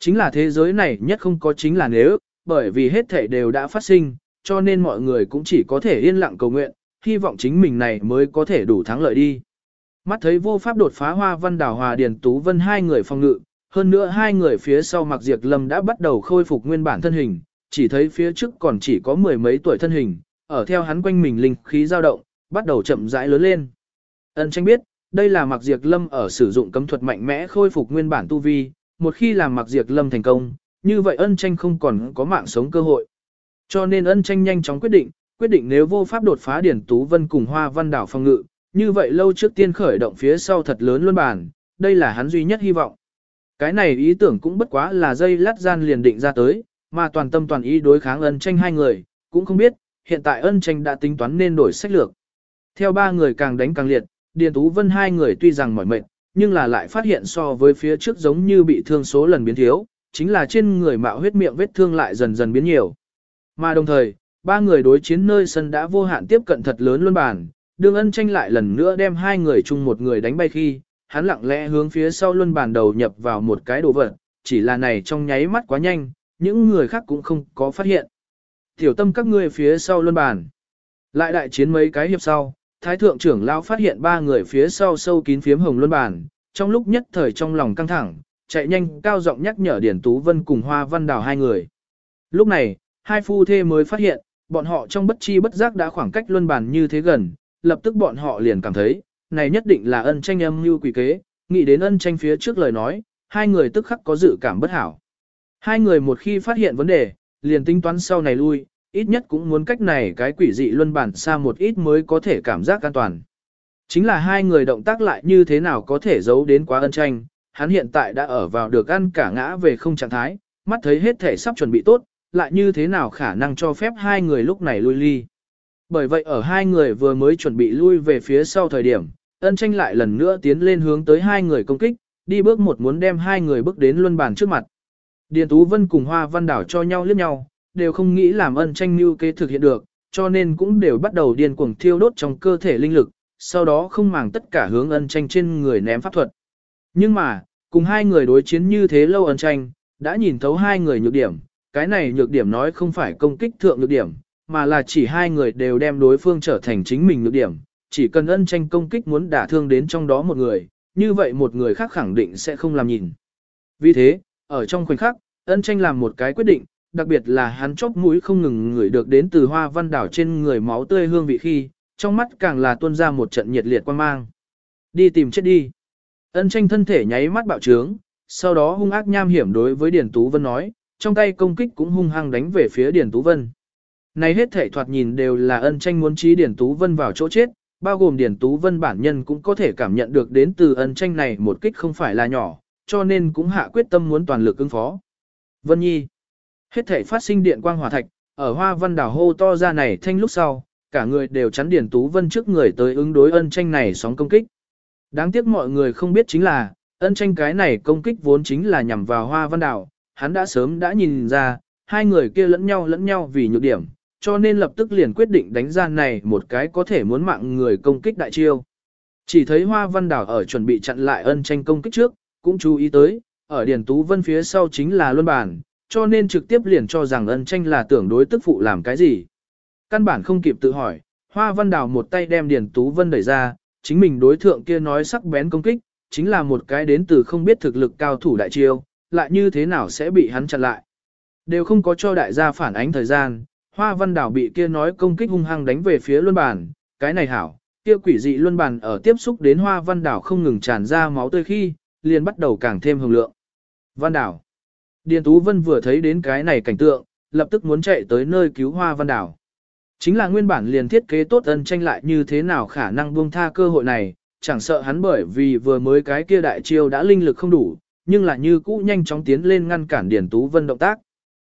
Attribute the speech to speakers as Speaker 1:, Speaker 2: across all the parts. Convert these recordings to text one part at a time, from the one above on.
Speaker 1: Chính là thế giới này nhất không có chính là nếu, bởi vì hết thể đều đã phát sinh, cho nên mọi người cũng chỉ có thể yên lặng cầu nguyện, hy vọng chính mình này mới có thể đủ thắng lợi đi. Mắt thấy vô pháp đột phá hoa văn đảo hòa điền tú vân hai người phòng ngự, hơn nữa hai người phía sau mặc diệt lâm đã bắt đầu khôi phục nguyên bản thân hình, chỉ thấy phía trước còn chỉ có mười mấy tuổi thân hình, ở theo hắn quanh mình linh khí dao động, bắt đầu chậm rãi lớn lên. Ân tranh biết, đây là mặc diệt lâm ở sử dụng cấm thuật mạnh mẽ khôi phục nguyên bản tu vi, một khi làm mặc diệt lâm thành công, như vậy ân tranh không còn có mạng sống cơ hội. Cho nên ân tranh nhanh chóng quyết định, quyết định nếu vô pháp đột phá điển tú vân cùng hoa văn đảo phòng ngự, như vậy lâu trước tiên khởi động phía sau thật lớn luân bản, đây là hắn duy nhất hy vọng. Cái này ý tưởng cũng bất quá là dây lát gian liền định ra tới, mà toàn tâm toàn ý đối kháng ân tranh hai người, cũng không biết, hiện tại ân tranh đã tính toán nên đổi sách lược. Theo ba người càng đánh càng liệt, Điền Tú Vân hai người tuy rằng mỏi mệt, nhưng là lại phát hiện so với phía trước giống như bị thương số lần biến thiếu, chính là trên người mạo huyết miệng vết thương lại dần dần biến nhiều. Mà đồng thời, ba người đối chiến nơi sân đã vô hạn tiếp cận thật lớn luôn bàn, đương ân tranh lại lần nữa đem hai người chung một người đánh bay khi, hắn lặng lẽ hướng phía sau luân bàn đầu nhập vào một cái đồ vật, chỉ là này trong nháy mắt quá nhanh, những người khác cũng không có phát hiện. Tiểu tâm các ngươi phía sau luân bàn. Lại đại chiến mấy cái hiệp sau, thái thượng trưởng lão phát hiện ba người phía sau sâu kín phiếm hồng luân bàn, trong lúc nhất thời trong lòng căng thẳng, chạy nhanh cao giọng nhắc nhở Điển Tú Vân cùng Hoa Văn Đào hai người. Lúc này, hai phu thê mới phát hiện, bọn họ trong bất chi bất giác đã khoảng cách luân bàn như thế gần, lập tức bọn họ liền cảm thấy, này nhất định là ân tranh âm như quỷ kế, nghĩ đến ân tranh phía trước lời nói, hai người tức khắc có dự cảm bất hảo. Hai người một khi phát hiện vấn đề, liền tính toán sau này lui, ít nhất cũng muốn cách này cái quỷ dị luân bản xa một ít mới có thể cảm giác an toàn. Chính là hai người động tác lại như thế nào có thể giấu đến quá ân tranh, hắn hiện tại đã ở vào được ăn cả ngã về không trạng thái, mắt thấy hết thể sắp chuẩn bị tốt, lại như thế nào khả năng cho phép hai người lúc này lui ly. Bởi vậy ở hai người vừa mới chuẩn bị lui về phía sau thời điểm, ân tranh lại lần nữa tiến lên hướng tới hai người công kích, đi bước một muốn đem hai người bước đến luân bàn trước mặt. Điền Tú Vân cùng Hoa Văn Đảo cho nhau liếc nhau, đều không nghĩ làm ân tranh mưu kế thực hiện được, cho nên cũng đều bắt đầu điên cuồng thiêu đốt trong cơ thể linh lực, sau đó không màng tất cả hướng ân tranh trên người ném pháp thuật. Nhưng mà, cùng hai người đối chiến như thế lâu ân tranh, đã nhìn thấu hai người nhược điểm, cái này nhược điểm nói không phải công kích thượng nhược điểm, mà là chỉ hai người đều đem đối phương trở thành chính mình nhược điểm, chỉ cần ân tranh công kích muốn đả thương đến trong đó một người, như vậy một người khác khẳng định sẽ không làm nhìn. Vì thế, ở trong khoảnh khắc, ân tranh làm một cái quyết định, đặc biệt là hắn chóp mũi không ngừng ngửi được đến từ hoa văn đảo trên người máu tươi hương vị khi, trong mắt càng là tuôn ra một trận nhiệt liệt quan mang. Đi tìm chết đi. Ân tranh thân thể nháy mắt bạo trướng, sau đó hung ác nham hiểm đối với Điền Tú Vân nói, trong tay công kích cũng hung hăng đánh về phía Điền Tú Vân. Này hết thể thoạt nhìn đều là ân tranh muốn trí Điền Tú Vân vào chỗ chết, bao gồm Điền Tú Vân bản nhân cũng có thể cảm nhận được đến từ ân tranh này một kích không phải là nhỏ, cho nên cũng hạ quyết tâm muốn toàn lực ứng phó. Vân Nhi Hết thể phát sinh điện quang hỏa thạch, ở hoa văn đảo hô to ra này thanh lúc sau, cả người đều chắn Điền Tú Vân trước người tới ứng đối ân tranh này sóng công kích. Đáng tiếc mọi người không biết chính là, ân tranh cái này công kích vốn chính là nhằm vào hoa văn đảo, hắn đã sớm đã nhìn ra, hai người kia lẫn nhau lẫn nhau vì nhược điểm, cho nên lập tức liền quyết định đánh ra này một cái có thể muốn mạng người công kích đại chiêu. Chỉ thấy hoa văn đảo ở chuẩn bị chặn lại ân tranh công kích trước, cũng chú ý tới, ở Điền Tú Vân phía sau chính là luân bản, cho nên trực tiếp liền cho rằng ân tranh là tưởng đối tức phụ làm cái gì. Căn bản không kịp tự hỏi, Hoa Văn Đào một tay đem Điền Tú Vân đẩy ra, chính mình đối thượng kia nói sắc bén công kích, chính là một cái đến từ không biết thực lực cao thủ đại chiêu, lại như thế nào sẽ bị hắn chặn lại. Đều không có cho đại gia phản ánh thời gian, Hoa Văn Đào bị kia nói công kích hung hăng đánh về phía luân bàn, cái này hảo, kia quỷ dị luân bàn ở tiếp xúc đến Hoa Văn Đào không ngừng tràn ra máu tươi khi, liền bắt đầu càng thêm hồng lượng. Văn Đào Điền Tú Vân vừa thấy đến cái này cảnh tượng, lập tức muốn chạy tới nơi cứu Hoa Văn Đảo. Chính là nguyên bản liền thiết kế tốt ân tranh lại như thế nào khả năng buông tha cơ hội này, chẳng sợ hắn bởi vì vừa mới cái kia đại chiêu đã linh lực không đủ, nhưng là như cũ nhanh chóng tiến lên ngăn cản Điền Tú Vân động tác.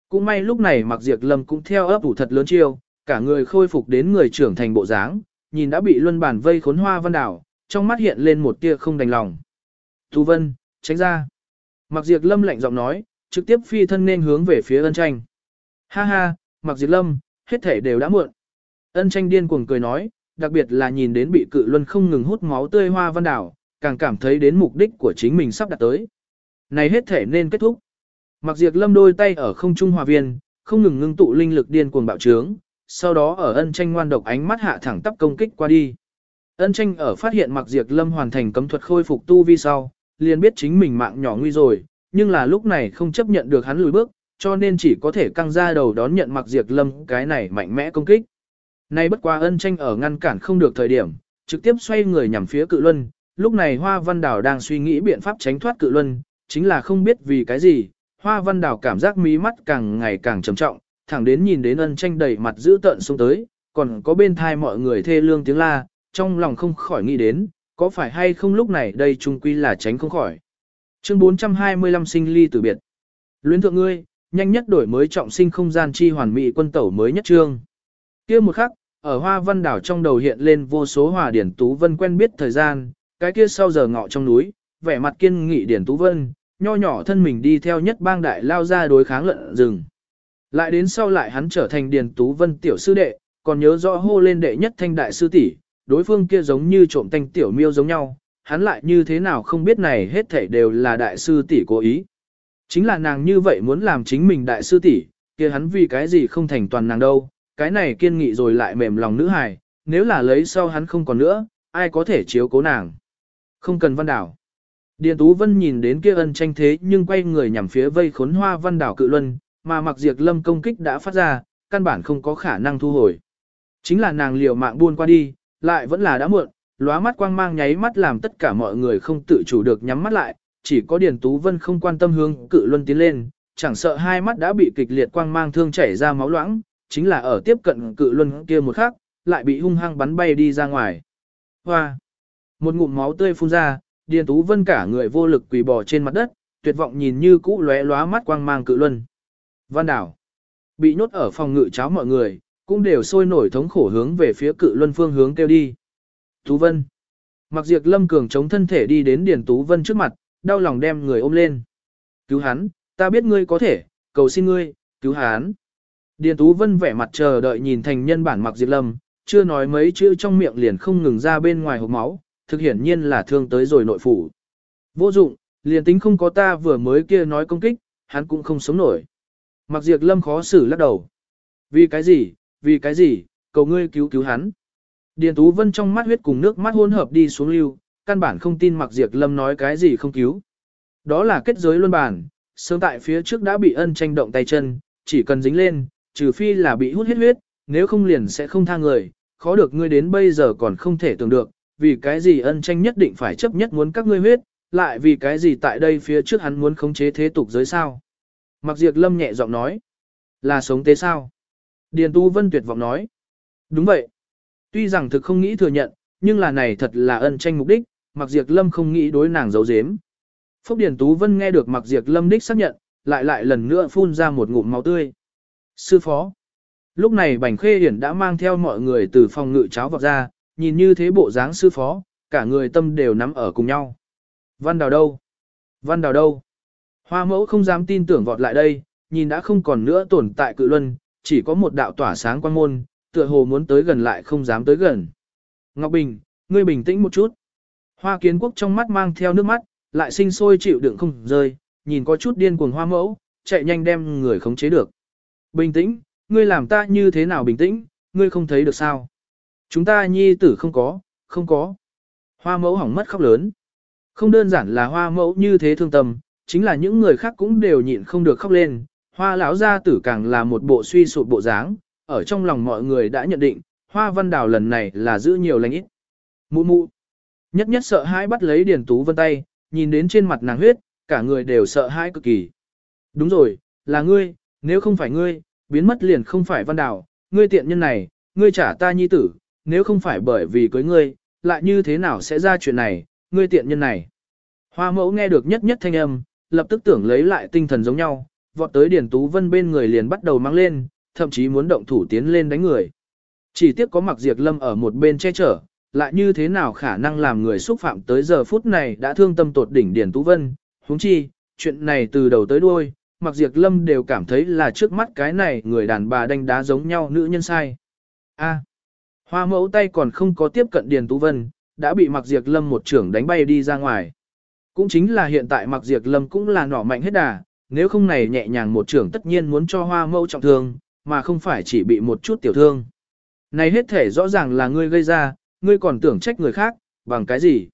Speaker 1: Cũng may lúc này Mặc diệt Lâm cũng theo ấp ủ thật lớn chiêu, cả người khôi phục đến người trưởng thành bộ dáng, nhìn đã bị luân bản vây khốn Hoa Văn Đảo, trong mắt hiện lên một tia không đành lòng. Tú Vân, tránh ra. Mặc diệt Lâm lạnh giọng nói, trực tiếp phi thân nên hướng về phía ân tranh. Ha ha, mặc diệt lâm, hết thể đều đã muộn. Ân tranh điên cuồng cười nói, đặc biệt là nhìn đến bị cự luân không ngừng hút máu tươi hoa văn đảo, càng cảm thấy đến mục đích của chính mình sắp đạt tới. Này hết thể nên kết thúc. Mặc diệt lâm đôi tay ở không trung hòa viên, không ngừng ngưng tụ linh lực điên cuồng bạo trướng, sau đó ở ân tranh ngoan độc ánh mắt hạ thẳng tắp công kích qua đi. Ân tranh ở phát hiện mặc diệt lâm hoàn thành cấm thuật khôi phục tu vi sau, liền biết chính mình mạng nhỏ nguy rồi, nhưng là lúc này không chấp nhận được hắn lùi bước, cho nên chỉ có thể căng ra đầu đón nhận mặc diệt lâm cái này mạnh mẽ công kích. Nay bất qua ân tranh ở ngăn cản không được thời điểm, trực tiếp xoay người nhằm phía cự luân, lúc này Hoa Văn Đào đang suy nghĩ biện pháp tránh thoát cự luân, chính là không biết vì cái gì, Hoa Văn Đào cảm giác mí mắt càng ngày càng trầm trọng, thẳng đến nhìn đến ân tranh đầy mặt dữ tợn xuống tới, còn có bên thai mọi người thê lương tiếng la, trong lòng không khỏi nghĩ đến, có phải hay không lúc này đây trung quy là tránh không khỏi. Chương 425 sinh ly tử biệt. Luyến thượng ngươi, nhanh nhất đổi mới trọng sinh không gian chi hoàn mỹ quân tẩu mới nhất trương. kia một khắc, ở hoa văn đảo trong đầu hiện lên vô số hòa điển tú vân quen biết thời gian, cái kia sau giờ ngọ trong núi, vẻ mặt kiên nghị điển tú vân, nho nhỏ thân mình đi theo nhất bang đại lao ra đối kháng lợn rừng. Lại đến sau lại hắn trở thành điển tú vân tiểu sư đệ, còn nhớ rõ hô lên đệ nhất thanh đại sư tỷ, đối phương kia giống như trộm thanh tiểu miêu giống nhau, hắn lại như thế nào không biết này hết thảy đều là đại sư tỷ cố ý. Chính là nàng như vậy muốn làm chính mình đại sư tỷ, kia hắn vì cái gì không thành toàn nàng đâu, cái này kiên nghị rồi lại mềm lòng nữ hài, nếu là lấy sau hắn không còn nữa, ai có thể chiếu cố nàng. Không cần văn đảo. Điền Tú Vân nhìn đến kia ân tranh thế nhưng quay người nhằm phía vây khốn hoa văn đảo cự luân, mà mặc diệt lâm công kích đã phát ra, căn bản không có khả năng thu hồi. Chính là nàng liều mạng buôn qua đi, lại vẫn là đã muộn, lóa mắt quang mang nháy mắt làm tất cả mọi người không tự chủ được nhắm mắt lại, chỉ có Điền Tú Vân không quan tâm hướng cự luân tiến lên, chẳng sợ hai mắt đã bị kịch liệt quang mang thương chảy ra máu loãng, chính là ở tiếp cận cự luân kia một khắc, lại bị hung hăng bắn bay đi ra ngoài. Hoa! Một ngụm máu tươi phun ra, Điền Tú Vân cả người vô lực quỳ bò trên mặt đất, tuyệt vọng nhìn như cũ lóe lóa mắt quang mang cự luân. Văn đảo! Bị nhốt ở phòng ngự cháo mọi người, cũng đều sôi nổi thống khổ hướng về phía cự luân phương hướng kêu đi. Tú Vân! Mặc diệt lâm cường chống thân thể đi đến Điền Tú Vân trước mặt, đau lòng đem người ôm lên. Cứu hắn, ta biết ngươi có thể, cầu xin ngươi, cứu hắn. Điền Tú Vân vẻ mặt chờ đợi nhìn thành nhân bản mặc diệt lâm, chưa nói mấy chữ trong miệng liền không ngừng ra bên ngoài hộp máu, thực hiển nhiên là thương tới rồi nội phủ. Vô dụng, liền tính không có ta vừa mới kia nói công kích, hắn cũng không sống nổi. Mặc diệt lâm khó xử lắc đầu. Vì cái gì, vì cái gì, cầu ngươi cứu cứu hắn. Điền Tú Vân trong mắt huyết cùng nước mắt hỗn hợp đi xuống lưu, căn bản không tin mặc Diệp lâm nói cái gì không cứu. Đó là kết giới luân bản, sớm tại phía trước đã bị ân tranh động tay chân, chỉ cần dính lên, trừ phi là bị hút hết huyết, nếu không liền sẽ không tha người, khó được ngươi đến bây giờ còn không thể tưởng được, vì cái gì ân tranh nhất định phải chấp nhất muốn các ngươi huyết, lại vì cái gì tại đây phía trước hắn muốn khống chế thế tục giới sao. Mặc Diệp lâm nhẹ giọng nói, là sống tế sao? Điền Tu Vân tuyệt vọng nói, đúng vậy. Tuy rằng thực không nghĩ thừa nhận, nhưng là này thật là ân tranh mục đích, mặc Diệp lâm không nghĩ đối nàng giấu giếm. Phúc Điền Tú Vân nghe được mặc Diệp lâm đích xác nhận, lại lại lần nữa phun ra một ngụm máu tươi. Sư phó. Lúc này Bành Khê Hiển đã mang theo mọi người từ phòng ngự cháo vọt ra, nhìn như thế bộ dáng sư phó, cả người tâm đều nắm ở cùng nhau. Văn đào đâu? Văn đào đâu? Hoa mẫu không dám tin tưởng vọt lại đây, nhìn đã không còn nữa tồn tại cự luân, chỉ có một đạo tỏa sáng quan môn, tựa hồ muốn tới gần lại không dám tới gần. Ngọc Bình, ngươi bình tĩnh một chút. Hoa kiến quốc trong mắt mang theo nước mắt, lại sinh sôi chịu đựng không rơi, nhìn có chút điên cuồng hoa mẫu, chạy nhanh đem người khống chế được. Bình tĩnh, ngươi làm ta như thế nào bình tĩnh, ngươi không thấy được sao? Chúng ta nhi tử không có, không có. Hoa mẫu hỏng mất khóc lớn. Không đơn giản là hoa mẫu như thế thương tâm, chính là những người khác cũng đều nhịn không được khóc lên. Hoa lão gia tử càng là một bộ suy sụp bộ dáng, ở trong lòng mọi người đã nhận định, hoa văn đào lần này là giữ nhiều lành ít. Mụ mụ. Nhất nhất sợ hãi bắt lấy Điền Tú Vân tay, nhìn đến trên mặt nàng huyết, cả người đều sợ hãi cực kỳ. Đúng rồi, là ngươi, nếu không phải ngươi, biến mất liền không phải văn đào, ngươi tiện nhân này, ngươi trả ta nhi tử, nếu không phải bởi vì cưới ngươi, lại như thế nào sẽ ra chuyện này, ngươi tiện nhân này. Hoa mẫu nghe được nhất nhất thanh âm, lập tức tưởng lấy lại tinh thần giống nhau, vọt tới Điền Tú Vân bên người liền bắt đầu mang lên, thậm chí muốn động thủ tiến lên đánh người. Chỉ tiếc có mặc diệt lâm ở một bên che chở, lại như thế nào khả năng làm người xúc phạm tới giờ phút này đã thương tâm tột đỉnh Điền Tú Vân, huống chi, chuyện này từ đầu tới đuôi, mặc diệt lâm đều cảm thấy là trước mắt cái này người đàn bà đánh đá giống nhau nữ nhân sai. A. hoa mẫu tay còn không có tiếp cận Điền Tú Vân, đã bị mặc diệt lâm một trưởng đánh bay đi ra ngoài. Cũng chính là hiện tại mặc diệt lâm cũng là nỏ mạnh hết đà, nếu không này nhẹ nhàng một trưởng tất nhiên muốn cho hoa mẫu trọng thương, mà không phải chỉ bị một chút tiểu thương. Này hết thể rõ ràng là ngươi gây ra, ngươi còn tưởng trách người khác, bằng cái gì?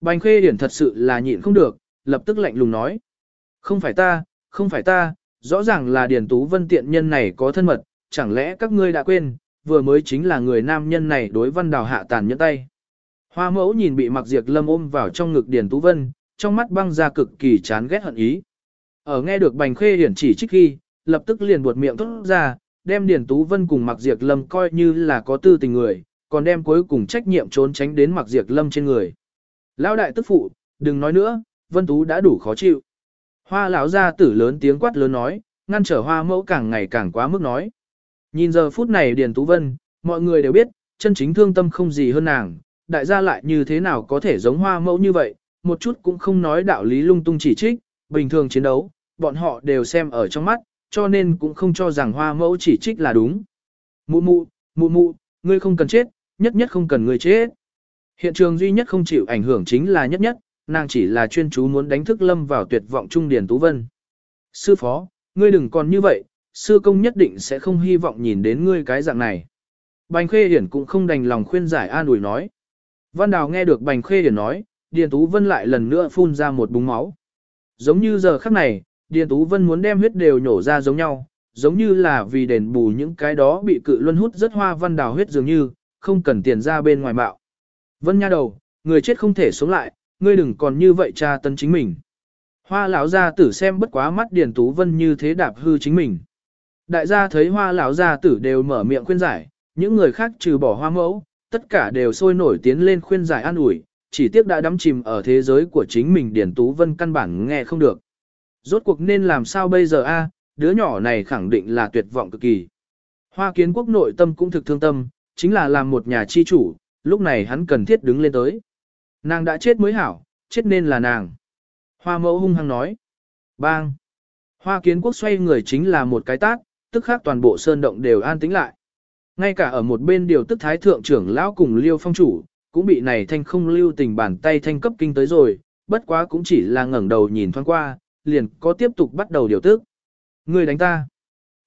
Speaker 1: Bành khê điển thật sự là nhịn không được, lập tức lạnh lùng nói. Không phải ta, không phải ta, rõ ràng là Điền Tú Vân tiện nhân này có thân mật, chẳng lẽ các ngươi đã quên, vừa mới chính là người nam nhân này đối văn đào hạ tàn nhẫn tay. Hoa mẫu nhìn bị mặc diệt lâm ôm vào trong ngực Điền Tú Vân, trong mắt băng ra cực kỳ chán ghét hận ý. Ở nghe được bành khê hiển chỉ trích khi, lập tức liền buột miệng thốt ra, đem Điền Tú Vân cùng mặc diệt lâm coi như là có tư tình người, còn đem cuối cùng trách nhiệm trốn tránh đến mặc diệt lâm trên người. Lão đại tức phụ, đừng nói nữa, Vân Tú đã đủ khó chịu. Hoa lão gia tử lớn tiếng quát lớn nói, ngăn trở hoa mẫu càng ngày càng quá mức nói. Nhìn giờ phút này Điền Tú Vân, mọi người đều biết, chân chính thương tâm không gì hơn nàng, đại gia lại như thế nào có thể giống hoa mẫu như vậy, một chút cũng không nói đạo lý lung tung chỉ trích, bình thường chiến đấu, bọn họ đều xem ở trong mắt, cho nên cũng không cho rằng hoa mẫu chỉ trích là đúng. Mụ mụ, mụ mụ, ngươi không cần chết, nhất nhất không cần ngươi chết. Hiện trường duy nhất không chịu ảnh hưởng chính là nhất nhất, nàng chỉ là chuyên chú muốn đánh thức lâm vào tuyệt vọng trung điển tú vân. Sư phó, ngươi đừng còn như vậy, sư công nhất định sẽ không hy vọng nhìn đến ngươi cái dạng này. Bành Khê Hiển cũng không đành lòng khuyên giải an ủi nói. Văn Đào nghe được Bành Khê Hiển nói, Điền Tú Vân lại lần nữa phun ra một búng máu. Giống như giờ khắc này, Điền Tú Vân muốn đem huyết đều nhổ ra giống nhau, giống như là vì đền bù những cái đó bị cự luân hút rất hoa Văn Đào huyết dường như, không cần tiền ra bên ngoài mạo. Vân nha đầu, người chết không thể sống lại, ngươi đừng còn như vậy tra tấn chính mình. Hoa lão gia tử xem bất quá mắt Điền Tú Vân như thế đạp hư chính mình. Đại gia thấy hoa lão gia tử đều mở miệng khuyên giải, những người khác trừ bỏ hoa mẫu, tất cả đều sôi nổi tiến lên khuyên giải an ủi, chỉ tiếc đã đắm chìm ở thế giới của chính mình Điền Tú Vân căn bản nghe không được. Rốt cuộc nên làm sao bây giờ a? đứa nhỏ này khẳng định là tuyệt vọng cực kỳ. Hoa kiến quốc nội tâm cũng thực thương tâm, chính là làm một nhà chi chủ, lúc này hắn cần thiết đứng lên tới. Nàng đã chết mới hảo, chết nên là nàng. Hoa mẫu hung hăng nói. Bang! Hoa kiến quốc xoay người chính là một cái tác, tức khác toàn bộ sơn động đều an tĩnh lại. Ngay cả ở một bên điều tức thái thượng trưởng lão cùng liêu phong chủ, cũng bị này thanh không lưu tình bàn tay thanh cấp kinh tới rồi, bất quá cũng chỉ là ngẩng đầu nhìn thoáng qua, liền có tiếp tục bắt đầu điều tức. Ngươi đánh ta?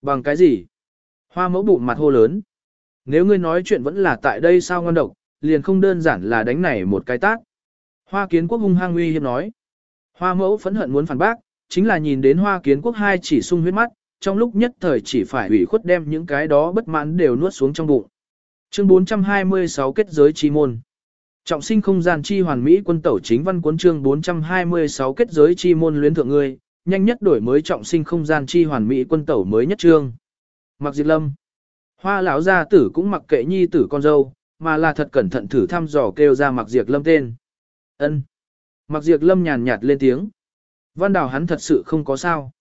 Speaker 1: Bằng cái gì? Hoa mẫu bụng mặt hô lớn. Nếu ngươi nói chuyện vẫn là tại đây sao ngon độc, liền không đơn giản là đánh này một cái tác. Hoa kiến quốc hung hăng uy hiếp nói. Hoa mẫu phẫn hận muốn phản bác, chính là nhìn đến hoa kiến quốc hai chỉ sung huyết mắt, trong lúc nhất thời chỉ phải ủy khuất đem những cái đó bất mãn đều nuốt xuống trong bụng. Chương 426 kết giới chi môn. Trọng sinh không gian chi hoàn mỹ quân tẩu chính văn cuốn chương 426 kết giới chi môn luyến thượng ngươi, nhanh nhất đổi mới trọng sinh không gian chi hoàn mỹ quân tẩu mới nhất chương. Mặc Diệt Lâm. Hoa lão gia tử cũng mặc kệ nhi tử con dâu, mà là thật cẩn thận thử thăm dò kêu ra Mặc Diệt Lâm tên. Ân. Mặc Diệt Lâm nhàn nhạt lên tiếng. Văn đào hắn thật sự không có sao.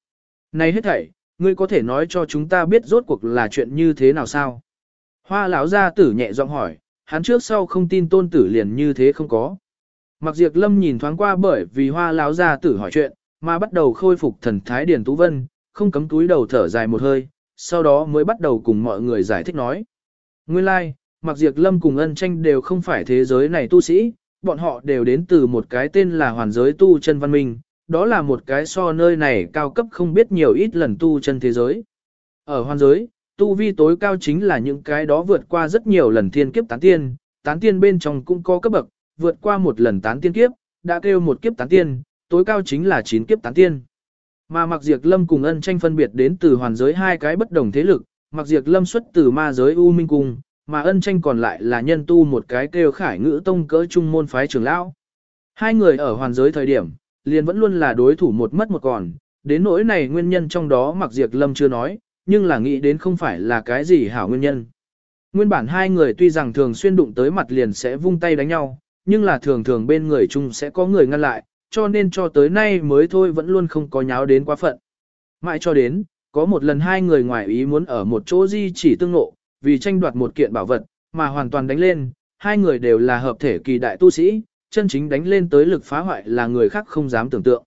Speaker 1: Này hết thảy, ngươi có thể nói cho chúng ta biết rốt cuộc là chuyện như thế nào sao? Hoa lão gia tử nhẹ giọng hỏi, hắn trước sau không tin tôn tử liền như thế không có. Mặc diệt lâm nhìn thoáng qua bởi vì hoa láo gia tử hỏi chuyện, mà bắt đầu khôi phục thần thái Điền Tú Vân, không cấm túi đầu thở dài một hơi, sau đó mới bắt đầu cùng mọi người giải thích nói. Nguyên lai, like, mặc diệt lâm cùng ân tranh đều không phải thế giới này tu sĩ, bọn họ đều đến từ một cái tên là hoàn giới tu chân văn minh, đó là một cái so nơi này cao cấp không biết nhiều ít lần tu chân thế giới. Ở hoàn giới, tu vi tối cao chính là những cái đó vượt qua rất nhiều lần thiên kiếp tán tiên, tán tiên bên trong cũng có cấp bậc, vượt qua một lần tán tiên kiếp, đã kêu một kiếp tán tiên, tối cao chính là chín kiếp tán tiên. Mà Mạc Diệp Lâm cùng ân tranh phân biệt đến từ hoàn giới hai cái bất đồng thế lực, Mạc Diệp Lâm xuất từ ma giới U Minh Cung, mà ân tranh còn lại là nhân tu một cái kêu khải ngữ tông cỡ trung môn phái trưởng lão. Hai người ở hoàn giới thời điểm, liền vẫn luôn là đối thủ một mất một còn, đến nỗi này nguyên nhân trong đó Mạc Diệp Lâm chưa nói, nhưng là nghĩ đến không phải là cái gì hảo nguyên nhân. Nguyên bản hai người tuy rằng thường xuyên đụng tới mặt liền sẽ vung tay đánh nhau, nhưng là thường thường bên người chung sẽ có người ngăn lại, cho nên cho tới nay mới thôi vẫn luôn không có nháo đến quá phận. Mãi cho đến, có một lần hai người ngoài ý muốn ở một chỗ di chỉ tương ngộ vì tranh đoạt một kiện bảo vật, mà hoàn toàn đánh lên, hai người đều là hợp thể kỳ đại tu sĩ, chân chính đánh lên tới lực phá hoại là người khác không dám tưởng tượng.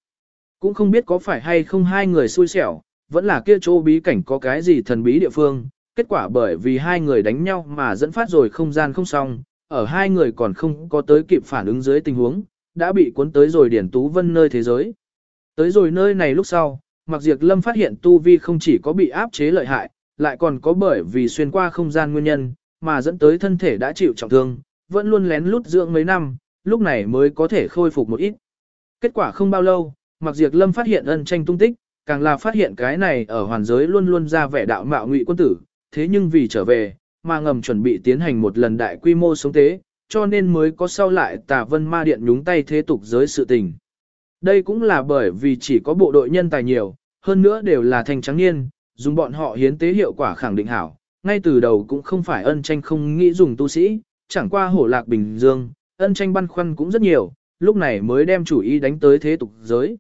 Speaker 1: Cũng không biết có phải hay không hai người xui xẻo, vẫn là kia chỗ bí cảnh có cái gì thần bí địa phương, kết quả bởi vì hai người đánh nhau mà dẫn phát rồi không gian không xong, ở hai người còn không có tới kịp phản ứng dưới tình huống, đã bị cuốn tới rồi Điển Tú Vân nơi thế giới. Tới rồi nơi này lúc sau, Mặc diệt lâm phát hiện tu vi không chỉ có bị áp chế lợi hại, lại còn có bởi vì xuyên qua không gian nguyên nhân, mà dẫn tới thân thể đã chịu trọng thương, vẫn luôn lén lút dưỡng mấy năm, lúc này mới có thể khôi phục một ít. Kết quả không bao lâu, Mặc Diệp Lâm phát hiện ân tranh tung tích, càng là phát hiện cái này ở hoàn giới luôn luôn ra vẻ đạo mạo ngụy quân tử, thế nhưng vì trở về, mà ngầm chuẩn bị tiến hành một lần đại quy mô sống tế, cho nên mới có sau lại tà vân ma điện nhúng tay thế tục giới sự tình. Đây cũng là bởi vì chỉ có bộ đội nhân tài nhiều, hơn nữa đều là thành trắng niên, dùng bọn họ hiến tế hiệu quả khẳng định hảo, ngay từ đầu cũng không phải ân tranh không nghĩ dùng tu sĩ, chẳng qua hổ lạc bình dương, ân tranh băn khoăn cũng rất nhiều, lúc này mới đem chủ ý đánh tới thế tục giới.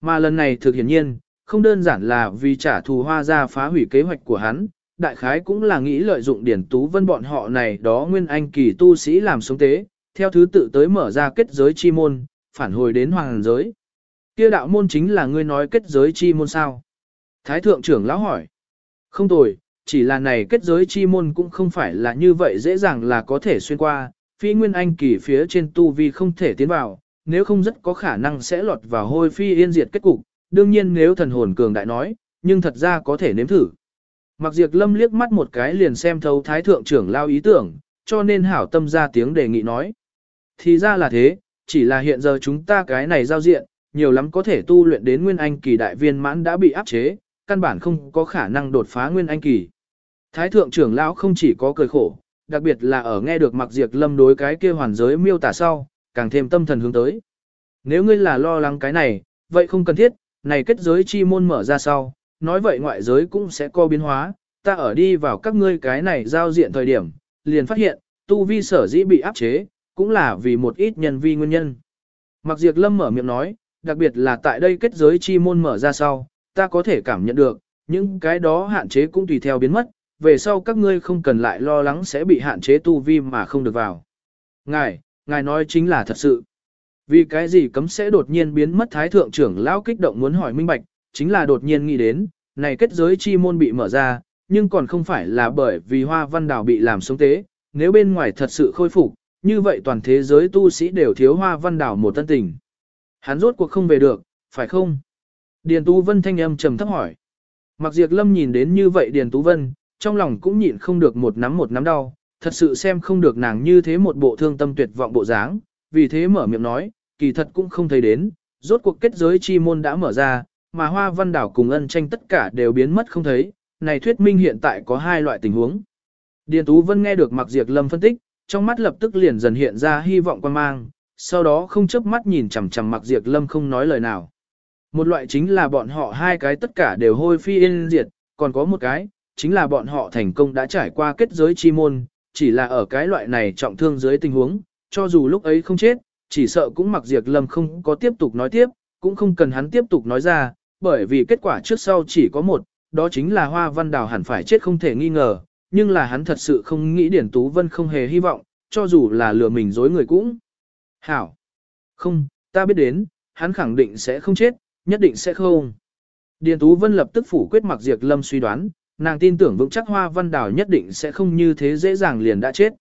Speaker 1: Mà lần này thực hiển nhiên, không đơn giản là vì trả thù hoa ra phá hủy kế hoạch của hắn, đại khái cũng là nghĩ lợi dụng điển tú vân bọn họ này đó nguyên anh kỳ tu sĩ làm sống tế, theo thứ tự tới mở ra kết giới chi môn, phản hồi đến hoàng giới. Kia đạo môn chính là ngươi nói kết giới chi môn sao? Thái thượng trưởng lão hỏi. Không tồi, chỉ là này kết giới chi môn cũng không phải là như vậy dễ dàng là có thể xuyên qua, phi nguyên anh kỳ phía trên tu vi không thể tiến vào, nếu không rất có khả năng sẽ lọt vào hôi phi yên diệt kết cục, đương nhiên nếu thần hồn cường đại nói, nhưng thật ra có thể nếm thử. Mặc diệt lâm liếc mắt một cái liền xem thấu thái thượng trưởng lao ý tưởng, cho nên hảo tâm ra tiếng đề nghị nói. Thì ra là thế, chỉ là hiện giờ chúng ta cái này giao diện, nhiều lắm có thể tu luyện đến nguyên anh kỳ đại viên mãn đã bị áp chế, căn bản không có khả năng đột phá nguyên anh kỳ. Thái thượng trưởng lão không chỉ có cười khổ, đặc biệt là ở nghe được mặc diệt lâm đối cái kia hoàn giới miêu tả sau, càng thêm tâm thần hướng tới. Nếu ngươi là lo lắng cái này, vậy không cần thiết, này kết giới chi môn mở ra sau, nói vậy ngoại giới cũng sẽ có biến hóa, ta ở đi vào các ngươi cái này giao diện thời điểm, liền phát hiện, tu vi sở dĩ bị áp chế, cũng là vì một ít nhân vi nguyên nhân. Mặc diệt lâm mở miệng nói, đặc biệt là tại đây kết giới chi môn mở ra sau, ta có thể cảm nhận được, những cái đó hạn chế cũng tùy theo biến mất, về sau các ngươi không cần lại lo lắng sẽ bị hạn chế tu vi mà không được vào. Ngài, ngài nói chính là thật sự. Vì cái gì cấm sẽ đột nhiên biến mất thái thượng trưởng lão kích động muốn hỏi minh bạch, chính là đột nhiên nghĩ đến, này kết giới chi môn bị mở ra, nhưng còn không phải là bởi vì hoa văn đảo bị làm sống tế, nếu bên ngoài thật sự khôi phục, như vậy toàn thế giới tu sĩ đều thiếu hoa văn đảo một tân tình. Hắn rốt cuộc không về được, phải không? Điền Tú Vân thanh âm trầm thấp hỏi. Mặc diệt lâm nhìn đến như vậy Điền Tú Vân, trong lòng cũng nhịn không được một nắm một nắm đau, thật sự xem không được nàng như thế một bộ thương tâm tuyệt vọng bộ dáng, vì thế mở miệng nói, kỳ thật cũng không thấy đến, rốt cuộc kết giới chi môn đã mở ra, mà hoa văn đảo cùng ân tranh tất cả đều biến mất không thấy, này thuyết minh hiện tại có hai loại tình huống. Điền Tú Vân nghe được Mặc Diệp Lâm phân tích, trong mắt lập tức liền dần hiện ra hy vọng quan mang, sau đó không chớp mắt nhìn chằm chằm Mặc Diệp Lâm không nói lời nào. Một loại chính là bọn họ hai cái tất cả đều hôi phi yên diệt, còn có một cái, chính là bọn họ thành công đã trải qua kết giới chi môn, chỉ là ở cái loại này trọng thương dưới tình huống, cho dù lúc ấy không chết, chỉ sợ cũng mặc diệt lâm không có tiếp tục nói tiếp, cũng không cần hắn tiếp tục nói ra, bởi vì kết quả trước sau chỉ có một, đó chính là hoa văn đào hẳn phải chết không thể nghi ngờ, nhưng là hắn thật sự không nghĩ Điển Tú Vân không hề hy vọng, cho dù là lừa mình dối người cũng. Hảo! Không, ta biết đến, hắn khẳng định sẽ không chết, nhất định sẽ không. Điền Tú Vân lập tức phủ quyết mặc diệt lâm suy đoán, nàng tin tưởng vững chắc hoa văn đào nhất định sẽ không như thế dễ dàng liền đã chết.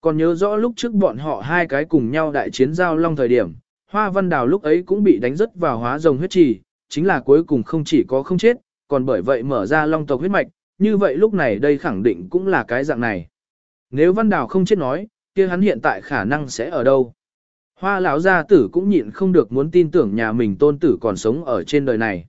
Speaker 1: Còn nhớ rõ lúc trước bọn họ hai cái cùng nhau đại chiến giao long thời điểm, hoa văn đào lúc ấy cũng bị đánh rất vào hóa rồng huyết trì, chính là cuối cùng không chỉ có không chết, còn bởi vậy mở ra long tộc huyết mạch, như vậy lúc này đây khẳng định cũng là cái dạng này. Nếu văn đào không chết nói, kia hắn hiện tại khả năng sẽ ở đâu? Hoa lão gia tử cũng nhịn không được muốn tin tưởng nhà mình tôn tử còn sống ở trên đời này.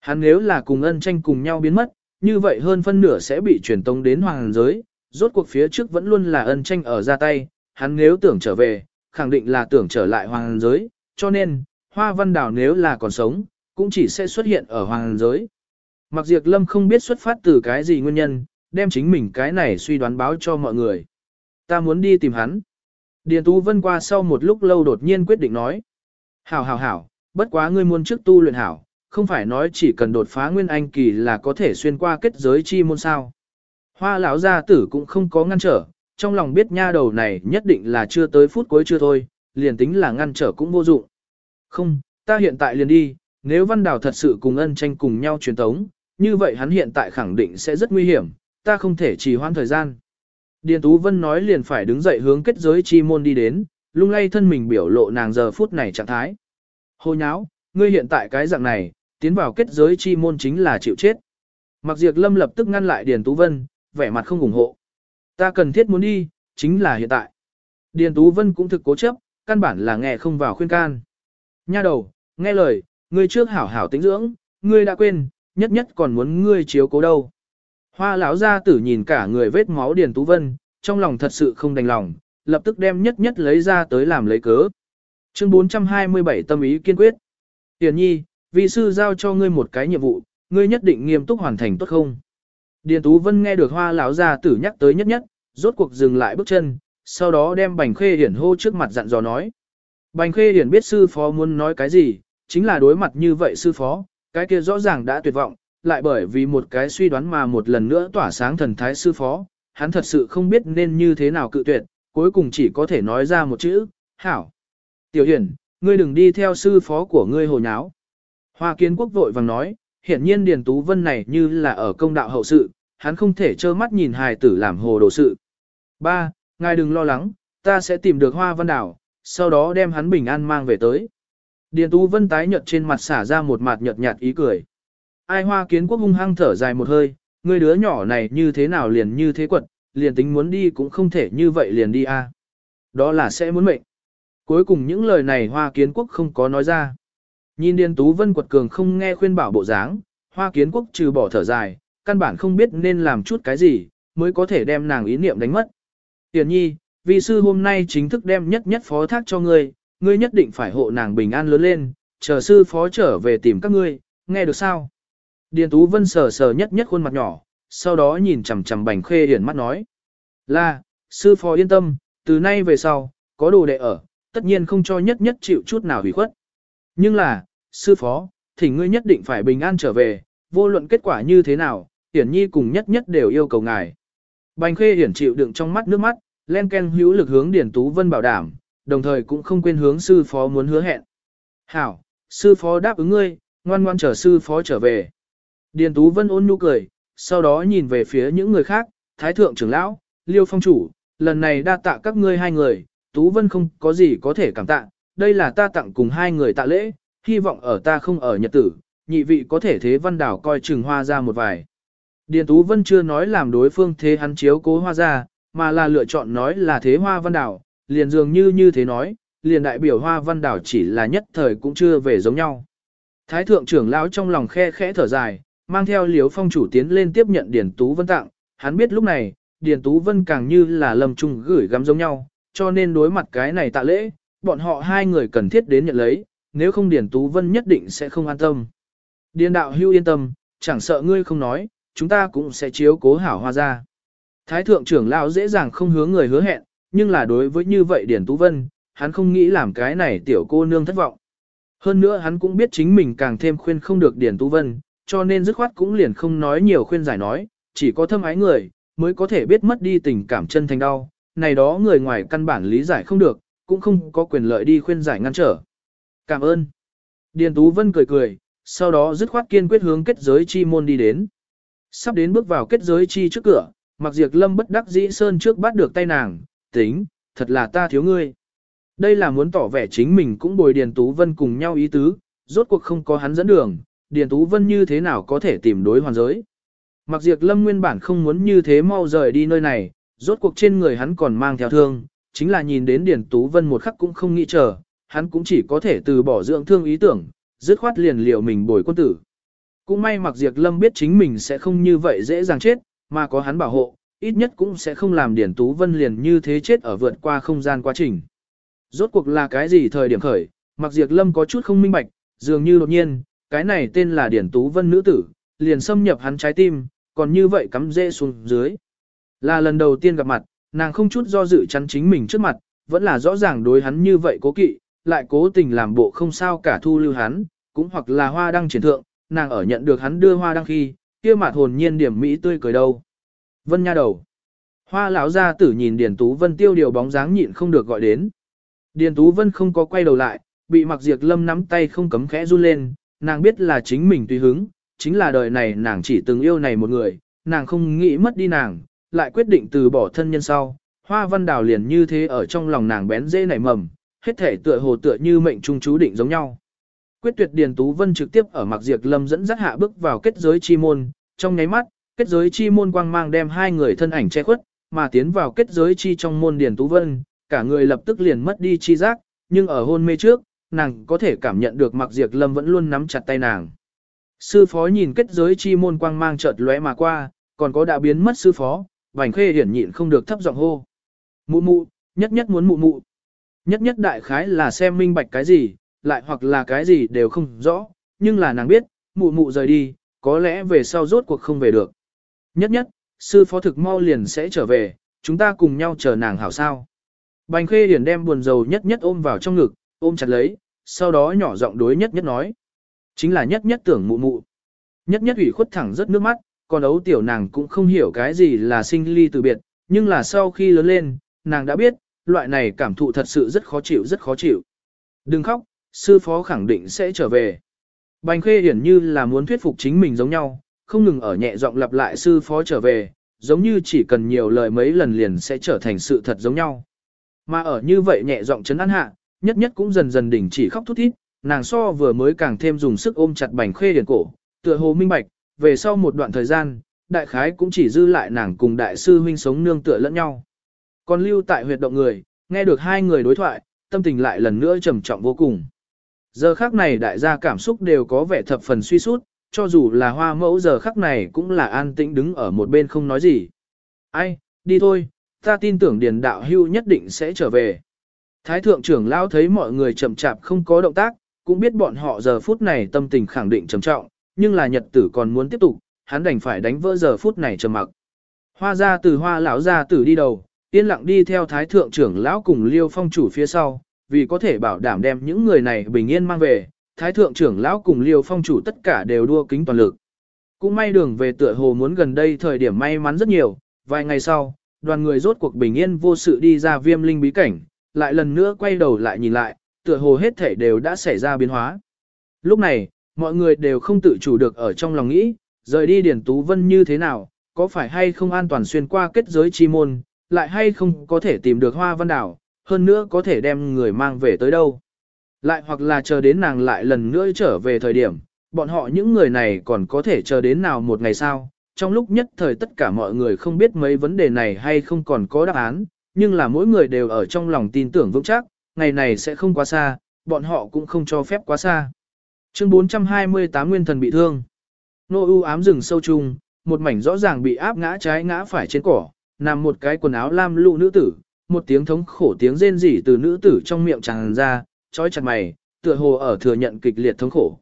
Speaker 1: Hắn nếu là cùng ân tranh cùng nhau biến mất, như vậy hơn phân nửa sẽ bị truyền tống đến hoàng giới, rốt cuộc phía trước vẫn luôn là ân tranh ở ra tay, hắn nếu tưởng trở về, khẳng định là tưởng trở lại hoàng giới, cho nên, hoa văn đảo nếu là còn sống, cũng chỉ sẽ xuất hiện ở hoàng giới. Mặc diệt lâm không biết xuất phát từ cái gì nguyên nhân, đem chính mình cái này suy đoán báo cho mọi người. Ta muốn đi tìm hắn. Điền Tú Vân qua sau một lúc lâu đột nhiên quyết định nói. Hảo hảo hảo, bất quá ngươi muốn trước tu luyện hảo, không phải nói chỉ cần đột phá nguyên anh kỳ là có thể xuyên qua kết giới chi môn sao. Hoa lão gia tử cũng không có ngăn trở, trong lòng biết nha đầu này nhất định là chưa tới phút cuối chưa thôi, liền tính là ngăn trở cũng vô dụng. Không, ta hiện tại liền đi, nếu văn đào thật sự cùng ân tranh cùng nhau truyền tống, như vậy hắn hiện tại khẳng định sẽ rất nguy hiểm, ta không thể trì hoãn thời gian. Điền Tú Vân nói liền phải đứng dậy hướng kết giới chi môn đi đến, lung lay thân mình biểu lộ nàng giờ phút này trạng thái. Hô nháo, ngươi hiện tại cái dạng này, tiến vào kết giới chi môn chính là chịu chết. Mặc diệt lâm lập tức ngăn lại Điền Tú Vân, vẻ mặt không ủng hộ. Ta cần thiết muốn đi, chính là hiện tại. Điền Tú Vân cũng thực cố chấp, căn bản là nghe không vào khuyên can. Nha đầu, nghe lời, ngươi trước hảo hảo tính dưỡng, ngươi đã quên, nhất nhất còn muốn ngươi chiếu cố đâu. Hoa lão gia tử nhìn cả người vết máu Điền Tú Vân, trong lòng thật sự không đành lòng, lập tức đem nhất nhất lấy ra tới làm lấy cớ. Chương 427 tâm ý kiên quyết. Tiền nhi, vị sư giao cho ngươi một cái nhiệm vụ, ngươi nhất định nghiêm túc hoàn thành tốt không? Điền Tú Vân nghe được hoa lão gia tử nhắc tới nhất nhất, rốt cuộc dừng lại bước chân, sau đó đem Bành Khê Hiển hô trước mặt dặn dò nói. Bành Khê Hiển biết sư phó muốn nói cái gì, chính là đối mặt như vậy sư phó, cái kia rõ ràng đã tuyệt vọng, lại bởi vì một cái suy đoán mà một lần nữa tỏa sáng thần thái sư phó, hắn thật sự không biết nên như thế nào cự tuyệt, cuối cùng chỉ có thể nói ra một chữ, hảo. Tiểu Hiển, ngươi đừng đi theo sư phó của ngươi hồ nháo. Hoa kiến quốc vội vàng nói, hiển nhiên Điền Tú Vân này như là ở công đạo hậu sự, hắn không thể trơ mắt nhìn hài tử làm hồ đồ sự. Ba, ngài đừng lo lắng, ta sẽ tìm được hoa văn đảo, sau đó đem hắn bình an mang về tới. Điền Tú Vân tái nhợt trên mặt xả ra một mặt nhợt nhạt ý cười. Ai hoa kiến quốc hung hăng thở dài một hơi, người đứa nhỏ này như thế nào liền như thế quật, liền tính muốn đi cũng không thể như vậy liền đi a. Đó là sẽ muốn mệnh. Cuối cùng những lời này hoa kiến quốc không có nói ra. Nhìn Điền Tú Vân quật cường không nghe khuyên bảo bộ dáng, hoa kiến quốc trừ bỏ thở dài, căn bản không biết nên làm chút cái gì, mới có thể đem nàng ý niệm đánh mất. Tiền nhi, vị sư hôm nay chính thức đem nhất nhất phó thác cho ngươi, ngươi nhất định phải hộ nàng bình an lớn lên, chờ sư phó trở về tìm các ngươi, nghe được sao? Điền Tú Vân sờ sờ nhất nhất khuôn mặt nhỏ, sau đó nhìn chằm chằm bành khê điển mắt nói. Là, sư phó yên tâm, từ nay về sau, có đồ đệ ở, tất nhiên không cho nhất nhất chịu chút nào hủy khuất. Nhưng là, sư phó, thì ngươi nhất định phải bình an trở về, vô luận kết quả như thế nào, hiển nhi cùng nhất nhất đều yêu cầu ngài. Bành khê hiển chịu đựng trong mắt nước mắt, len ken hữu lực hướng điển Tú Vân bảo đảm, đồng thời cũng không quên hướng sư phó muốn hứa hẹn. Hảo, sư phó đáp ứng ngươi, ngoan ngoan chờ sư phó trở về. Điền Tú Vân ôn nhu cười, sau đó nhìn về phía những người khác, Thái Thượng trưởng lão, Liêu Phong Chủ, lần này đa tạ các ngươi hai người, Tú Vân không có gì có thể cảm tạ, đây là ta tặng cùng hai người tạ lễ, hy vọng ở ta không ở nhật tử, nhị vị có thể thế văn đảo coi chừng hoa ra một vài. Điền Tú Vân chưa nói làm đối phương thế hắn chiếu cố hoa ra, mà là lựa chọn nói là thế hoa văn đảo, liền dường như như thế nói, liền đại biểu hoa văn đảo chỉ là nhất thời cũng chưa về giống nhau. Thái thượng trưởng lão trong lòng khe khẽ thở dài, mang theo liếu phong chủ tiến lên tiếp nhận Điền Tú Vân tặng, hắn biết lúc này, Điền Tú Vân càng như là lầm trung gửi gắm giống nhau, cho nên đối mặt cái này tạ lễ, bọn họ hai người cần thiết đến nhận lấy, nếu không Điền Tú Vân nhất định sẽ không an tâm. Điền đạo hưu yên tâm, chẳng sợ ngươi không nói, chúng ta cũng sẽ chiếu cố hảo hoa ra. Thái thượng trưởng lão dễ dàng không hướng người hứa hẹn, nhưng là đối với như vậy Điền Tú Vân, hắn không nghĩ làm cái này tiểu cô nương thất vọng. Hơn nữa hắn cũng biết chính mình càng thêm khuyên không được Điền Tú Vân, cho nên dứt khoát cũng liền không nói nhiều khuyên giải nói, chỉ có thâm ái người, mới có thể biết mất đi tình cảm chân thành đau, này đó người ngoài căn bản lý giải không được, cũng không có quyền lợi đi khuyên giải ngăn trở. Cảm ơn. Điền Tú Vân cười cười, sau đó dứt khoát kiên quyết hướng kết giới chi môn đi đến. Sắp đến bước vào kết giới chi trước cửa, mặc diệt lâm bất đắc dĩ sơn trước bắt được tay nàng, tính, thật là ta thiếu ngươi. Đây là muốn tỏ vẻ chính mình cũng bồi Điền Tú Vân cùng nhau ý tứ, rốt cuộc không có hắn dẫn đường, Điền Tú Vân như thế nào có thể tìm đối hoàn giới. Mặc diệt lâm nguyên bản không muốn như thế mau rời đi nơi này, rốt cuộc trên người hắn còn mang theo thương, chính là nhìn đến Điền Tú Vân một khắc cũng không nghĩ chờ, hắn cũng chỉ có thể từ bỏ dưỡng thương ý tưởng, dứt khoát liền liệu mình bồi quân tử. Cũng may mặc diệt lâm biết chính mình sẽ không như vậy dễ dàng chết, mà có hắn bảo hộ, ít nhất cũng sẽ không làm Điền Tú Vân liền như thế chết ở vượt qua không gian quá trình. Rốt cuộc là cái gì thời điểm khởi, mặc diệt lâm có chút không minh bạch, dường như đột nhiên, cái này tên là Điền Tú Vân nữ tử, liền xâm nhập hắn trái tim, còn như vậy cắm dễ xuống dưới. Là lần đầu tiên gặp mặt, nàng không chút do dự chắn chính mình trước mặt, vẫn là rõ ràng đối hắn như vậy cố kỵ, lại cố tình làm bộ không sao cả thu lưu hắn, cũng hoặc là hoa đăng triển thượng, nàng ở nhận được hắn đưa hoa đăng khi, kia mặt hồn nhiên điểm mỹ tươi cười đâu. Vân nha đầu. Hoa lão gia tử nhìn Điền Tú Vân tiêu điều bóng dáng nhịn không được gọi đến. Điền Tú Vân không có quay đầu lại, bị Mặc Diệp Lâm nắm tay không cấm khẽ run lên, nàng biết là chính mình tùy hứng, chính là đời này nàng chỉ từng yêu này một người, nàng không nghĩ mất đi nàng, lại quyết định từ bỏ thân nhân sau. Hoa văn đào liền như thế ở trong lòng nàng bén dễ nảy mầm, hết thể tựa hồ tựa như mệnh trung chú định giống nhau. Quyết tuyệt Điền Tú Vân trực tiếp ở Mạc Diệp Lâm dẫn dắt hạ bước vào kết giới chi môn, trong nháy mắt, kết giới chi môn quang mang đem hai người thân ảnh che khuất, mà tiến vào kết giới chi trong môn Điền Tú Vân, cả người lập tức liền mất đi chi giác, nhưng ở hôn mê trước, nàng có thể cảm nhận được Mạc Diệp Lâm vẫn luôn nắm chặt tay nàng. Sư phó nhìn kết giới chi môn quang mang chợt lóe mà qua, còn có đã biến mất sư phó, Bành Khê hiển nhịn không được thấp giọng hô. Mụ mụ, nhất nhất muốn mụ mụ. Nhất nhất đại khái là xem minh bạch cái gì, lại hoặc là cái gì đều không rõ, nhưng là nàng biết, mụ mụ rời đi, có lẽ về sau rốt cuộc không về được. Nhất nhất, sư phó thực mau liền sẽ trở về, chúng ta cùng nhau chờ nàng hảo sao. Bành khê hiển đem buồn dầu nhất nhất ôm vào trong ngực, ôm chặt lấy, sau đó nhỏ giọng đối nhất nhất nói. Chính là nhất nhất tưởng mụ mụ. Nhất nhất ủy khuất thẳng rất nước mắt, còn ấu tiểu nàng cũng không hiểu cái gì là sinh ly từ biệt, nhưng là sau khi lớn lên, nàng đã biết, loại này cảm thụ thật sự rất khó chịu rất khó chịu. Đừng khóc, sư phó khẳng định sẽ trở về. Bành khê hiển như là muốn thuyết phục chính mình giống nhau, không ngừng ở nhẹ giọng lặp lại sư phó trở về, giống như chỉ cần nhiều lời mấy lần liền sẽ trở thành sự thật giống nhau. Mà ở như vậy nhẹ giọng chấn an hạ, nhất nhất cũng dần dần đỉnh chỉ khóc thút thít, nàng so vừa mới càng thêm dùng sức ôm chặt bành khê hiển cổ, tựa hồ minh bạch, về sau một đoạn thời gian, đại khái cũng chỉ dư lại nàng cùng đại sư huynh sống nương tựa lẫn nhau. Còn lưu tại huyệt động người, nghe được hai người đối thoại, tâm tình lại lần nữa trầm trọng vô cùng. Giờ khắc này đại gia cảm xúc đều có vẻ thập phần suy sút, cho dù là hoa mẫu giờ khắc này cũng là an tĩnh đứng ở một bên không nói gì. Ai, đi thôi, ta tin tưởng điền đạo hưu nhất định sẽ trở về. Thái thượng trưởng lao thấy mọi người chậm chạp không có động tác, cũng biết bọn họ giờ phút này tâm tình khẳng định trầm trọng, nhưng là nhật tử còn muốn tiếp tục, hắn đành phải đánh vỡ giờ phút này trầm mặc. Hoa ra từ hoa lão ra tử đi đầu, yên lặng đi theo thái thượng trưởng lão cùng liêu phong chủ phía sau, vì có thể bảo đảm đem những người này bình yên mang về, thái thượng trưởng lão cùng liêu phong chủ tất cả đều đua kính toàn lực. Cũng may đường về tựa hồ muốn gần đây thời điểm may mắn rất nhiều, vài ngày sau, đoàn người rốt cuộc bình yên vô sự đi ra viêm linh bí cảnh, lại lần nữa quay đầu lại nhìn lại, tựa hồ hết thể đều đã xảy ra biến hóa. Lúc này, mọi người đều không tự chủ được ở trong lòng nghĩ, rời đi Điển Tú Vân như thế nào, có phải hay không an toàn xuyên qua kết giới chi môn, lại hay không có thể tìm được hoa văn đảo, hơn nữa có thể đem người mang về tới đâu. Lại hoặc là chờ đến nàng lại lần nữa trở về thời điểm, bọn họ những người này còn có thể chờ đến nào một ngày sau. Trong lúc nhất thời tất cả mọi người không biết mấy vấn đề này hay không còn có đáp án, nhưng là mỗi người đều ở trong lòng tin tưởng vững chắc, ngày này sẽ không quá xa, bọn họ cũng không cho phép quá xa. Chương 428 Nguyên thần bị thương. Nô u ám rừng sâu chung, một mảnh rõ ràng bị áp ngã trái ngã phải trên cỏ, nằm một cái quần áo lam lụ nữ tử, một tiếng thống khổ tiếng rên rỉ từ nữ tử trong miệng tràn ra, trói chặt mày, tựa hồ ở thừa nhận kịch liệt thống khổ.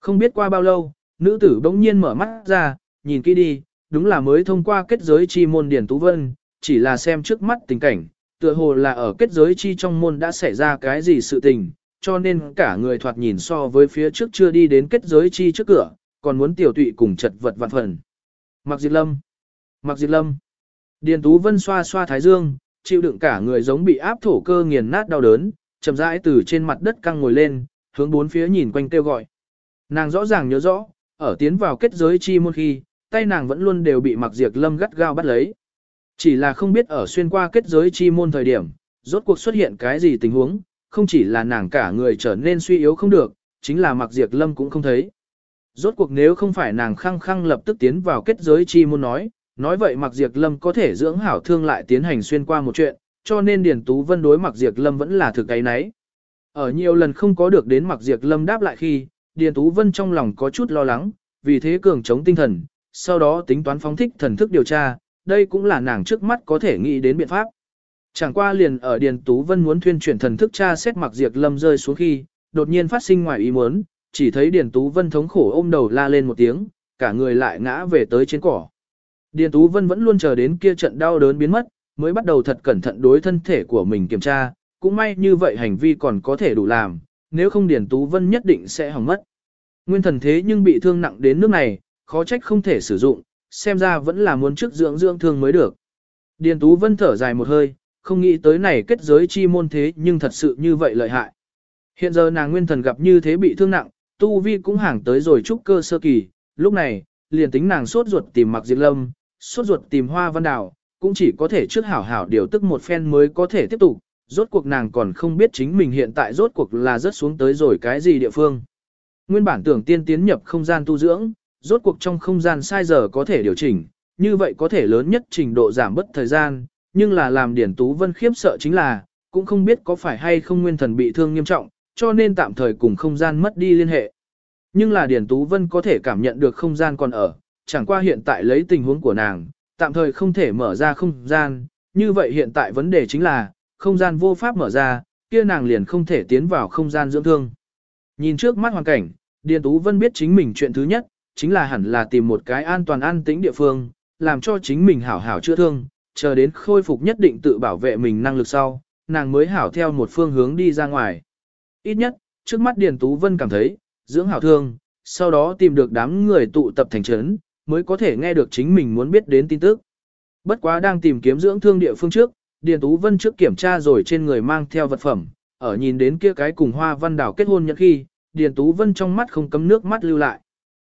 Speaker 1: Không biết qua bao lâu, nữ tử bỗng nhiên mở mắt ra, nhìn kỹ đi, đúng là mới thông qua kết giới chi môn Điển Tú Vân, chỉ là xem trước mắt tình cảnh, tựa hồ là ở kết giới chi trong môn đã xảy ra cái gì sự tình, cho nên cả người thoạt nhìn so với phía trước chưa đi đến kết giới chi trước cửa, còn muốn tiểu tụy cùng chật vật vạn phần. Mặc Diệt Lâm Mặc Diệt Lâm Điền Tú Vân xoa xoa thái dương, chịu đựng cả người giống bị áp thổ cơ nghiền nát đau đớn, chậm rãi từ trên mặt đất căng ngồi lên, hướng bốn phía nhìn quanh kêu gọi. Nàng rõ ràng nhớ rõ, ở tiến vào kết giới chi môn khi, tay nàng vẫn luôn đều bị Mặc diệt Lâm gắt gao bắt lấy. Chỉ là không biết ở xuyên qua kết giới chi môn thời điểm, rốt cuộc xuất hiện cái gì tình huống, không chỉ là nàng cả người trở nên suy yếu không được, chính là Mặc Diệp Lâm cũng không thấy. Rốt cuộc nếu không phải nàng khăng khăng lập tức tiến vào kết giới chi môn nói, nói vậy Mặc Diệp Lâm có thể dưỡng hảo thương lại tiến hành xuyên qua một chuyện, cho nên Điền Tú Vân đối Mặc Diệp Lâm vẫn là thực cái nấy. Ở nhiều lần không có được đến Mặc Diệp Lâm đáp lại khi, Điền Tú Vân trong lòng có chút lo lắng, vì thế cường chống tinh thần, sau đó tính toán phóng thích thần thức điều tra, đây cũng là nàng trước mắt có thể nghĩ đến biện pháp. Chẳng qua liền ở Điền Tú Vân muốn thuyên chuyển thần thức tra xét Mặc diệt Lâm rơi xuống khi, đột nhiên phát sinh ngoài ý muốn, chỉ thấy Điền Tú Vân thống khổ ôm đầu la lên một tiếng, cả người lại ngã về tới trên cỏ. Điền Tú Vân vẫn luôn chờ đến kia trận đau đớn biến mất, mới bắt đầu thật cẩn thận đối thân thể của mình kiểm tra, cũng may như vậy hành vi còn có thể đủ làm, nếu không Điền Tú Vân nhất định sẽ hỏng mất. Nguyên thần thế nhưng bị thương nặng đến nước này, khó trách không thể sử dụng, xem ra vẫn là muốn trước dưỡng dưỡng thương mới được. Điền Tú Vân thở dài một hơi, không nghĩ tới này kết giới chi môn thế nhưng thật sự như vậy lợi hại. Hiện giờ nàng nguyên thần gặp như thế bị thương nặng, Tu Vi cũng hàng tới rồi trúc cơ sơ kỳ, lúc này, liền tính nàng sốt ruột tìm mặc diệt lâm, sốt ruột tìm hoa văn đào, cũng chỉ có thể trước hảo hảo điều tức một phen mới có thể tiếp tục, rốt cuộc nàng còn không biết chính mình hiện tại rốt cuộc là rớt xuống tới rồi cái gì địa phương. Nguyên bản tưởng tiên tiến nhập không gian tu dưỡng, rốt cuộc trong không gian sai giờ có thể điều chỉnh, như vậy có thể lớn nhất trình độ giảm bất thời gian, nhưng là làm Điển Tú Vân khiếp sợ chính là, cũng không biết có phải hay không nguyên thần bị thương nghiêm trọng, cho nên tạm thời cùng không gian mất đi liên hệ. Nhưng là Điển Tú Vân có thể cảm nhận được không gian còn ở, chẳng qua hiện tại lấy tình huống của nàng, tạm thời không thể mở ra không gian, như vậy hiện tại vấn đề chính là, không gian vô pháp mở ra, kia nàng liền không thể tiến vào không gian dưỡng thương. Nhìn trước mắt hoàn cảnh, Điền Tú Vân biết chính mình chuyện thứ nhất, chính là hẳn là tìm một cái an toàn an tĩnh địa phương, làm cho chính mình hảo hảo chữa thương, chờ đến khôi phục nhất định tự bảo vệ mình năng lực sau, nàng mới hảo theo một phương hướng đi ra ngoài. Ít nhất, trước mắt Điền Tú Vân cảm thấy, dưỡng hảo thương, sau đó tìm được đám người tụ tập thành trấn, mới có thể nghe được chính mình muốn biết đến tin tức. Bất quá đang tìm kiếm dưỡng thương địa phương trước, Điền Tú Vân trước kiểm tra rồi trên người mang theo vật phẩm, ở nhìn đến kia cái cùng hoa văn đảo kết hôn nhật khi, Điền Tú Vân trong mắt không cấm nước mắt lưu lại.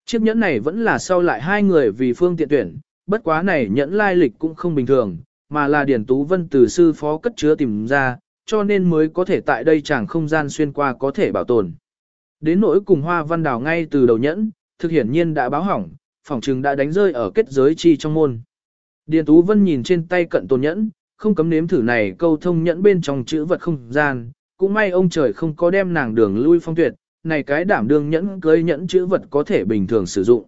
Speaker 1: Chiếc nhẫn này vẫn là sau lại hai người vì phương tiện tuyển, bất quá này nhẫn lai lịch cũng không bình thường, mà là Điền Tú Vân từ sư phó cất chứa tìm ra, cho nên mới có thể tại đây chẳng không gian xuyên qua có thể bảo tồn. Đến nỗi cùng hoa văn đảo ngay từ đầu nhẫn, thực hiển nhiên đã báo hỏng, phòng trừng đã đánh rơi ở kết giới chi trong môn. Điền Tú Vân nhìn trên tay cận tồn nhẫn, không cấm nếm thử này câu thông nhẫn bên trong chữ vật không gian, cũng may ông trời không có đem nàng đường lui phong tuyệt, này cái đảm đương nhẫn cưới nhẫn chữ vật có thể bình thường sử dụng.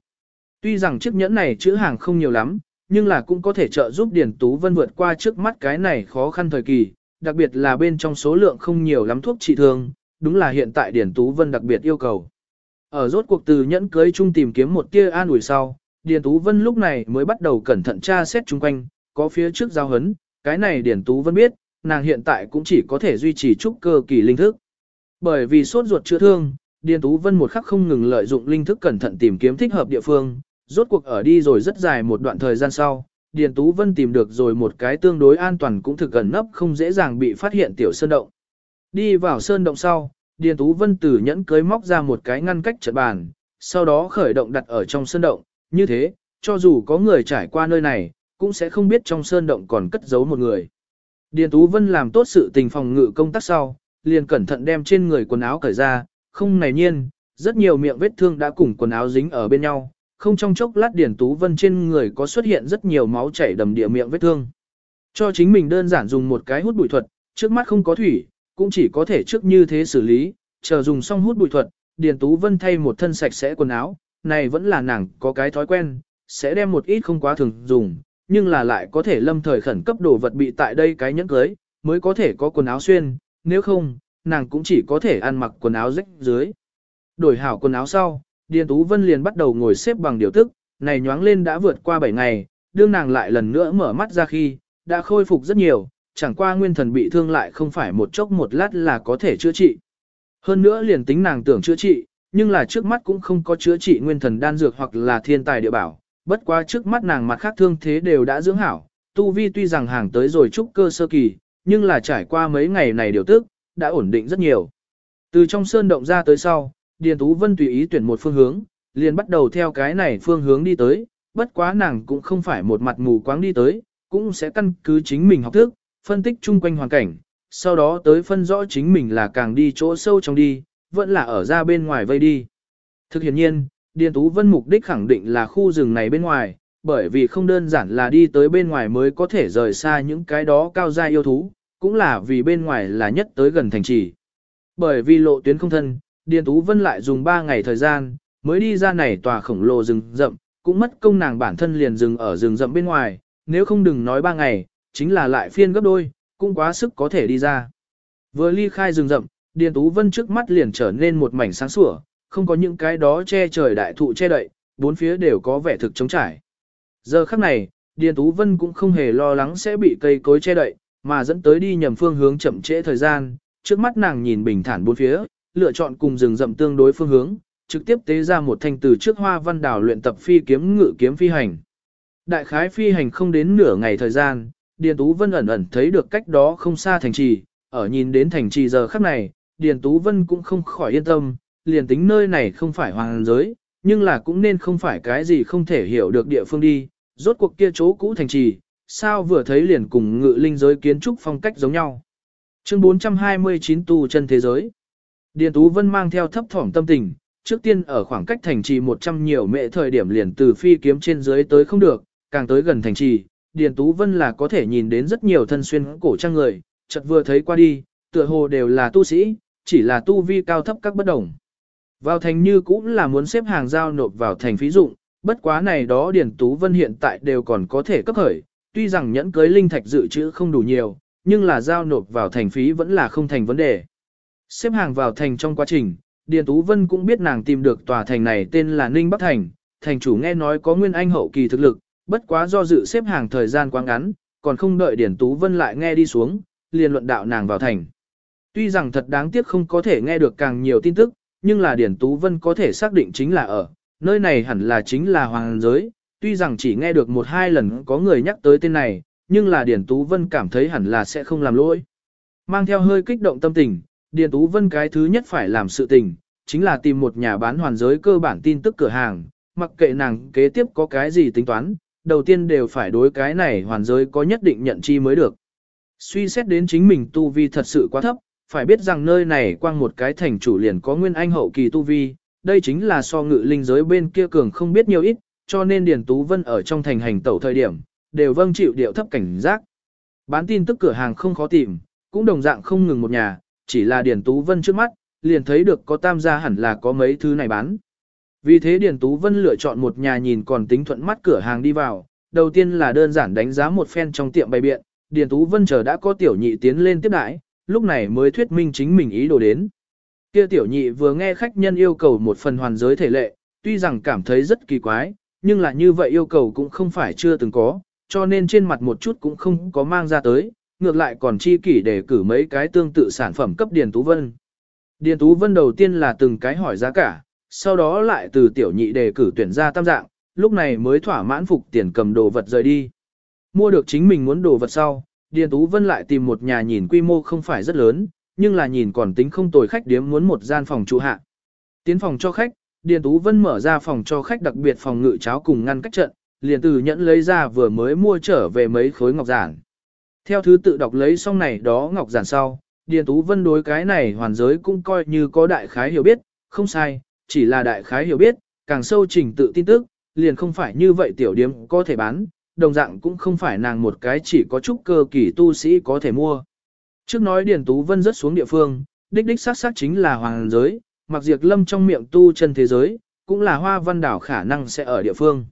Speaker 1: Tuy rằng chiếc nhẫn này chữ hàng không nhiều lắm, nhưng là cũng có thể trợ giúp Điền Tú Vân vượt qua trước mắt cái này khó khăn thời kỳ, đặc biệt là bên trong số lượng không nhiều lắm thuốc trị thương, đúng là hiện tại Điền Tú Vân đặc biệt yêu cầu. Ở rốt cuộc từ nhẫn cưới chung tìm kiếm một tia an ủi sau, Điền Tú Vân lúc này mới bắt đầu cẩn thận tra xét chung quanh, có phía trước giao hấn, cái này Điền Tú Vân biết, nàng hiện tại cũng chỉ có thể duy trì trúc cơ kỳ linh thức. Bởi vì sốt ruột chữa thương, Điền Tú Vân một khắc không ngừng lợi dụng linh thức cẩn thận tìm kiếm thích hợp địa phương, rốt cuộc ở đi rồi rất dài một đoạn thời gian sau, Điền Tú Vân tìm được rồi một cái tương đối an toàn cũng thực gần nấp không dễ dàng bị phát hiện tiểu sơn động. Đi vào sơn động sau, Điền Tú Vân từ nhẫn cưới móc ra một cái ngăn cách trận bàn, sau đó khởi động đặt ở trong sơn động, như thế, cho dù có người trải qua nơi này, cũng sẽ không biết trong sơn động còn cất giấu một người. Điền Tú Vân làm tốt sự tình phòng ngự công tác sau, liền cẩn thận đem trên người quần áo cởi ra, không này nhiên, rất nhiều miệng vết thương đã cùng quần áo dính ở bên nhau, không trong chốc lát Điền Tú Vân trên người có xuất hiện rất nhiều máu chảy đầm địa miệng vết thương. Cho chính mình đơn giản dùng một cái hút bụi thuật, trước mắt không có thủy, cũng chỉ có thể trước như thế xử lý, chờ dùng xong hút bụi thuật, Điền Tú Vân thay một thân sạch sẽ quần áo, này vẫn là nàng có cái thói quen, sẽ đem một ít không quá thường dùng, nhưng là lại có thể lâm thời khẩn cấp đồ vật bị tại đây cái nhẫn cưới, mới có thể có quần áo xuyên, nếu không, nàng cũng chỉ có thể ăn mặc quần áo rách dưới. Đổi hảo quần áo sau, Điền Tú Vân liền bắt đầu ngồi xếp bằng điều tức, này nhoáng lên đã vượt qua 7 ngày, đương nàng lại lần nữa mở mắt ra khi, đã khôi phục rất nhiều, chẳng qua nguyên thần bị thương lại không phải một chốc một lát là có thể chữa trị. Hơn nữa liền tính nàng tưởng chữa trị, nhưng là trước mắt cũng không có chữa trị nguyên thần đan dược hoặc là thiên tài địa bảo, bất quá trước mắt nàng mặt khác thương thế đều đã dưỡng hảo, tu vi tuy rằng hàng tới rồi trúc cơ sơ kỳ, nhưng là trải qua mấy ngày này điều tức, đã ổn định rất nhiều. Từ trong sơn động ra tới sau, Điền Tú Vân tùy ý tuyển một phương hướng, liền bắt đầu theo cái này phương hướng đi tới, bất quá nàng cũng không phải một mặt mù quáng đi tới, cũng sẽ căn cứ chính mình học thức, phân tích chung quanh hoàn cảnh, sau đó tới phân rõ chính mình là càng đi chỗ sâu trong đi, vẫn là ở ra bên ngoài vây đi. Thực hiện nhiên, Điền Tú Vân mục đích khẳng định là khu rừng này bên ngoài, bởi vì không đơn giản là đi tới bên ngoài mới có thể rời xa những cái đó cao gia yêu thú, cũng là vì bên ngoài là nhất tới gần thành trì. Bởi vì lộ tuyến không thân, Điền Tú Vân lại dùng 3 ngày thời gian, mới đi ra này tòa khổng lồ rừng rậm, cũng mất công nàng bản thân liền dừng ở rừng rậm bên ngoài, nếu không đừng nói 3 ngày, chính là lại phiên gấp đôi, cũng quá sức có thể đi ra. Vừa ly khai rừng rậm, Điền Tú Vân trước mắt liền trở nên một mảnh sáng sủa, không có những cái đó che trời đại thụ che đậy, bốn phía đều có vẻ thực trống trải. Giờ khắc này, Điền Tú Vân cũng không hề lo lắng sẽ bị cây cối che đậy, mà dẫn tới đi nhầm phương hướng chậm trễ thời gian, trước mắt nàng nhìn bình thản bốn phía, lựa chọn cùng rừng rậm tương đối phương hướng, trực tiếp tế ra một thanh từ trước hoa văn đảo luyện tập phi kiếm ngự kiếm phi hành. Đại khái phi hành không đến nửa ngày thời gian, Điền Tú Vân ẩn ẩn thấy được cách đó không xa thành trì, ở nhìn đến thành trì giờ khắc này, Điền Tú Vân cũng không khỏi yên tâm, liền tính nơi này không phải hoàng giới, nhưng là cũng nên không phải cái gì không thể hiểu được địa phương đi, rốt cuộc kia chỗ cũ thành trì, sao vừa thấy liền cùng ngự linh giới kiến trúc phong cách giống nhau. Chương 429 tu chân thế giới. Điền Tú Vân mang theo thấp thỏm tâm tình, Trước tiên ở khoảng cách thành trì 100 nhiều mệ thời điểm liền từ phi kiếm trên dưới tới không được, càng tới gần thành trì, Điền Tú Vân là có thể nhìn đến rất nhiều thân xuyên cổ trang người, chợt vừa thấy qua đi, tựa hồ đều là tu sĩ, chỉ là tu vi cao thấp các bất đồng. Vào thành như cũng là muốn xếp hàng giao nộp vào thành phí dụng, bất quá này đó Điền Tú Vân hiện tại đều còn có thể cấp khởi, tuy rằng nhẫn cưới linh thạch dự trữ không đủ nhiều, nhưng là giao nộp vào thành phí vẫn là không thành vấn đề. Xếp hàng vào thành trong quá trình, Điền Tú Vân cũng biết nàng tìm được tòa thành này tên là Ninh Bắc Thành, thành chủ nghe nói có nguyên anh hậu kỳ thực lực, bất quá do dự xếp hàng thời gian quá ngắn, còn không đợi Điền Tú Vân lại nghe đi xuống, liền luận đạo nàng vào thành. Tuy rằng thật đáng tiếc không có thể nghe được càng nhiều tin tức, nhưng là Điền Tú Vân có thể xác định chính là ở, nơi này hẳn là chính là hoàng giới, tuy rằng chỉ nghe được một hai lần có người nhắc tới tên này, nhưng là Điền Tú Vân cảm thấy hẳn là sẽ không làm lỗi. Mang theo hơi kích động tâm tình, Điền Tú Vân cái thứ nhất phải làm sự tình, chính là tìm một nhà bán hoàn giới cơ bản tin tức cửa hàng, mặc kệ nàng kế tiếp có cái gì tính toán, đầu tiên đều phải đối cái này hoàn giới có nhất định nhận chi mới được. Suy xét đến chính mình tu vi thật sự quá thấp, phải biết rằng nơi này quang một cái thành chủ liền có nguyên anh hậu kỳ tu vi, đây chính là so ngự linh giới bên kia cường không biết nhiều ít, cho nên Điền Tú Vân ở trong thành hành tẩu thời điểm, đều vâng chịu điệu thấp cảnh giác. Bán tin tức cửa hàng không khó tìm, cũng đồng dạng không ngừng một nhà, chỉ là Điền Tú Vân trước mắt, liền thấy được có tam gia hẳn là có mấy thứ này bán. Vì thế Điền Tú Vân lựa chọn một nhà nhìn còn tính thuận mắt cửa hàng đi vào, đầu tiên là đơn giản đánh giá một phen trong tiệm bày biện, Điền Tú Vân chờ đã có tiểu nhị tiến lên tiếp đãi, lúc này mới thuyết minh chính mình ý đồ đến. Kia tiểu nhị vừa nghe khách nhân yêu cầu một phần hoàn giới thể lệ, tuy rằng cảm thấy rất kỳ quái, nhưng là như vậy yêu cầu cũng không phải chưa từng có, cho nên trên mặt một chút cũng không có mang ra tới, ngược lại còn chi kỷ để cử mấy cái tương tự sản phẩm cấp Điền Tú Vân. Điền Tú Vân đầu tiên là từng cái hỏi giá cả, sau đó lại từ tiểu nhị đề cử tuyển ra tam dạng, lúc này mới thỏa mãn phục tiền cầm đồ vật rời đi. Mua được chính mình muốn đồ vật sau, Điền Tú Vân lại tìm một nhà nhìn quy mô không phải rất lớn, nhưng là nhìn còn tính không tồi khách điếm muốn một gian phòng trụ hạ. Tiến phòng cho khách, Điền Tú Vân mở ra phòng cho khách đặc biệt phòng ngự cháo cùng ngăn cách trận, liền từ nhẫn lấy ra vừa mới mua trở về mấy khối ngọc giản. Theo thứ tự đọc lấy xong này đó ngọc giản sau, Điền Tú Vân đối cái này hoàn giới cũng coi như có đại khái hiểu biết, không sai, chỉ là đại khái hiểu biết, càng sâu trình tự tin tức, liền không phải như vậy tiểu điếm có thể bán, đồng dạng cũng không phải nàng một cái chỉ có chút cơ kỳ tu sĩ có thể mua. Trước nói Điền Tú Vân rất xuống địa phương, đích đích sát sát chính là hoàng giới, mặc diệt lâm trong miệng tu chân thế giới, cũng là hoa văn đảo khả năng sẽ ở địa phương.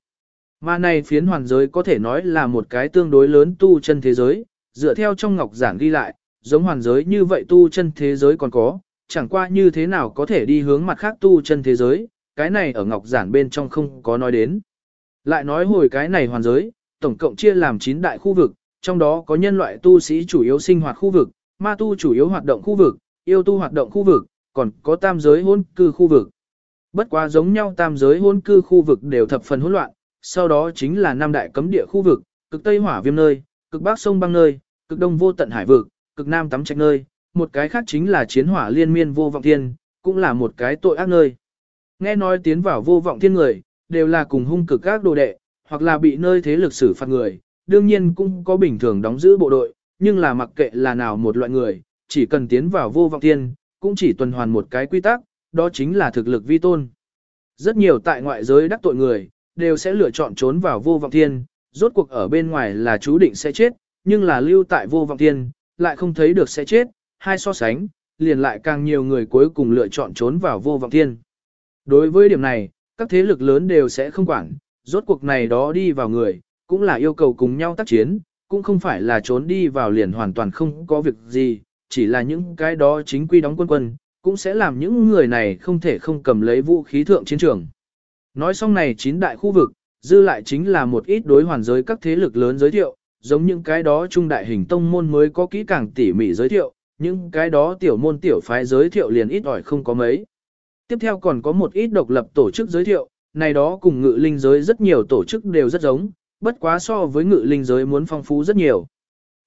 Speaker 1: Mà này phiến hoàn giới có thể nói là một cái tương đối lớn tu chân thế giới, dựa theo trong ngọc giản ghi lại, giống hoàn giới như vậy tu chân thế giới còn có, chẳng qua như thế nào có thể đi hướng mặt khác tu chân thế giới, cái này ở ngọc giản bên trong không có nói đến. Lại nói hồi cái này hoàn giới, tổng cộng chia làm 9 đại khu vực, trong đó có nhân loại tu sĩ chủ yếu sinh hoạt khu vực, ma tu chủ yếu hoạt động khu vực, yêu tu hoạt động khu vực, còn có tam giới hôn cư khu vực. Bất quá giống nhau tam giới hôn cư khu vực đều thập phần hỗn loạn, sau đó chính là năm đại cấm địa khu vực, cực tây hỏa viêm nơi, cực bắc sông băng nơi, cực đông vô tận hải vực, cực nam tắm trạch nơi, một cái khác chính là chiến hỏa liên miên vô vọng thiên, cũng là một cái tội ác nơi. Nghe nói tiến vào vô vọng thiên người, đều là cùng hung cực các đồ đệ, hoặc là bị nơi thế lực xử phạt người, đương nhiên cũng có bình thường đóng giữ bộ đội, nhưng là mặc kệ là nào một loại người, chỉ cần tiến vào vô vọng thiên, cũng chỉ tuần hoàn một cái quy tắc, đó chính là thực lực vi tôn. Rất nhiều tại ngoại giới đắc tội người, đều sẽ lựa chọn trốn vào vô vọng thiên, rốt cuộc ở bên ngoài là chú định sẽ chết, nhưng là lưu tại vô vọng thiên, lại không thấy được sẽ chết, hai so sánh, liền lại càng nhiều người cuối cùng lựa chọn trốn vào vô vọng thiên. Đối với điểm này, các thế lực lớn đều sẽ không quản, rốt cuộc này đó đi vào người, cũng là yêu cầu cùng nhau tác chiến, cũng không phải là trốn đi vào liền hoàn toàn không có việc gì, chỉ là những cái đó chính quy đóng quân quân, cũng sẽ làm những người này không thể không cầm lấy vũ khí thượng chiến trường. Nói xong này chín đại khu vực, dư lại chính là một ít đối hoàn giới các thế lực lớn giới thiệu, giống những cái đó trung đại hình tông môn mới có kỹ càng tỉ mỉ giới thiệu, những cái đó tiểu môn tiểu phái giới thiệu liền ít ỏi không có mấy. Tiếp theo còn có một ít độc lập tổ chức giới thiệu, này đó cùng ngự linh giới rất nhiều tổ chức đều rất giống, bất quá so với ngự linh giới muốn phong phú rất nhiều.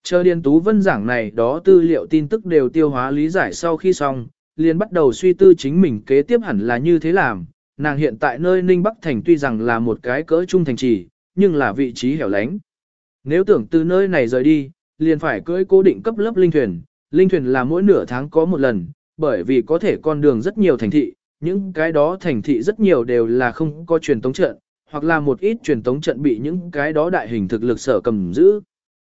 Speaker 1: Chờ Điền Tú Vân giảng này đó tư liệu tin tức đều tiêu hóa lý giải sau khi xong, liền bắt đầu suy tư chính mình kế tiếp hẳn là như thế làm. Nàng hiện tại nơi Ninh Bắc Thành tuy rằng là một cái cỡ trung thành trì, nhưng là vị trí hẻo lánh. Nếu tưởng từ nơi này rời đi, liền phải cưỡi cố định cấp lớp linh thuyền, linh thuyền là mỗi nửa tháng có một lần, bởi vì có thể con đường rất nhiều thành thị, những cái đó thành thị rất nhiều đều là không có truyền tống trận, hoặc là một ít truyền tống trận bị những cái đó đại hình thực lực sở cầm giữ.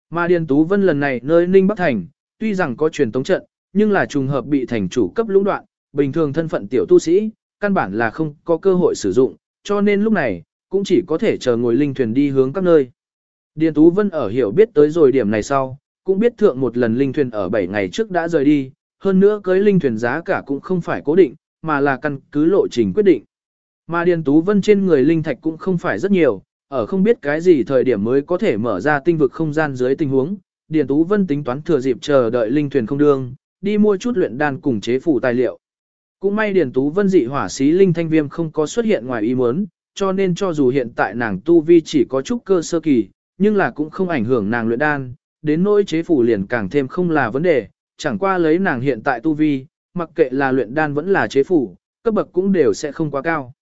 Speaker 1: Mà Điền Tú Vân lần này nơi Ninh Bắc Thành, tuy rằng có truyền tống trận, nhưng là trùng hợp bị thành chủ cấp lũng đoạn, bình thường thân phận tiểu tu sĩ, căn bản là không có cơ hội sử dụng, cho nên lúc này, cũng chỉ có thể chờ ngồi linh thuyền đi hướng các nơi. Điền Tú Vân ở hiểu biết tới rồi điểm này sau, cũng biết thượng một lần linh thuyền ở 7 ngày trước đã rời đi, hơn nữa cưới linh thuyền giá cả cũng không phải cố định, mà là căn cứ lộ trình quyết định. Mà Điền Tú Vân trên người linh thạch cũng không phải rất nhiều, ở không biết cái gì thời điểm mới có thể mở ra tinh vực không gian dưới tình huống, Điền Tú Vân tính toán thừa dịp chờ đợi linh thuyền không đương, đi mua chút luyện đan cùng chế phủ tài liệu. Cũng may Điền Tú Vân dị hỏa xí linh thanh viêm không có xuất hiện ngoài ý muốn, cho nên cho dù hiện tại nàng tu vi chỉ có chút cơ sơ kỳ, nhưng là cũng không ảnh hưởng nàng luyện đan, đến nỗi chế phủ liền càng thêm không là vấn đề, chẳng qua lấy nàng hiện tại tu vi, mặc kệ là luyện đan vẫn là chế phủ, cấp bậc cũng đều sẽ không quá cao.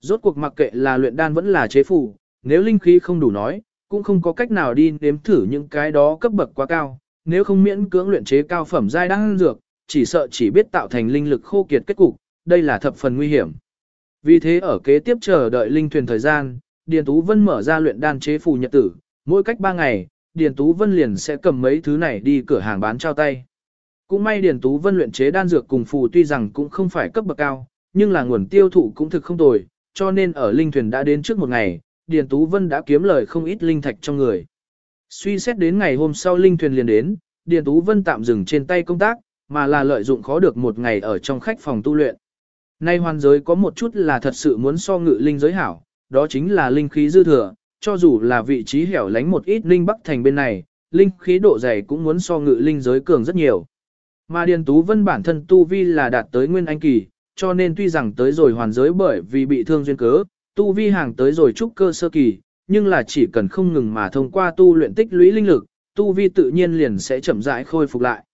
Speaker 1: Rốt cuộc mặc kệ là luyện đan vẫn là chế phủ, nếu linh khí không đủ nói, cũng không có cách nào đi nếm thử những cái đó cấp bậc quá cao, nếu không miễn cưỡng luyện chế cao phẩm giai đan dược, chỉ sợ chỉ biết tạo thành linh lực khô kiệt kết cục, đây là thập phần nguy hiểm. Vì thế ở kế tiếp chờ đợi linh thuyền thời gian, Điền Tú Vân mở ra luyện đan chế phù nhật tử, mỗi cách 3 ngày, Điền Tú Vân liền sẽ cầm mấy thứ này đi cửa hàng bán trao tay. Cũng may Điền Tú Vân luyện chế đan dược cùng phù tuy rằng cũng không phải cấp bậc cao, nhưng là nguồn tiêu thụ cũng thực không tồi, cho nên ở linh thuyền đã đến trước một ngày, Điền Tú Vân đã kiếm lời không ít linh thạch trong người. Suy xét đến ngày hôm sau linh thuyền liền đến, Điền Tú Vân tạm dừng trên tay công tác, mà là lợi dụng khó được một ngày ở trong khách phòng tu luyện. Nay hoàn giới có một chút là thật sự muốn so ngự linh giới hảo, đó chính là linh khí dư thừa, cho dù là vị trí hẻo lánh một ít linh bắc thành bên này, linh khí độ dày cũng muốn so ngự linh giới cường rất nhiều. Mà Điền Tú Vân bản thân tu vi là đạt tới nguyên anh kỳ, cho nên tuy rằng tới rồi hoàn giới bởi vì bị thương duyên cớ, tu vi hàng tới rồi trúc cơ sơ kỳ, nhưng là chỉ cần không ngừng mà thông qua tu luyện tích lũy linh lực, tu vi tự nhiên liền sẽ chậm rãi khôi phục lại.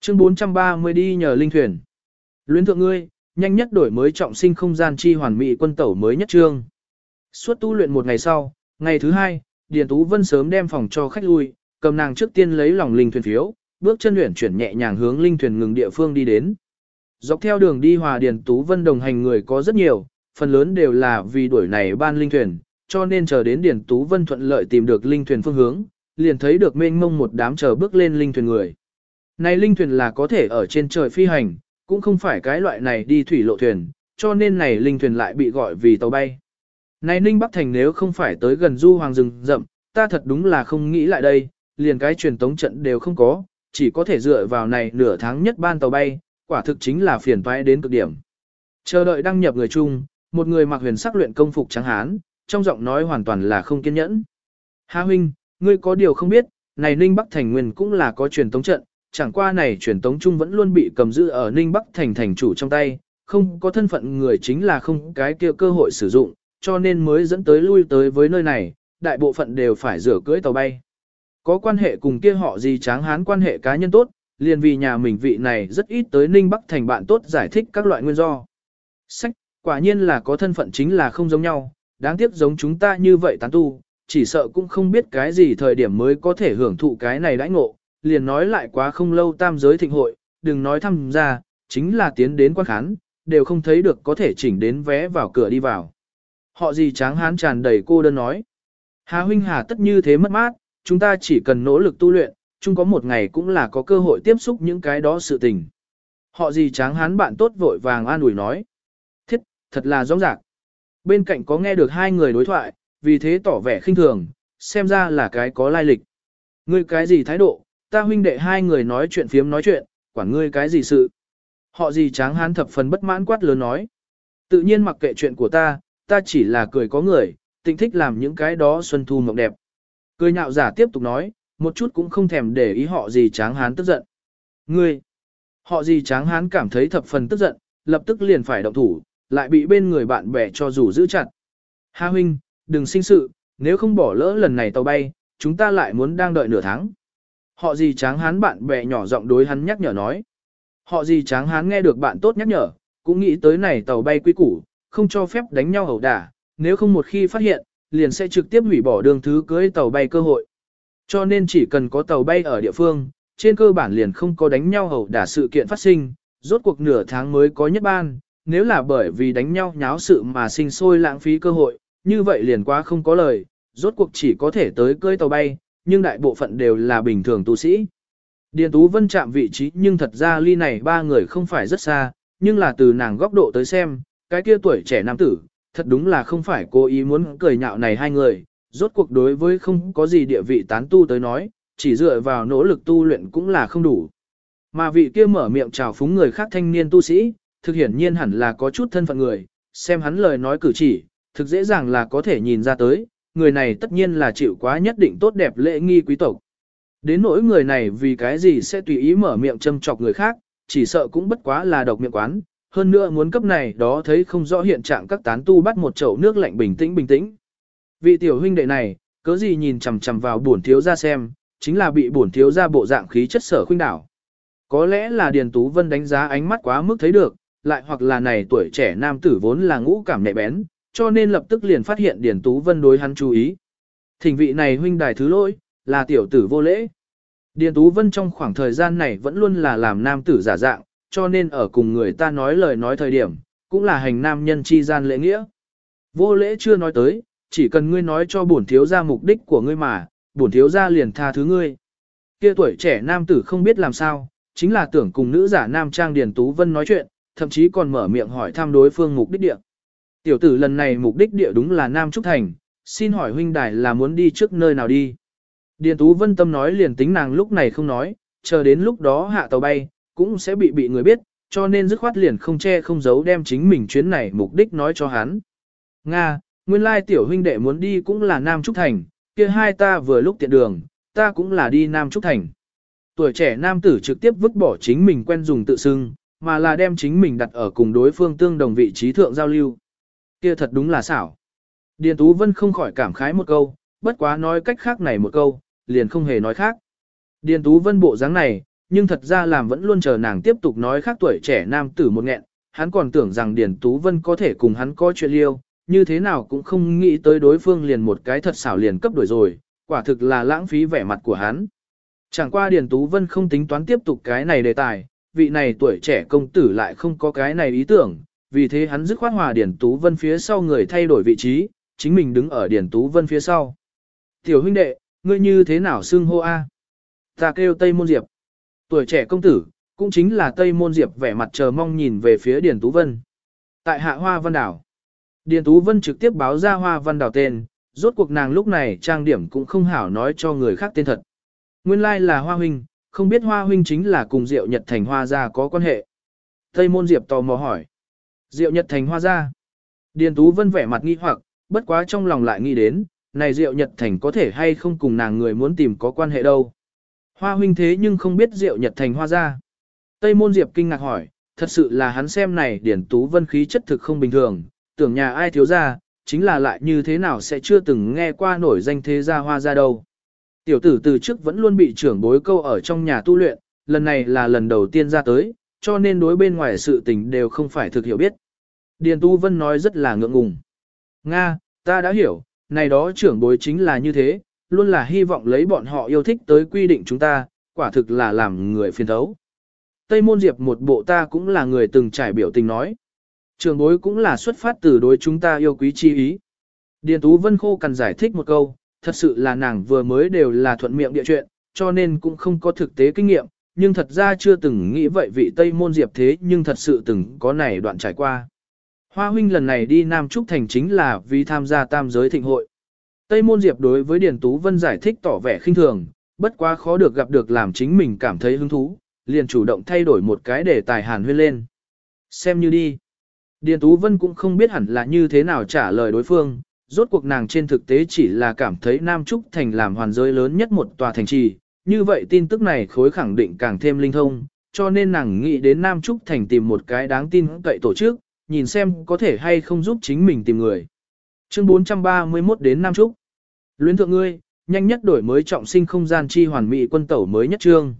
Speaker 1: Chương 430 đi nhờ linh thuyền. Luyến thượng ngươi, nhanh nhất đổi mới trọng sinh không gian chi hoàn mỹ quân tẩu mới nhất trương. Suốt tu luyện một ngày sau, ngày thứ hai, Điền Tú Vân sớm đem phòng cho khách lui, cầm nàng trước tiên lấy lòng linh thuyền phiếu, bước chân luyện chuyển nhẹ nhàng hướng linh thuyền ngừng địa phương đi đến. Dọc theo đường đi hòa Điền Tú Vân đồng hành người có rất nhiều, phần lớn đều là vì đuổi này ban linh thuyền, cho nên chờ đến Điền Tú Vân thuận lợi tìm được linh thuyền phương hướng, liền thấy được mênh mông một đám chờ bước lên linh thuyền người. Này linh thuyền là có thể ở trên trời phi hành, cũng không phải cái loại này đi thủy lộ thuyền, cho nên này linh thuyền lại bị gọi vì tàu bay. Này Ninh Bắc Thành nếu không phải tới gần du hoàng rừng rậm, ta thật đúng là không nghĩ lại đây, liền cái truyền tống trận đều không có, chỉ có thể dựa vào này nửa tháng nhất ban tàu bay, quả thực chính là phiền toái đến cực điểm. Chờ đợi đăng nhập người chung, một người mặc huyền sắc luyện công phục trắng hán, trong giọng nói hoàn toàn là không kiên nhẫn. Hà huynh, ngươi có điều không biết, này Ninh Bắc Thành nguyên cũng là có truyền tống trận, chẳng qua này truyền tống chung vẫn luôn bị cầm giữ ở Ninh Bắc Thành thành chủ trong tay, không có thân phận người chính là không cái kia cơ hội sử dụng, cho nên mới dẫn tới lui tới với nơi này, đại bộ phận đều phải rửa cưỡi tàu bay. Có quan hệ cùng kia họ gì tráng hán quan hệ cá nhân tốt, liền vì nhà mình vị này rất ít tới Ninh Bắc thành bạn tốt giải thích các loại nguyên do. Sách, quả nhiên là có thân phận chính là không giống nhau, đáng tiếc giống chúng ta như vậy tán tu, chỉ sợ cũng không biết cái gì thời điểm mới có thể hưởng thụ cái này đãi ngộ, liền nói lại quá không lâu tam giới thịnh hội, đừng nói thăm ra, chính là tiến đến quan khán, đều không thấy được có thể chỉnh đến vé vào cửa đi vào. Họ gì tráng hán tràn đầy cô đơn nói. Hà huynh hà tất như thế mất mát, chúng ta chỉ cần nỗ lực tu luyện, chung có một ngày cũng là có cơ hội tiếp xúc những cái đó sự tình. Họ gì tráng hán bạn tốt vội vàng an ủi nói. Thiết, thật là rõ ràng. Bên cạnh có nghe được hai người đối thoại, vì thế tỏ vẻ khinh thường, xem ra là cái có lai lịch. Ngươi cái gì thái độ, ta huynh đệ hai người nói chuyện phiếm nói chuyện, quản ngươi cái gì sự. Họ gì tráng hán thập phần bất mãn quát lớn nói. Tự nhiên mặc kệ chuyện của ta, ta chỉ là cười có người, tình thích làm những cái đó xuân thu mộng đẹp. Cười nhạo giả tiếp tục nói, một chút cũng không thèm để ý họ gì tráng hán tức giận. Ngươi, họ gì tráng hán cảm thấy thập phần tức giận, lập tức liền phải động thủ, lại bị bên người bạn bè cho rủ giữ chặt. Ha huynh, đừng sinh sự, nếu không bỏ lỡ lần này tàu bay, chúng ta lại muốn đang đợi nửa tháng. Họ gì tráng hán bạn bè nhỏ giọng đối hắn nhắc nhở nói. Họ gì tráng hán nghe được bạn tốt nhắc nhở, cũng nghĩ tới này tàu bay quy củ, không cho phép đánh nhau ẩu đả, nếu không một khi phát hiện, liền sẽ trực tiếp hủy bỏ đường thứ cưới tàu bay cơ hội. Cho nên chỉ cần có tàu bay ở địa phương, trên cơ bản liền không có đánh nhau ẩu đả sự kiện phát sinh, rốt cuộc nửa tháng mới có nhất ban, nếu là bởi vì đánh nhau nháo sự mà sinh sôi lãng phí cơ hội, như vậy liền quá không có lời, rốt cuộc chỉ có thể tới cưới tàu bay, nhưng đại bộ phận đều là bình thường tu sĩ. Điền Tú Vân chạm vị trí nhưng thật ra ly này ba người không phải rất xa, nhưng là từ nàng góc độ tới xem, cái kia tuổi trẻ nam tử, thật đúng là không phải cố ý muốn cười nhạo này hai người, rốt cuộc đối với không có gì địa vị tán tu tới nói, chỉ dựa vào nỗ lực tu luyện cũng là không đủ. Mà vị kia mở miệng chào phúng người khác thanh niên tu sĩ, thực hiển nhiên hẳn là có chút thân phận người, xem hắn lời nói cử chỉ, thực dễ dàng là có thể nhìn ra tới, người này tất nhiên là chịu quá nhất định tốt đẹp lễ nghi quý tộc. Đến nỗi người này vì cái gì sẽ tùy ý mở miệng châm chọc người khác, chỉ sợ cũng bất quá là độc miệng quán, hơn nữa muốn cấp này đó thấy không rõ hiện trạng các tán tu bắt một chậu nước lạnh bình tĩnh bình tĩnh. Vị tiểu huynh đệ này, cớ gì nhìn chằm chằm vào bổn thiếu ra xem, chính là bị bổn thiếu ra bộ dạng khí chất sở khuynh đảo. Có lẽ là Điền Tú Vân đánh giá ánh mắt quá mức thấy được, lại hoặc là này tuổi trẻ nam tử vốn là ngũ cảm nhạy bén, cho nên lập tức liền phát hiện Điền Tú Vân đối hắn chú ý. Thỉnh vị này huynh đài thứ lỗi, là tiểu tử vô lễ. Điền Tú Vân trong khoảng thời gian này vẫn luôn là làm nam tử giả dạng, cho nên ở cùng người ta nói lời nói thời điểm, cũng là hành nam nhân chi gian lễ nghĩa. Vô lễ chưa nói tới, chỉ cần ngươi nói cho bổn thiếu ra mục đích của ngươi mà, bổn thiếu ra liền tha thứ ngươi. Kia tuổi trẻ nam tử không biết làm sao, chính là tưởng cùng nữ giả nam trang Điền Tú Vân nói chuyện, thậm chí còn mở miệng hỏi thăm đối phương mục đích địa. Tiểu tử lần này mục đích địa đúng là Nam Trúc Thành, xin hỏi huynh đài là muốn đi trước nơi nào đi. Điền Tú Vân Tâm nói liền tính nàng lúc này không nói, chờ đến lúc đó hạ tàu bay, cũng sẽ bị bị người biết, cho nên dứt khoát liền không che không giấu đem chính mình chuyến này mục đích nói cho hắn. Nga, nguyên lai tiểu huynh đệ muốn đi cũng là Nam Trúc Thành, kia hai ta vừa lúc tiện đường, ta cũng là đi Nam Trúc Thành. Tuổi trẻ nam tử trực tiếp vứt bỏ chính mình quen dùng tự xưng, mà là đem chính mình đặt ở cùng đối phương tương đồng vị trí thượng giao lưu. Kia thật đúng là xảo. Điền Tú Vân không khỏi cảm khái một câu, bất quá nói cách khác này một câu, liền không hề nói khác. Điền Tú Vân bộ dáng này, nhưng thật ra làm vẫn luôn chờ nàng tiếp tục nói khác tuổi trẻ nam tử một nghẹn, hắn còn tưởng rằng Điền Tú Vân có thể cùng hắn có chuyện liêu, như thế nào cũng không nghĩ tới đối phương liền một cái thật xảo liền cấp đổi rồi, quả thực là lãng phí vẻ mặt của hắn. Chẳng qua Điền Tú Vân không tính toán tiếp tục cái này đề tài, vị này tuổi trẻ công tử lại không có cái này ý tưởng, vì thế hắn dứt khoát hòa điển Tú Vân phía sau người thay đổi vị trí, chính mình đứng ở điển Tú Vân phía sau. Tiểu huynh đệ, ngươi như thế nào xưng hô a? Ta kêu Tây Môn Diệp. Tuổi trẻ công tử, cũng chính là Tây Môn Diệp vẻ mặt chờ mong nhìn về phía điển Tú Vân. Tại hạ Hoa Văn Đảo. Điền Tú Vân trực tiếp báo ra Hoa Văn Đảo tên, rốt cuộc nàng lúc này trang điểm cũng không hảo nói cho người khác tên thật. Nguyên lai like là Hoa Huynh, không biết Hoa Huynh chính là cùng Diệu Nhật Thành Hoa gia có quan hệ. Tây Môn Diệp tò mò hỏi. Diệu Nhật Thành Hoa gia. Điền Tú Vân vẻ mặt nghi hoặc, bất quá trong lòng lại nghĩ đến, này Diệu Nhật Thành có thể hay không cùng nàng người muốn tìm có quan hệ đâu. Hoa huynh thế nhưng không biết Diệu Nhật Thành Hoa gia. Tây Môn Diệp kinh ngạc hỏi, thật sự là hắn xem này Điền Tú Vân khí chất thực không bình thường, tưởng nhà ai thiếu gia, chính là lại như thế nào sẽ chưa từng nghe qua nổi danh thế gia Hoa gia đâu. Tiểu tử từ trước vẫn luôn bị trưởng bối câu ở trong nhà tu luyện, lần này là lần đầu tiên ra tới, cho nên đối bên ngoài sự tình đều không phải thực hiểu biết. Điền Tu Vân nói rất là ngượng ngùng. Nga, ta đã hiểu, này đó trưởng bối chính là như thế, luôn là hy vọng lấy bọn họ yêu thích tới quy định chúng ta, quả thực là làm người phiền thấu. Tây Môn Diệp một bộ ta cũng là người từng trải biểu tình nói. Trưởng bối cũng là xuất phát từ đối chúng ta yêu quý chi ý. Điền Tú Vân Khô cần giải thích một câu, thật sự là nàng vừa mới đều là thuận miệng địa chuyện, cho nên cũng không có thực tế kinh nghiệm, nhưng thật ra chưa từng nghĩ vậy vị Tây Môn Diệp thế nhưng thật sự từng có này đoạn trải qua. Hoa huynh lần này đi Nam Trúc Thành chính là vì tham gia tam giới thịnh hội. Tây Môn Diệp đối với Điền Tú Vân giải thích tỏ vẻ khinh thường, bất quá khó được gặp được làm chính mình cảm thấy hứng thú, liền chủ động thay đổi một cái để tài hàn huyên lên. Xem như đi. Điền Tú Vân cũng không biết hẳn là như thế nào trả lời đối phương, rốt cuộc nàng trên thực tế chỉ là cảm thấy Nam Trúc Thành làm hoàn giới lớn nhất một tòa thành trì, như vậy tin tức này khối khẳng định càng thêm linh thông, cho nên nàng nghĩ đến Nam Trúc Thành tìm một cái đáng tin cậy tổ chức, nhìn xem có thể hay không giúp chính mình tìm người. Chương 431 đến Nam Trúc. Luyến thượng ngươi, nhanh nhất đổi mới trọng sinh không gian chi hoàn mỹ quân tẩu mới nhất trương.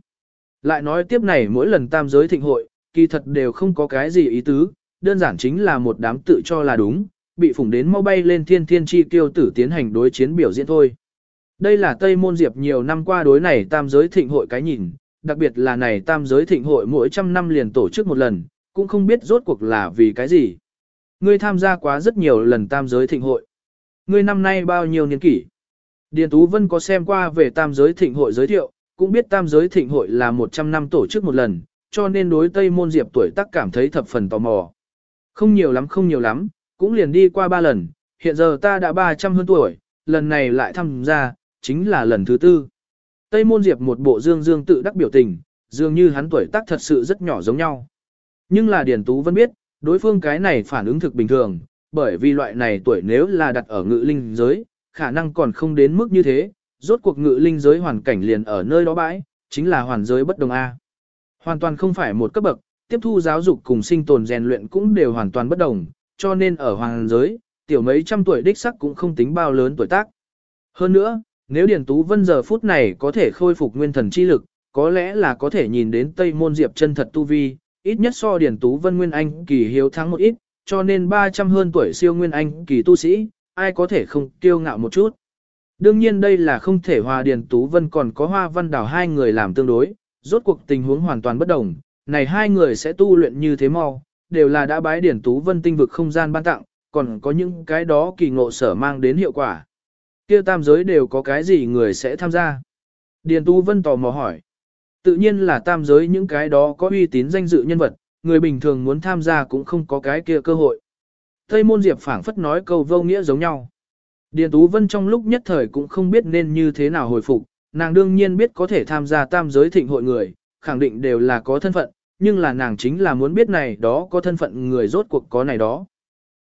Speaker 1: Lại nói tiếp này mỗi lần tam giới thịnh hội, kỳ thật đều không có cái gì ý tứ, đơn giản chính là một đám tự cho là đúng, bị phủng đến mau bay lên thiên thiên chi kiêu tử tiến hành đối chiến biểu diễn thôi. Đây là Tây Môn Diệp nhiều năm qua đối này tam giới thịnh hội cái nhìn, đặc biệt là này tam giới thịnh hội mỗi trăm năm liền tổ chức một lần, cũng không biết rốt cuộc là vì cái gì. Ngươi tham gia quá rất nhiều lần tam giới thịnh hội. Ngươi năm nay bao nhiêu niên kỷ? Điền Tú Vân có xem qua về tam giới thịnh hội giới thiệu, cũng biết tam giới thịnh hội là 100 năm tổ chức một lần, cho nên đối Tây Môn Diệp tuổi tác cảm thấy thập phần tò mò. Không nhiều lắm không nhiều lắm, cũng liền đi qua ba lần, hiện giờ ta đã 300 hơn tuổi, lần này lại tham gia, chính là lần thứ tư. Tây Môn Diệp một bộ dương dương tự đắc biểu tình, dường như hắn tuổi tác thật sự rất nhỏ giống nhau. Nhưng là Điền Tú vẫn biết, đối phương cái này phản ứng thực bình thường, bởi vì loại này tuổi nếu là đặt ở ngự linh giới, khả năng còn không đến mức như thế, rốt cuộc ngự linh giới hoàn cảnh liền ở nơi đó bãi, chính là hoàn giới bất đồng A. Hoàn toàn không phải một cấp bậc, tiếp thu giáo dục cùng sinh tồn rèn luyện cũng đều hoàn toàn bất đồng, cho nên ở hoàn giới, tiểu mấy trăm tuổi đích sắc cũng không tính bao lớn tuổi tác. Hơn nữa, nếu Điền Tú Vân giờ phút này có thể khôi phục nguyên thần chi lực, có lẽ là có thể nhìn đến Tây Môn Diệp chân thật tu vi, ít nhất so Điền Tú Vân Nguyên Anh kỳ hiếu thắng một ít, cho nên 300 hơn tuổi siêu Nguyên Anh kỳ tu sĩ, ai có thể không kiêu ngạo một chút. Đương nhiên đây là không thể hòa Điền Tú Vân còn có Hoa Văn Đảo hai người làm tương đối, rốt cuộc tình huống hoàn toàn bất đồng, này hai người sẽ tu luyện như thế mau, đều là đã bái Điền Tú Vân tinh vực không gian ban tặng, còn có những cái đó kỳ ngộ sở mang đến hiệu quả. Kia tam giới đều có cái gì người sẽ tham gia? Điền Tú Vân tò mò hỏi. Tự nhiên là tam giới những cái đó có uy tín danh dự nhân vật, người bình thường muốn tham gia cũng không có cái kia cơ hội. Tây môn diệp phảng phất nói câu vô nghĩa giống nhau. Điền Tú Vân trong lúc nhất thời cũng không biết nên như thế nào hồi phục, nàng đương nhiên biết có thể tham gia tam giới thịnh hội người, khẳng định đều là có thân phận, nhưng là nàng chính là muốn biết này đó có thân phận người rốt cuộc có này đó.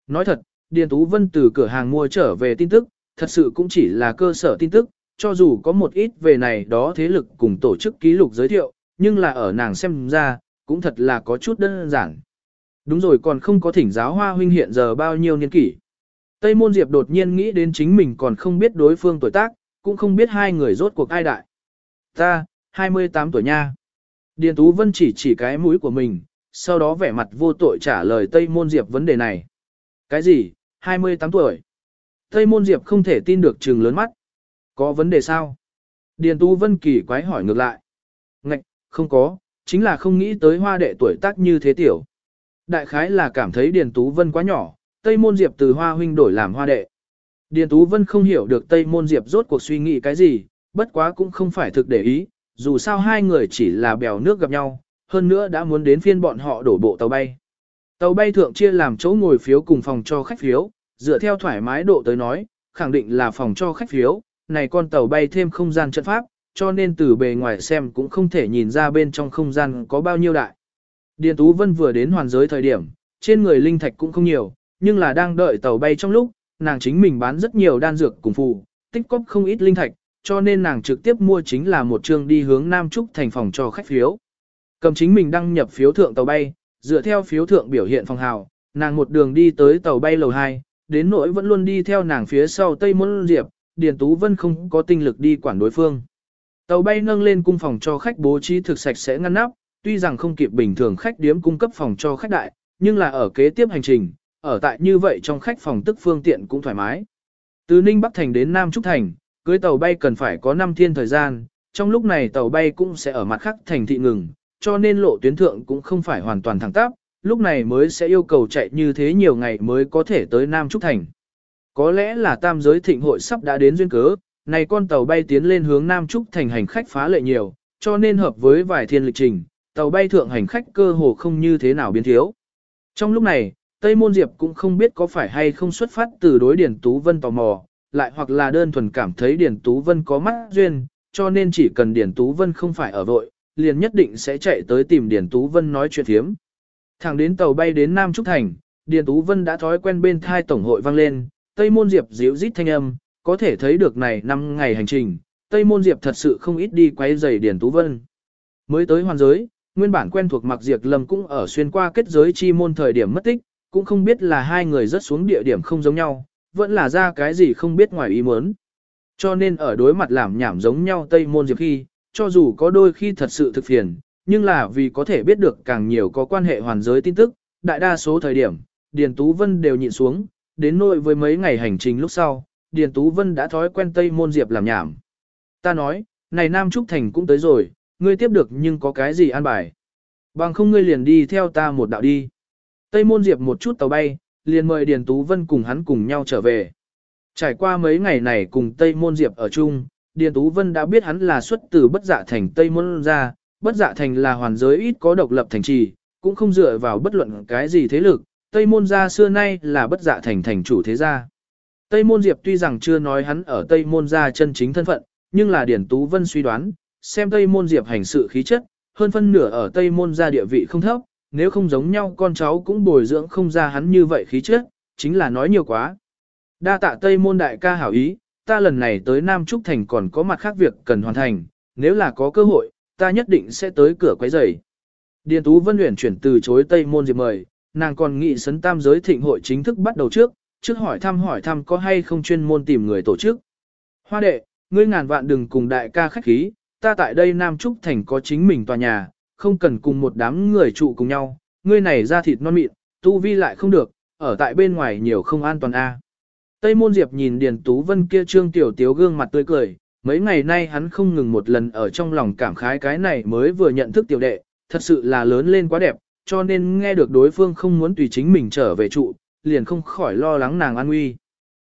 Speaker 1: Nói thật, Điền Tú Vân từ cửa hàng mua trở về tin tức, thật sự cũng chỉ là cơ sở tin tức, cho dù có một ít về này đó thế lực cùng tổ chức ký lục giới thiệu, nhưng là ở nàng xem ra, cũng thật là có chút đơn giản. Đúng rồi còn không có thỉnh giáo hoa huynh hiện giờ bao nhiêu niên kỷ. Tây Môn Diệp đột nhiên nghĩ đến chính mình còn không biết đối phương tuổi tác, cũng không biết hai người rốt cuộc ai đại. Ta, 28 tuổi nha. Điền Tú Vân chỉ chỉ cái mũi của mình, sau đó vẻ mặt vô tội trả lời Tây Môn Diệp vấn đề này. Cái gì, 28 tuổi? Tây Môn Diệp không thể tin được trừng lớn mắt. Có vấn đề sao? Điền Tú Vân kỳ quái hỏi ngược lại. Ngạch, không có, chính là không nghĩ tới hoa đệ tuổi tác như thế tiểu. Đại khái là cảm thấy Điền Tú Vân quá nhỏ, Tây Môn Diệp từ hoa huynh đổi làm hoa đệ. Điền Tú Vân không hiểu được Tây Môn Diệp rốt cuộc suy nghĩ cái gì, bất quá cũng không phải thực để ý, dù sao hai người chỉ là bèo nước gặp nhau, hơn nữa đã muốn đến phiên bọn họ đổ bộ tàu bay. Tàu bay thượng chia làm chỗ ngồi phiếu cùng phòng cho khách phiếu, dựa theo thoải mái độ tới nói, khẳng định là phòng cho khách phiếu, này con tàu bay thêm không gian trận pháp, cho nên từ bề ngoài xem cũng không thể nhìn ra bên trong không gian có bao nhiêu đại. Điền Tú Vân vừa đến hoàn giới thời điểm, trên người linh thạch cũng không nhiều, nhưng là đang đợi tàu bay trong lúc, nàng chính mình bán rất nhiều đan dược cùng phù, tích cóp không ít linh thạch, cho nên nàng trực tiếp mua chính là một chương đi hướng Nam Trúc thành phòng cho khách phiếu. Cầm chính mình đăng nhập phiếu thượng tàu bay, dựa theo phiếu thượng biểu hiện phòng hào, nàng một đường đi tới tàu bay lầu 2, đến nỗi vẫn luôn đi theo nàng phía sau Tây Môn Diệp, Điền Tú Vân không có tinh lực đi quản đối phương. Tàu bay nâng lên cung phòng cho khách bố trí thực sạch sẽ ngăn nắp, tuy rằng không kịp bình thường khách điếm cung cấp phòng cho khách đại, nhưng là ở kế tiếp hành trình, ở tại như vậy trong khách phòng tức phương tiện cũng thoải mái. Từ Ninh Bắc Thành đến Nam Trúc Thành, cưới tàu bay cần phải có 5 thiên thời gian, trong lúc này tàu bay cũng sẽ ở mặt khác thành thị ngừng, cho nên lộ tuyến thượng cũng không phải hoàn toàn thẳng tắp, lúc này mới sẽ yêu cầu chạy như thế nhiều ngày mới có thể tới Nam Trúc Thành. Có lẽ là tam giới thịnh hội sắp đã đến duyên cớ, này con tàu bay tiến lên hướng Nam Trúc Thành hành khách phá lệ nhiều, cho nên hợp với vài thiên lịch trình, tàu bay thượng hành khách cơ hồ không như thế nào biến thiếu. Trong lúc này, Tây Môn Diệp cũng không biết có phải hay không xuất phát từ đối Điền Tú Vân tò mò, lại hoặc là đơn thuần cảm thấy Điền Tú Vân có mắt duyên, cho nên chỉ cần Điền Tú Vân không phải ở vội, liền nhất định sẽ chạy tới tìm Điền Tú Vân nói chuyện thiếm. Thẳng đến tàu bay đến Nam Trúc Thành, Điền Tú Vân đã thói quen bên thai tổng hội vang lên, Tây Môn Diệp díu rít thanh âm, có thể thấy được này năm ngày hành trình, Tây Môn Diệp thật sự không ít đi quay giày Điền Tú Vân. Mới tới hoàn giới, nguyên bản quen thuộc mặc Diệp Lâm cũng ở xuyên qua kết giới chi môn thời điểm mất tích, cũng không biết là hai người rất xuống địa điểm không giống nhau, vẫn là ra cái gì không biết ngoài ý muốn. Cho nên ở đối mặt làm nhảm giống nhau Tây Môn Diệp khi, cho dù có đôi khi thật sự thực phiền, nhưng là vì có thể biết được càng nhiều có quan hệ hoàn giới tin tức, đại đa số thời điểm, Điền Tú Vân đều nhịn xuống, đến nội với mấy ngày hành trình lúc sau, Điền Tú Vân đã thói quen Tây Môn Diệp làm nhảm. Ta nói, này Nam Trúc Thành cũng tới rồi, ngươi tiếp được nhưng có cái gì an bài. Bằng không ngươi liền đi theo ta một đạo đi. Tây Môn Diệp một chút tàu bay, liền mời Điền Tú Vân cùng hắn cùng nhau trở về. Trải qua mấy ngày này cùng Tây Môn Diệp ở chung, Điền Tú Vân đã biết hắn là xuất từ bất dạ thành Tây Môn ra, bất dạ thành là hoàn giới ít có độc lập thành trì, cũng không dựa vào bất luận cái gì thế lực, Tây Môn gia xưa nay là bất dạ thành thành chủ thế gia. Tây Môn Diệp tuy rằng chưa nói hắn ở Tây Môn gia chân chính thân phận, nhưng là Điển Tú Vân suy đoán, xem Tây Môn Diệp hành sự khí chất, hơn phân nửa ở Tây Môn gia địa vị không thấp, nếu không giống nhau con cháu cũng bồi dưỡng không ra hắn như vậy khí chất, chính là nói nhiều quá. Đa tạ Tây Môn đại ca hảo ý, ta lần này tới Nam Trúc Thành còn có mặt khác việc cần hoàn thành, nếu là có cơ hội, ta nhất định sẽ tới cửa quấy rầy. Điền Tú Vân Uyển chuyển từ chối Tây Môn Diệp mời, nàng còn nghị sấn tam giới thịnh hội chính thức bắt đầu trước, trước hỏi thăm hỏi thăm có hay không chuyên môn tìm người tổ chức. Hoa đệ, ngươi ngàn vạn đừng cùng đại ca khách khí, ta tại đây Nam Trúc Thành có chính mình tòa nhà, không cần cùng một đám người trụ cùng nhau, ngươi này ra thịt non mịn, tu vi lại không được, ở tại bên ngoài nhiều không an toàn a. Tây Môn Diệp nhìn Điền Tú Vân kia trương tiểu tiếu gương mặt tươi cười, mấy ngày nay hắn không ngừng một lần ở trong lòng cảm khái cái này mới vừa nhận thức tiểu đệ, thật sự là lớn lên quá đẹp, cho nên nghe được đối phương không muốn tùy chính mình trở về trụ, liền không khỏi lo lắng nàng an nguy.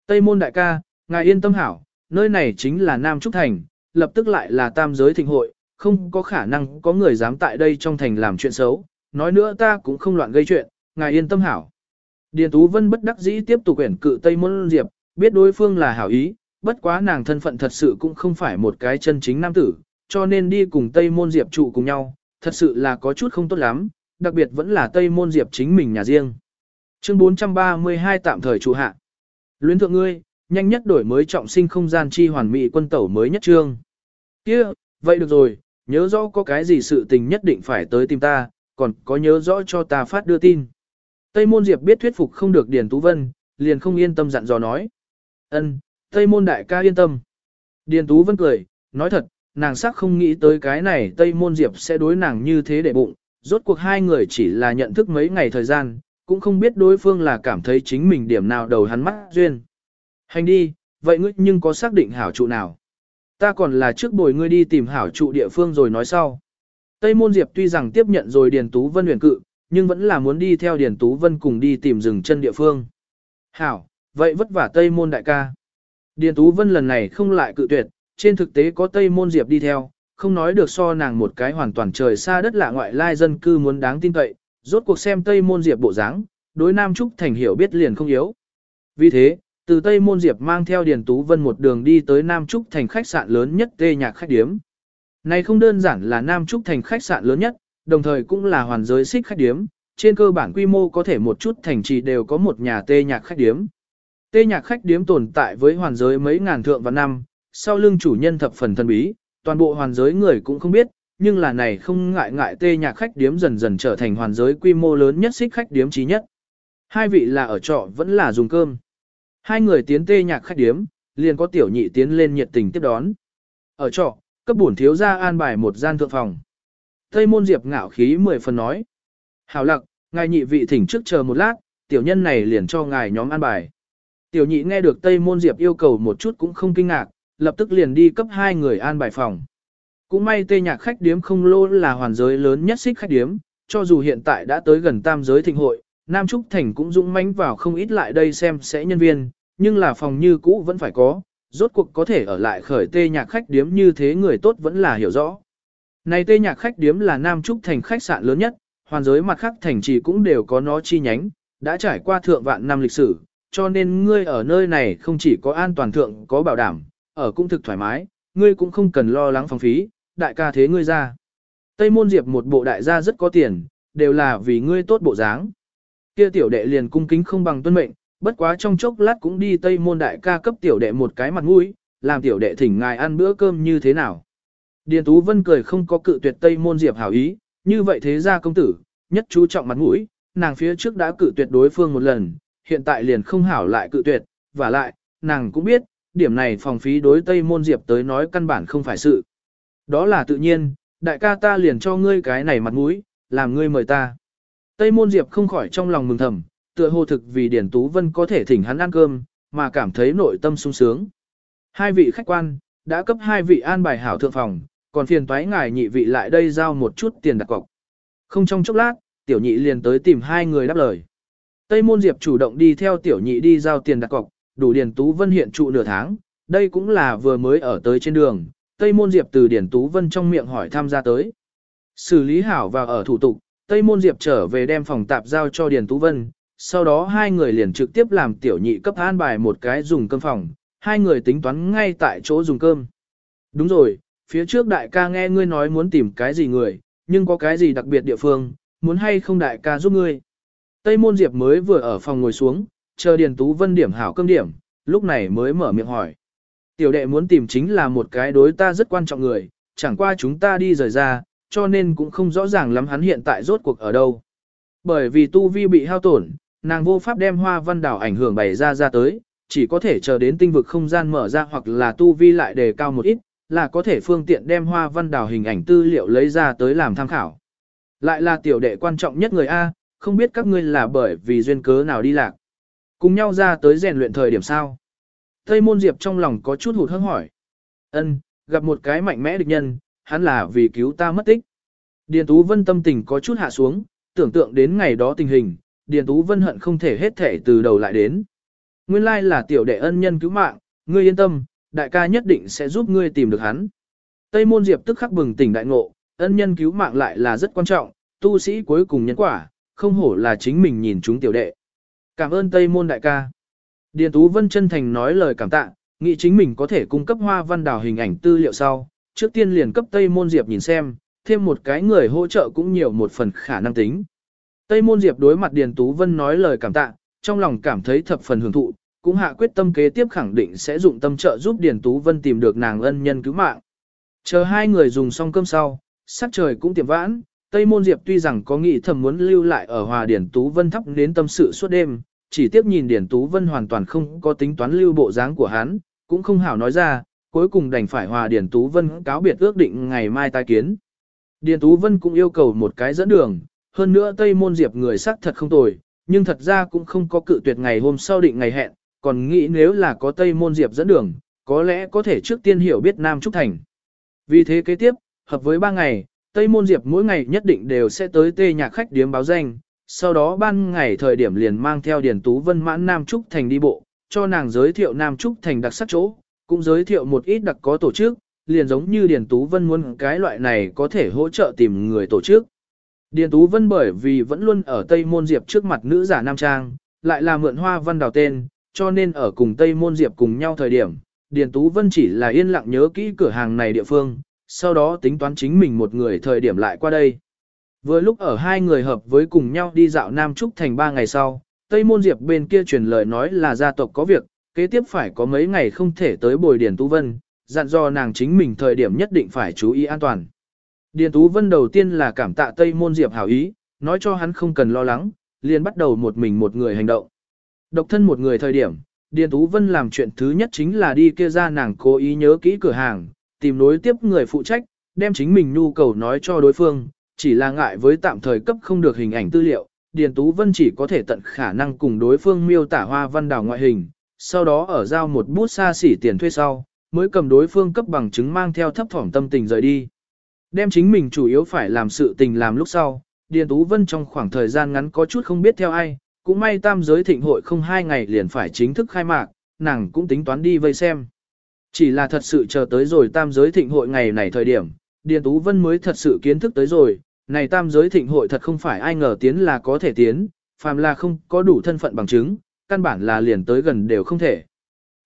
Speaker 1: Tây môn đại ca, ngài yên tâm hảo, nơi này chính là Nam Trúc Thành, lập tức lại là tam giới thịnh hội, không có khả năng có người dám tại đây trong thành làm chuyện xấu, nói nữa ta cũng không loạn gây chuyện, ngài yên tâm hảo. Điền Tú Vân bất đắc dĩ tiếp tục quyển cự Tây Môn Diệp, biết đối phương là hảo ý, bất quá nàng thân phận thật sự cũng không phải một cái chân chính nam tử, cho nên đi cùng Tây Môn Diệp trụ cùng nhau, thật sự là có chút không tốt lắm, đặc biệt vẫn là Tây Môn Diệp chính mình nhà riêng. Chương 432 tạm thời trụ hạ. Luyến thượng ngươi, nhanh nhất đổi mới trọng sinh không gian chi hoàn mỹ quân tẩu mới nhất trương. Kia, vậy được rồi, nhớ rõ có cái gì sự tình nhất định phải tới tìm ta, còn có nhớ rõ cho ta phát đưa tin. Tây Môn Diệp biết thuyết phục không được Điền Tú Vân, liền không yên tâm dặn dò nói. Ân, Tây Môn đại ca yên tâm. Điền Tú vẫn cười, nói thật, nàng sắc không nghĩ tới cái này Tây Môn Diệp sẽ đối nàng như thế để bụng, rốt cuộc hai người chỉ là nhận thức mấy ngày thời gian, cũng không biết đối phương là cảm thấy chính mình điểm nào đầu hắn mắt duyên. Hành đi, vậy ngươi nhưng có xác định hảo trụ nào? Ta còn là trước bồi ngươi đi tìm hảo trụ địa phương rồi nói sau. Tây Môn Diệp tuy rằng tiếp nhận rồi Điền Tú Vân huyền cự, nhưng vẫn là muốn đi theo Điền Tú Vân cùng đi tìm rừng chân địa phương. Hảo, vậy vất vả Tây Môn đại ca. Điền Tú Vân lần này không lại cự tuyệt, trên thực tế có Tây Môn Diệp đi theo, không nói được so nàng một cái hoàn toàn trời xa đất lạ ngoại lai dân cư muốn đáng tin cậy, rốt cuộc xem Tây Môn Diệp bộ dáng, đối Nam Trúc Thành hiểu biết liền không yếu. Vì thế, từ Tây Môn Diệp mang theo Điền Tú Vân một đường đi tới Nam Trúc Thành khách sạn lớn nhất tê nhạc khách điếm. Này không đơn giản là Nam Trúc Thành khách sạn lớn nhất, đồng thời cũng là hoàn giới xích khách điếm, trên cơ bản quy mô có thể một chút thành trì đều có một nhà tê nhạc khách điếm. Tê nhạc khách điếm tồn tại với hoàn giới mấy ngàn thượng và năm, sau lưng chủ nhân thập phần thân bí, toàn bộ hoàn giới người cũng không biết, nhưng là này không ngại ngại tê nhạc khách điếm dần dần trở thành hoàn giới quy mô lớn nhất xích khách điếm trí nhất. Hai vị là ở trọ vẫn là dùng cơm. Hai người tiến tê nhạc khách điếm, liền có tiểu nhị tiến lên nhiệt tình tiếp đón. Ở trọ, cấp bổn thiếu gia an bài một gian thượng phòng. Tây môn diệp ngạo khí mười phần nói. Hảo lặc, ngài nhị vị thỉnh trước chờ một lát, tiểu nhân này liền cho ngài nhóm an bài. Tiểu nhị nghe được Tây môn diệp yêu cầu một chút cũng không kinh ngạc, lập tức liền đi cấp hai người an bài phòng. Cũng may tê nhạc khách điếm không lô là hoàn giới lớn nhất xích khách điếm, cho dù hiện tại đã tới gần tam giới thịnh hội, Nam Trúc Thành cũng dũng mãnh vào không ít lại đây xem sẽ nhân viên, nhưng là phòng như cũ vẫn phải có, rốt cuộc có thể ở lại khởi tê nhạc khách điếm như thế người tốt vẫn là hiểu rõ. Này tê nhạc khách điếm là Nam Trúc Thành khách sạn lớn nhất, hoàn giới mặt khác thành trì cũng đều có nó chi nhánh, đã trải qua thượng vạn năm lịch sử, cho nên ngươi ở nơi này không chỉ có an toàn thượng có bảo đảm, ở cũng thực thoải mái, ngươi cũng không cần lo lắng phòng phí, đại ca thế ngươi ra. Tây môn diệp một bộ đại gia rất có tiền, đều là vì ngươi tốt bộ dáng. Kia tiểu đệ liền cung kính không bằng tuân mệnh, bất quá trong chốc lát cũng đi Tây môn đại ca cấp tiểu đệ một cái mặt mũi, làm tiểu đệ thỉnh ngài ăn bữa cơm như thế nào. Điền Tú Vân cười không có cự tuyệt Tây môn diệp hảo ý, như vậy thế ra công tử, nhất chú trọng mặt mũi, nàng phía trước đã cự tuyệt đối phương một lần, hiện tại liền không hảo lại cự tuyệt, và lại, nàng cũng biết, điểm này phòng phí đối Tây Môn Diệp tới nói căn bản không phải sự. Đó là tự nhiên, đại ca ta liền cho ngươi cái này mặt mũi, làm ngươi mời ta. Tây Môn Diệp không khỏi trong lòng mừng thầm, tựa hồ thực vì Điển Tú Vân có thể thỉnh hắn ăn cơm, mà cảm thấy nội tâm sung sướng. Hai vị khách quan, đã cấp hai vị an bài hảo thượng phòng, còn phiền toái ngài nhị vị lại đây giao một chút tiền đặt cọc. Không trong chốc lát, tiểu nhị liền tới tìm hai người đáp lời. Tây Môn Diệp chủ động đi theo tiểu nhị đi giao tiền đặt cọc, đủ Điền Tú Vân hiện trụ nửa tháng, đây cũng là vừa mới ở tới trên đường, Tây Môn Diệp từ Điền Tú Vân trong miệng hỏi tham gia tới. Xử lý hảo và ở thủ tục, Tây Môn Diệp trở về đem phòng tạp giao cho Điền Tú Vân, sau đó hai người liền trực tiếp làm tiểu nhị cấp an bài một cái dùng cơm phòng, hai người tính toán ngay tại chỗ dùng cơm. Đúng rồi, phía trước đại ca nghe ngươi nói muốn tìm cái gì người, nhưng có cái gì đặc biệt địa phương, muốn hay không đại ca giúp ngươi. Tây Môn Diệp mới vừa ở phòng ngồi xuống, chờ Điền Tú Vân điểm hảo cơm điểm, lúc này mới mở miệng hỏi. Tiểu đệ muốn tìm chính là một cái đối ta rất quan trọng người, chẳng qua chúng ta đi rời ra, cho nên cũng không rõ ràng lắm hắn hiện tại rốt cuộc ở đâu. Bởi vì tu vi bị hao tổn, nàng vô pháp đem hoa văn đảo ảnh hưởng bày ra ra tới, chỉ có thể chờ đến tinh vực không gian mở ra hoặc là tu vi lại đề cao một ít, là có thể phương tiện đem hoa văn đảo hình ảnh tư liệu lấy ra tới làm tham khảo. Lại là tiểu đệ quan trọng nhất người A, không biết các ngươi là bởi vì duyên cớ nào đi lạc. Cùng nhau ra tới rèn luyện thời điểm sao. Tây môn diệp trong lòng có chút hụt hẫng hỏi. ân gặp một cái mạnh mẽ địch nhân, hắn là vì cứu ta mất tích. Điền Tú Vân tâm tình có chút hạ xuống, tưởng tượng đến ngày đó tình hình, Điền Tú Vân hận không thể hết thể từ đầu lại đến. Nguyên lai là tiểu đệ ân nhân cứu mạng, ngươi yên tâm, đại ca nhất định sẽ giúp ngươi tìm được hắn. Tây môn diệp tức khắc bừng tỉnh đại ngộ, ân nhân cứu mạng lại là rất quan trọng, tu sĩ cuối cùng nhân quả, không hổ là chính mình nhìn chúng tiểu đệ. Cảm ơn Tây môn đại ca. Điền Tú Vân chân thành nói lời cảm tạ, nghĩ chính mình có thể cung cấp hoa văn đào hình ảnh tư liệu sau, trước tiên liền cấp Tây môn diệp nhìn xem, thêm một cái người hỗ trợ cũng nhiều một phần khả năng tính. Tây môn diệp đối mặt Điền Tú Vân nói lời cảm tạ, trong lòng cảm thấy thập phần hưởng thụ, cũng hạ quyết tâm kế tiếp khẳng định sẽ dụng tâm trợ giúp Điền Tú Vân tìm được nàng ân nhân cứu mạng. Chờ hai người dùng xong cơm sau, sắc trời cũng tiệm vãn, Tây Môn Diệp tuy rằng có nghĩ thầm muốn lưu lại ở Hòa Điển Tú Vân thắp đến tâm sự suốt đêm, chỉ tiếp nhìn Điển Tú Vân hoàn toàn không có tính toán lưu bộ dáng của hắn, cũng không hảo nói ra, cuối cùng đành phải Hòa Điển Tú Vân cáo biệt ước định ngày mai tai kiến. Điển Tú Vân cũng yêu cầu một cái dẫn đường, hơn nữa Tây Môn Diệp người sắc thật không tồi, nhưng thật ra cũng không có cự tuyệt ngày hôm sau định ngày hẹn, còn nghĩ nếu là có Tây Môn Diệp dẫn đường, có lẽ có thể trước tiên hiểu biết Nam Trúc Thành. Vì thế kế tiếp, hợp với ba ngày, Tây Môn Diệp mỗi ngày nhất định đều sẽ tới tê nhạc khách điếm báo danh, sau đó ban ngày thời điểm liền mang theo Điền Tú Vân mãn Nam Trúc Thành đi bộ, cho nàng giới thiệu Nam Trúc Thành đặc sắc chỗ, cũng giới thiệu một ít đặc có tổ chức, liền giống như Điền Tú Vân muốn cái loại này có thể hỗ trợ tìm người tổ chức. Điền Tú Vân bởi vì vẫn luôn ở Tây Môn Diệp trước mặt nữ giả Nam Trang, lại là mượn hoa văn đào tên, cho nên ở cùng Tây Môn Diệp cùng nhau thời điểm, Điền Tú Vân chỉ là yên lặng nhớ kỹ cửa hàng này địa phương, sau đó tính toán chính mình một người thời điểm lại qua đây. Vừa lúc ở hai người hợp với cùng nhau đi dạo Nam Trúc thành ba ngày sau, Tây Môn Diệp bên kia truyền lời nói là gia tộc có việc, kế tiếp phải có mấy ngày không thể tới bồi Điền Tú Vân, dặn dò nàng chính mình thời điểm nhất định phải chú ý an toàn. Điền Tú Vân đầu tiên là cảm tạ Tây Môn Diệp hảo ý, nói cho hắn không cần lo lắng, liền bắt đầu một mình một người hành động. Độc thân một người thời điểm, Điền Tú Vân làm chuyện thứ nhất chính là đi kia ra nàng cố ý nhớ kỹ cửa hàng, tìm nối tiếp người phụ trách, đem chính mình nhu cầu nói cho đối phương, chỉ là ngại với tạm thời cấp không được hình ảnh tư liệu, Điền Tú Vân chỉ có thể tận khả năng cùng đối phương miêu tả hoa văn đảo ngoại hình, sau đó ở giao một bút xa xỉ tiền thuê sau, mới cầm đối phương cấp bằng chứng mang theo thấp thỏm tâm tình rời đi. Đem chính mình chủ yếu phải làm sự tình làm lúc sau, Điền Tú Vân trong khoảng thời gian ngắn có chút không biết theo ai, cũng may tam giới thịnh hội không hai ngày liền phải chính thức khai mạc, nàng cũng tính toán đi vây xem. Chỉ là thật sự chờ tới rồi tam giới thịnh hội ngày này thời điểm, Điền Tú Vân mới thật sự kiến thức tới rồi, này tam giới thịnh hội thật không phải ai ngờ tiến là có thể tiến, phàm là không có đủ thân phận bằng chứng, căn bản là liền tới gần đều không thể.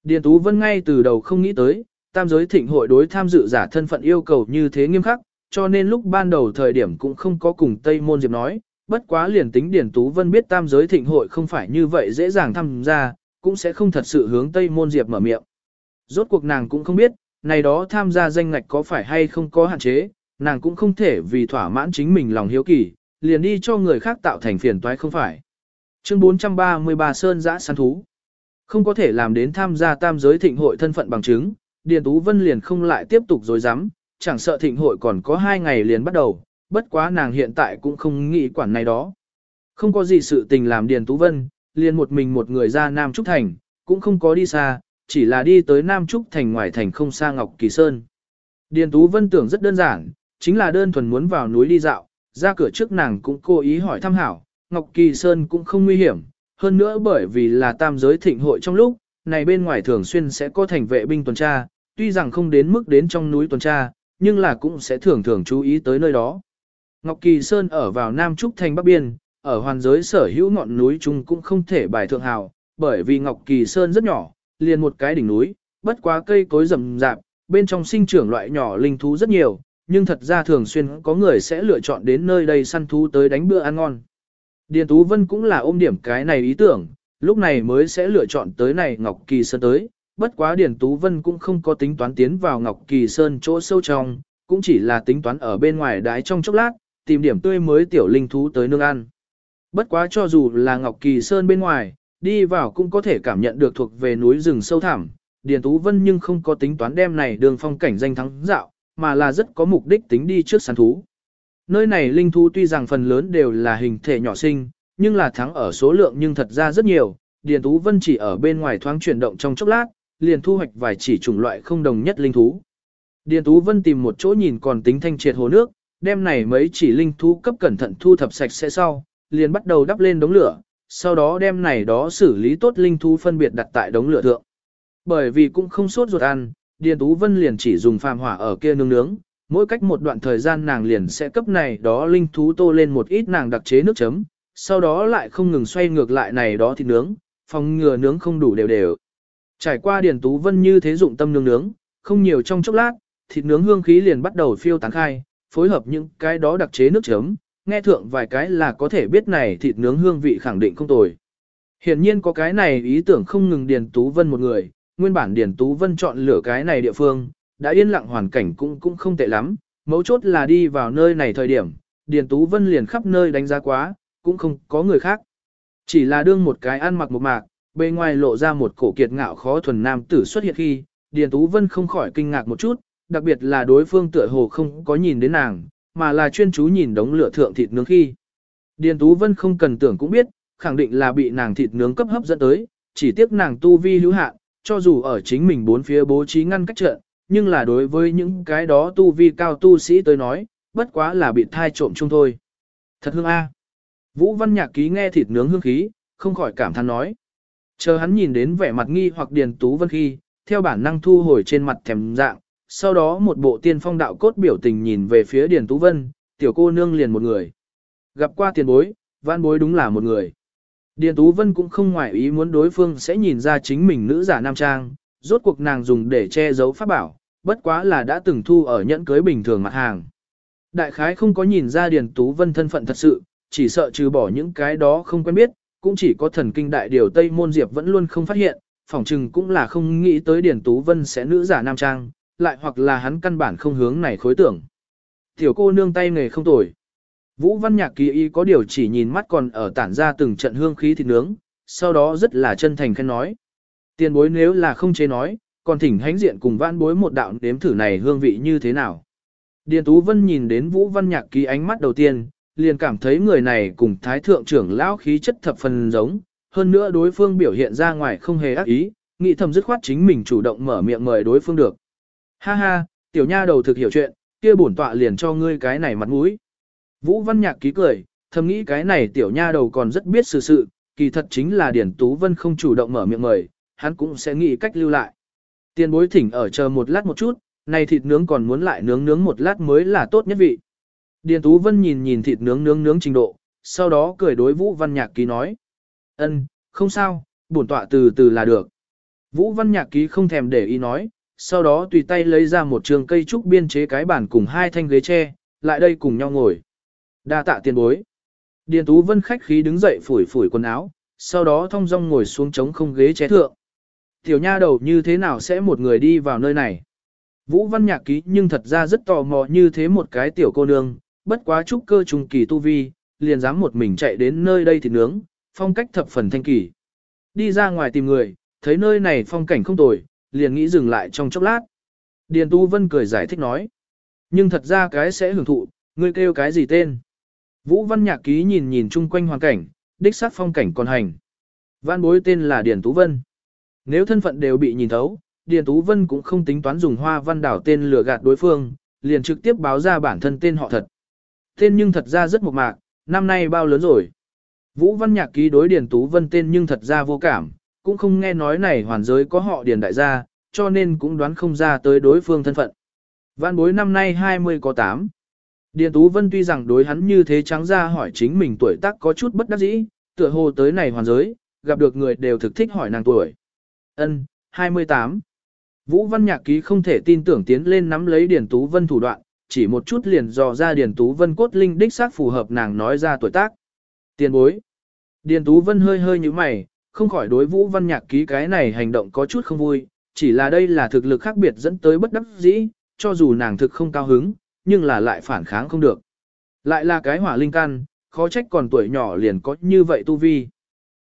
Speaker 1: Điền Tú Vân ngay từ đầu không nghĩ tới, tam giới thịnh hội đối tham dự giả thân phận yêu cầu như thế nghiêm khắc, cho nên lúc ban đầu thời điểm cũng không có cùng Tây Môn Diệp nói, bất quá liền tính Điền Tú Vân biết tam giới thịnh hội không phải như vậy dễ dàng tham gia, cũng sẽ không thật sự hướng Tây Môn Diệp mở miệng. Rốt cuộc nàng cũng không biết, này đó tham gia danh ngạch có phải hay không có hạn chế, nàng cũng không thể vì thỏa mãn chính mình lòng hiếu kỳ, liền đi cho người khác tạo thành phiền toái không phải. Chương 433 Sơn Giã Săn Thú Không có thể làm đến tham gia tam giới thịnh hội thân phận bằng chứng, Điền Tú Vân liền không lại tiếp tục dối rắm chẳng sợ thịnh hội còn có hai ngày liền bắt đầu, bất quá nàng hiện tại cũng không nghĩ quản này đó. Không có gì sự tình làm Điền Tú Vân, liền một mình một người ra Nam Trúc Thành, cũng không có đi xa, chỉ là đi tới Nam Trúc Thành ngoài thành không xa Ngọc Kỳ Sơn. Điền Tú Vân tưởng rất đơn giản, chính là đơn thuần muốn vào núi đi dạo, ra cửa trước nàng cũng cố ý hỏi thăm hảo, Ngọc Kỳ Sơn cũng không nguy hiểm, hơn nữa bởi vì là tam giới thịnh hội trong lúc, này bên ngoài thường xuyên sẽ có thành vệ binh tuần tra, tuy rằng không đến mức đến trong núi tuần tra, nhưng là cũng sẽ thường thường chú ý tới nơi đó. Ngọc Kỳ Sơn ở vào Nam Trúc thành Bắc Biên, ở hoàn giới sở hữu ngọn núi chung cũng không thể bài thượng hào, bởi vì Ngọc Kỳ Sơn rất nhỏ, liền một cái đỉnh núi, bất quá cây cối rậm rạp, bên trong sinh trưởng loại nhỏ linh thú rất nhiều, nhưng thật ra thường xuyên có người sẽ lựa chọn đến nơi đây săn thú tới đánh bữa ăn ngon. Điền Tú Vân cũng là ôm điểm cái này ý tưởng, lúc này mới sẽ lựa chọn tới này Ngọc Kỳ Sơn tới, bất quá Điền Tú Vân cũng không có tính toán tiến vào Ngọc Kỳ Sơn chỗ sâu trong, cũng chỉ là tính toán ở bên ngoài đái trong chốc lát, tìm điểm tươi mới tiểu linh thú tới nương ăn. Bất quá cho dù là Ngọc Kỳ Sơn bên ngoài, đi vào cũng có thể cảm nhận được thuộc về núi rừng sâu thẳm, Điền Tú Vân nhưng không có tính toán đem này đường phong cảnh danh thắng dạo, mà là rất có mục đích tính đi trước săn thú. Nơi này linh thú tuy rằng phần lớn đều là hình thể nhỏ sinh, nhưng là thắng ở số lượng nhưng thật ra rất nhiều. Điền Tú Vân chỉ ở bên ngoài thoáng chuyển động trong chốc lát, liền thu hoạch vài chỉ chủng loại không đồng nhất linh thú. Điền Tú Vân tìm một chỗ nhìn còn tính thanh triệt hồ nước, đem này mấy chỉ linh thú cấp cẩn thận thu thập sạch sẽ sau, liền bắt đầu đắp lên đống lửa, sau đó đem này đó xử lý tốt linh thú phân biệt đặt tại đống lửa thượng. Bởi vì cũng không sốt ruột ăn, Điền Tú Vân liền chỉ dùng phàm hỏa ở kia nướng nướng, mỗi cách một đoạn thời gian nàng liền sẽ cấp này đó linh thú tô lên một ít nàng đặc chế nước chấm, sau đó lại không ngừng xoay ngược lại này đó thịt nướng, phòng ngừa nướng không đủ đều đều. Trải qua Điền Tú Vân như thế dụng tâm nướng nướng, không nhiều trong chốc lát, thịt nướng hương khí liền bắt đầu phiêu tán khai, phối hợp những cái đó đặc chế nước chấm, nghe thượng vài cái là có thể biết này thịt nướng hương vị khẳng định không tồi. Hiển nhiên có cái này ý tưởng không ngừng Điền Tú Vân một người, nguyên bản Điền Tú Vân chọn lựa cái này địa phương, đã yên lặng hoàn cảnh cũng cũng không tệ lắm, mấu chốt là đi vào nơi này thời điểm, Điền Tú Vân liền khắp nơi đánh giá quá, cũng không có người khác. Chỉ là đương một cái ăn mặc một mạc, bề ngoài lộ ra một cổ kiệt ngạo khó thuần nam tử xuất hiện khi, Điền Tú Vân không khỏi kinh ngạc một chút, đặc biệt là đối phương tựa hồ không có nhìn đến nàng, mà là chuyên chú nhìn đống lửa thượng thịt nướng khi. Điền Tú Vân không cần tưởng cũng biết, khẳng định là bị nàng thịt nướng cấp hấp dẫn tới, chỉ tiếc nàng tu vi hữu hạn, cho dù ở chính mình bốn phía bố trí ngăn cách trận, nhưng là đối với những cái đó tu vi cao tu sĩ tới nói, bất quá là bị thai trộm chung thôi. Thật hương a. Vũ Văn Nhạc ký nghe thịt nướng hương khí, không khỏi cảm thán nói. Chờ hắn nhìn đến vẻ mặt nghi hoặc Điền Tú Vân khi, theo bản năng thu hồi trên mặt thèm dạng, sau đó một bộ tiên phong đạo cốt biểu tình nhìn về phía Điền Tú Vân, tiểu cô nương liền một người. Gặp qua tiền bối, văn bối đúng là một người. Điền Tú Vân cũng không ngoại ý muốn đối phương sẽ nhìn ra chính mình nữ giả nam trang, rốt cuộc nàng dùng để che giấu pháp bảo, bất quá là đã từng thu ở nhẫn cưới bình thường mặt hàng. Đại khái không có nhìn ra Điền Tú Vân thân phận thật sự, chỉ sợ trừ bỏ những cái đó không quen biết, cũng chỉ có thần kinh đại điều Tây Môn Diệp vẫn luôn không phát hiện, phỏng chừng cũng là không nghĩ tới Điền Tú Vân sẽ nữ giả nam trang, lại hoặc là hắn căn bản không hướng này khối tưởng. Tiểu cô nương tay nghề không tồi. Vũ Văn Nhạc kỳ y có điều chỉ nhìn mắt còn ở tản ra từng trận hương khí thịt nướng, sau đó rất là chân thành khen nói. Tiền bối nếu là không chế nói, còn thỉnh hánh diện cùng vãn bối một đạo nếm thử này hương vị như thế nào. Điền Tú Vân nhìn đến Vũ Văn Nhạc ký ánh mắt đầu tiên, liền cảm thấy người này cùng Thái Thượng trưởng lão khí chất thập phần giống, hơn nữa đối phương biểu hiện ra ngoài không hề ác ý, nghĩ thầm dứt khoát chính mình chủ động mở miệng mời đối phương được. Ha ha, tiểu nha đầu thực hiểu chuyện, kia bổn tọa liền cho ngươi cái này mặt mũi. Vũ Văn Nhạc ký cười, thầm nghĩ cái này tiểu nha đầu còn rất biết sự sự, kỳ thật chính là Điển Tú Vân không chủ động mở miệng mời, hắn cũng sẽ nghĩ cách lưu lại. Tiên bối thỉnh ở chờ một lát một chút, này thịt nướng còn muốn lại nướng nướng một lát mới là tốt nhất vị. Điền Tú Vân nhìn nhìn thịt nướng nướng nướng trình độ, sau đó cười đối Vũ Văn Nhạc ký nói. ân, không sao, bổn tọa từ từ là được. Vũ Văn Nhạc ký không thèm để ý nói, sau đó tùy tay lấy ra một trường cây trúc biên chế cái bàn cùng hai thanh ghế tre, lại đây cùng nhau ngồi. Đa tạ tiền bối. Điền Tú Vân khách khí đứng dậy phủi phủi quần áo, sau đó thong dong ngồi xuống trống không ghế ché thượng. Tiểu nha đầu như thế nào sẽ một người đi vào nơi này? Vũ Văn Nhạc ký nhưng thật ra rất tò mò như thế một cái tiểu cô nương, bất quá trúc cơ trùng kỳ tu vi, liền dám một mình chạy đến nơi đây thì nướng, phong cách thập phần thanh kỳ. Đi ra ngoài tìm người, thấy nơi này phong cảnh không tồi, liền nghĩ dừng lại trong chốc lát. Điền Tu Vân cười giải thích nói. Nhưng thật ra cái sẽ hưởng thụ, ngươi kêu cái gì tên? Vũ Văn Nhạc Ký nhìn nhìn chung quanh hoàn cảnh, đích xác phong cảnh còn hành. Văn bối tên là Điền Tú Vân. Nếu thân phận đều bị nhìn thấu, Điền Tú Vân cũng không tính toán dùng hoa văn đảo tên lừa gạt đối phương, liền trực tiếp báo ra bản thân tên họ thật. Tên nhưng thật ra rất mộc mạc, năm nay bao lớn rồi. Vũ Văn Nhạc ký đối Điền Tú Vân tên nhưng thật ra vô cảm, cũng không nghe nói này hoàn giới có họ Điền đại gia, cho nên cũng đoán không ra tới đối phương thân phận. Vạn bối năm nay 20 có 8. Điền Tú Vân tuy rằng đối hắn như thế trắng ra hỏi chính mình tuổi tác có chút bất đắc dĩ, tựa hồ tới này hoàn giới, gặp được người đều thực thích hỏi nàng tuổi. Ân, 28. Vũ Văn Nhạc ký không thể tin tưởng tiến lên nắm lấy Điền Tú Vân thủ đoạn, chỉ một chút liền dò ra Điền Tú Vân cốt linh đích xác phù hợp nàng nói ra tuổi tác. Tiền bối. Điền Tú Vân hơi hơi như mày, không khỏi đối Vũ Văn Nhạc ký cái này hành động có chút không vui, chỉ là đây là thực lực khác biệt dẫn tới bất đắc dĩ, cho dù nàng thực không cao hứng, nhưng là lại phản kháng không được. Lại là cái hỏa linh căn, khó trách còn tuổi nhỏ liền có như vậy tu vi.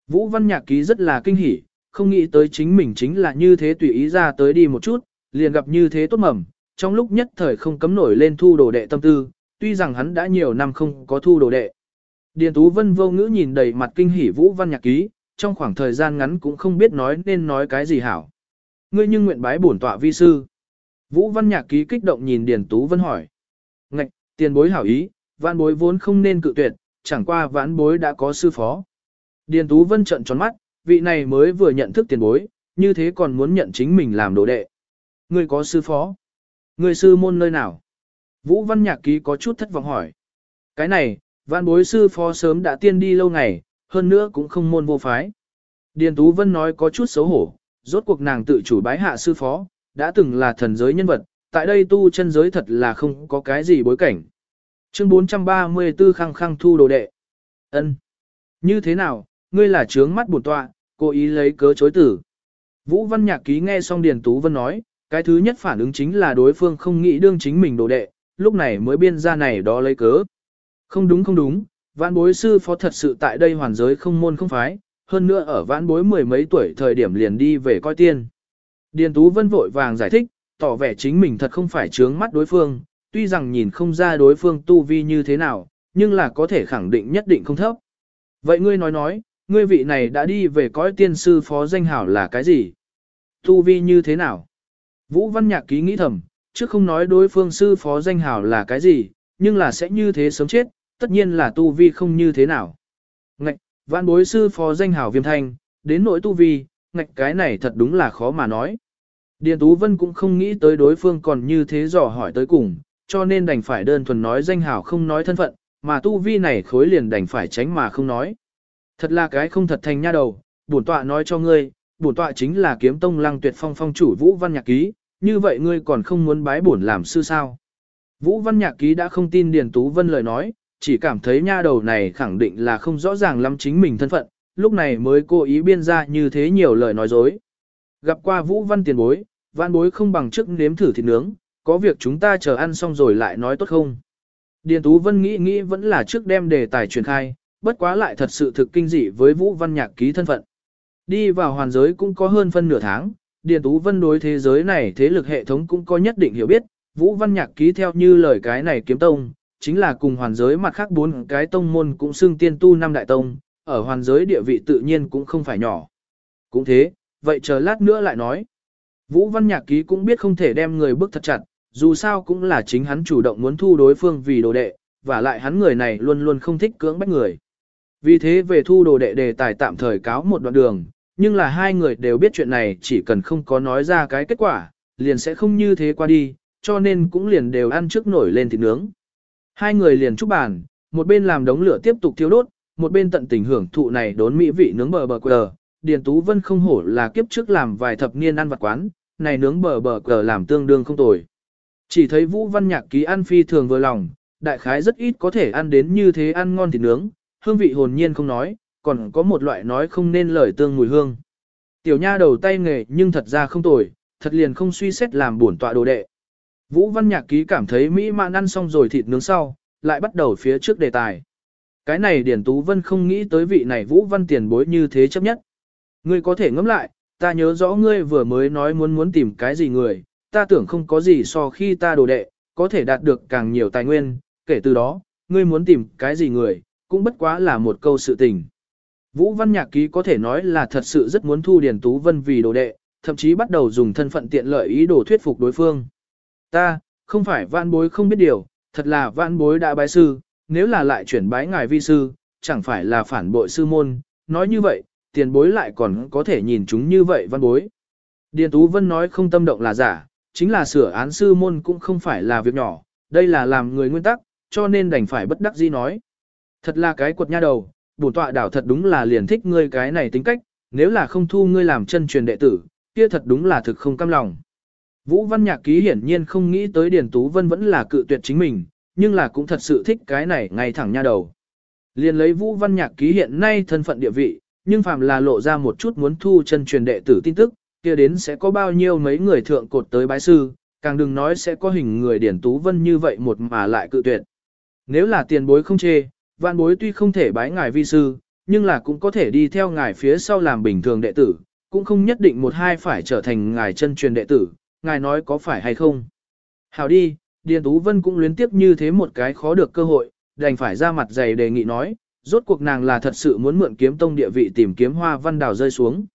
Speaker 1: Vũ Văn Nhạc ký rất là kinh hỉ, không nghĩ tới chính mình chính là như thế tùy ý ra tới đi một chút, liền gặp như thế tốt mầm, trong lúc nhất thời không cấm nổi lên thu đồ đệ tâm tư, tuy rằng hắn đã nhiều năm không có thu đồ đệ. Điền Tú Vân vô ngữ nhìn đầy mặt kinh hỉ Vũ Văn Nhạc ký, trong khoảng thời gian ngắn cũng không biết nói nên nói cái gì hảo. Ngươi nhưng nguyện bái bổn tọa vi sư. Vũ Văn Nhạc ký kích động nhìn Điền Tú Vân hỏi. Ngạch, tiền bối hảo ý, vãn bối vốn không nên cự tuyệt, chẳng qua vãn bối đã có sư phó. Điền Tú Vân trận tròn mắt, vị này mới vừa nhận thức tiền bối, như thế còn muốn nhận chính mình làm đồ đệ. Ngươi có sư phó? Ngươi sư môn nơi nào? Vũ Văn Nhạc ký có chút thất vọng hỏi. Cái này, vãn bối sư phó sớm đã tiên đi lâu ngày, hơn nữa cũng không môn vô phái. Điền Tú Vân nói có chút xấu hổ, rốt cuộc nàng tự chủ bái hạ sư phó, đã từng là thần giới nhân vật, tại đây tu chân giới thật là không có cái gì bối cảnh. Chương 434 khăng khăng thu đồ đệ. ân Như thế nào, ngươi là trướng mắt bổn tọa, cố ý lấy cớ chối tử. Vũ Văn Nhạc Ký nghe xong Điền Tú Vân nói, cái thứ nhất phản ứng chính là đối phương không nghĩ đương chính mình đồ đệ, lúc này mới biên ra này đó lấy cớ. Không đúng không đúng, vãn bối sư phó thật sự tại đây hoàn giới không môn không phái, hơn nữa ở vãn bối mười mấy tuổi thời điểm liền đi về coi tiên. Điền Tú Vân vội vàng giải thích, tỏ vẻ chính mình thật không phải trướng mắt đối phương, tuy rằng nhìn không ra đối phương tu vi như thế nào, nhưng là có thể khẳng định nhất định không thấp. Vậy ngươi nói nói, ngươi vị này đã đi về cõi tiên sư phó danh hảo là cái gì? Tu vi như thế nào? Vũ Văn Nhạc ký nghĩ thầm, trước không nói đối phương sư phó danh hảo là cái gì, nhưng là sẽ như thế sớm chết, tất nhiên là tu vi không như thế nào. Ngạch, vạn bối sư phó danh hảo viêm thanh, đến nỗi tu vi, ngạch cái này thật đúng là khó mà nói. Điền Tú Vân cũng không nghĩ tới đối phương còn như thế dò hỏi tới cùng, cho nên đành phải đơn thuần nói danh hảo không nói thân phận, mà tu vi này khối liền đành phải tránh mà không nói. Thật là cái không thật thành nha đầu, bổn tọa nói cho ngươi, bổn tọa chính là kiếm tông lăng tuyệt phong phong chủ Vũ Văn Nhạc Ký, như vậy ngươi còn không muốn bái bổn làm sư sao. Vũ Văn Nhạc Ký đã không tin Điền Tú Vân lời nói, chỉ cảm thấy nha đầu này khẳng định là không rõ ràng lắm chính mình thân phận, lúc này mới cố ý biên ra như thế nhiều lời nói dối. Gặp qua Vũ Văn tiền bối, văn bối không bằng trước nếm thử thịt nướng, có việc chúng ta chờ ăn xong rồi lại nói tốt không. Điền Tú Vân nghĩ nghĩ vẫn là trước đem đề tài truyền khai, bất quá lại thật sự thực kinh dị với Vũ Văn Nhạc ký thân phận. Đi vào hoàn giới cũng có hơn phân nửa tháng, Điền Tú Vân đối thế giới này thế lực hệ thống cũng có nhất định hiểu biết, Vũ Văn Nhạc ký theo như lời cái này kiếm tông, chính là cùng hoàn giới mặt khác bốn cái tông môn cũng xưng tiên tu năm đại tông, ở hoàn giới địa vị tự nhiên cũng không phải nhỏ. Cũng thế, vậy chờ lát nữa lại nói. Vũ Văn Nhạc Ký cũng biết không thể đem người bước thật chặt, dù sao cũng là chính hắn chủ động muốn thu đối phương vì đồ đệ, và lại hắn người này luôn luôn không thích cưỡng bách người. Vì thế về thu đồ đệ đề tài tạm thời cáo một đoạn đường, nhưng là hai người đều biết chuyện này chỉ cần không có nói ra cái kết quả, liền sẽ không như thế qua đi, cho nên cũng liền đều ăn trước nổi lên thịt nướng. Hai người liền chúc bàn, một bên làm đống lửa tiếp tục thiêu đốt, một bên tận tình hưởng thụ này đốn mỹ vị nướng bờ bờ cờ. Điền Tú Vân không hổ là kiếp trước làm vài thập niên ăn vặt quán, này nướng bờ bờ cờ làm tương đương không tồi. Chỉ thấy Vũ Văn Nhạc ký ăn phi thường vừa lòng, đại khái rất ít có thể ăn đến như thế ăn ngon thịt nướng, hương vị hồn nhiên không nói, còn có một loại nói không nên lời tương mùi hương. Tiểu nha đầu tay nghề nhưng thật ra không tồi, thật liền không suy xét làm bổn tọa đồ đệ. Vũ Văn Nhạc ký cảm thấy mỹ mãn ăn xong rồi thịt nướng sau, lại bắt đầu phía trước đề tài. Cái này Điển Tú Vân không nghĩ tới vị này Vũ Văn tiền bối như thế chấp nhất. Ngươi có thể ngẫm lại, ta nhớ rõ ngươi vừa mới nói muốn muốn tìm cái gì người, ta tưởng không có gì so khi ta đồ đệ, có thể đạt được càng nhiều tài nguyên, kể từ đó, ngươi muốn tìm cái gì người, cũng bất quá là một câu sự tình. Vũ Văn Nhạc Ký có thể nói là thật sự rất muốn thu Điền Tú Vân vì đồ đệ, thậm chí bắt đầu dùng thân phận tiện lợi ý đồ thuyết phục đối phương. Ta, không phải vạn bối không biết điều, thật là vạn bối đã bái sư, nếu là lại chuyển bái ngài vi sư, chẳng phải là phản bội sư môn, nói như vậy, tiền bối lại còn có thể nhìn chúng như vậy văn bối. Điền Tú Vân nói không tâm động là giả, chính là sửa án sư môn cũng không phải là việc nhỏ, đây là làm người nguyên tắc, cho nên đành phải bất đắc dĩ nói. Thật là cái quật nha đầu, bổn tọa đảo thật đúng là liền thích ngươi cái này tính cách, nếu là không thu ngươi làm chân truyền đệ tử, kia thật đúng là thực không cam lòng. Vũ Văn Nhạc Ký hiển nhiên không nghĩ tới Điền Tú Vân vẫn là cự tuyệt chính mình, nhưng là cũng thật sự thích cái này ngay thẳng nha đầu. Liền lấy Vũ Văn Nhạc Ký hiện nay thân phận địa vị, nhưng phàm là lộ ra một chút muốn thu chân truyền đệ tử tin tức, kia đến sẽ có bao nhiêu mấy người thượng cột tới bái sư, càng đừng nói sẽ có hình người Điền Tú Vân như vậy một mà lại cự tuyệt. Nếu là tiền bối không chê, vạn bối tuy không thể bái ngài vi sư, nhưng là cũng có thể đi theo ngài phía sau làm bình thường đệ tử, cũng không nhất định một hai phải trở thành ngài chân truyền đệ tử, ngài nói có phải hay không. Hảo đi, Điền Tú Vân cũng luyến tiếp như thế một cái khó được cơ hội, đành phải ra mặt dày đề nghị nói, rốt cuộc nàng là thật sự muốn mượn kiếm tông địa vị tìm kiếm hoa văn đào rơi xuống.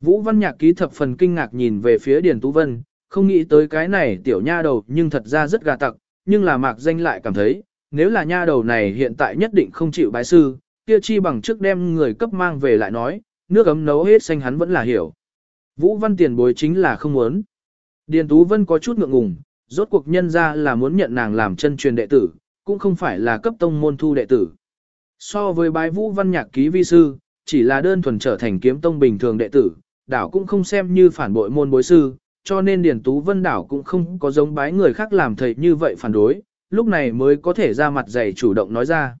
Speaker 1: Vũ Văn Nhạc ký thập phần kinh ngạc nhìn về phía Điền Tú Vân, không nghĩ tới cái này tiểu nha đầu nhưng thật ra rất gà tặc, nhưng là mạc danh lại cảm thấy, nếu là nha đầu này hiện tại nhất định không chịu bái sư, kia chi bằng trước đem người cấp mang về lại nói, nước ấm nấu hết xanh hắn vẫn là hiểu. Vũ Văn tiền bối chính là không muốn. Điền Tú Vân có chút ngượng ngùng, rốt cuộc nhân ra là muốn nhận nàng làm chân truyền đệ tử, cũng không phải là cấp tông môn thu đệ tử. So với bái Vũ Văn nhạc ký vi sư, chỉ là đơn thuần trở thành kiếm tông bình thường đệ tử, đảo cũng không xem như phản bội môn bối sư, cho nên Điền Tú Vân đảo cũng không có giống bái người khác làm thầy như vậy phản đối, lúc này mới có thể ra mặt dày chủ động nói ra.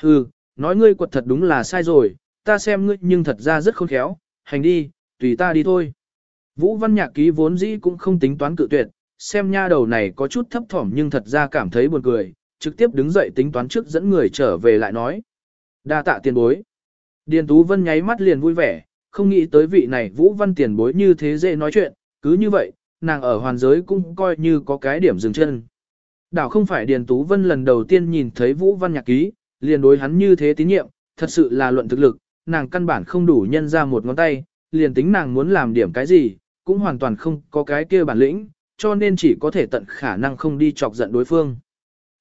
Speaker 1: Hừ, nói ngươi quật thật đúng là sai rồi, ta xem ngươi nhưng thật ra rất khôn khéo, hành đi, tùy ta đi thôi. Vũ Văn Nhạc Ký vốn dĩ cũng không tính toán cự tuyệt, xem nha đầu này có chút thấp thỏm nhưng thật ra cảm thấy buồn cười, trực tiếp đứng dậy tính toán trước dẫn người trở về lại nói. đa tạ tiền bối. Điền Tú Vân nháy mắt liền vui vẻ, không nghĩ tới vị này Vũ Văn tiền bối như thế dễ nói chuyện, cứ như vậy, nàng ở hoàn giới cũng coi như có cái điểm dừng chân. Đảo không phải Điền Tú Vân lần đầu tiên nhìn thấy Vũ Văn Nhạc Ký, liền đối hắn như thế tín nhiệm, thật sự là luận thực lực, nàng căn bản không đủ nhân ra một ngón tay, liền tính nàng muốn làm điểm cái gì, cũng hoàn toàn không có cái kia bản lĩnh, cho nên chỉ có thể tận khả năng không đi chọc giận đối phương.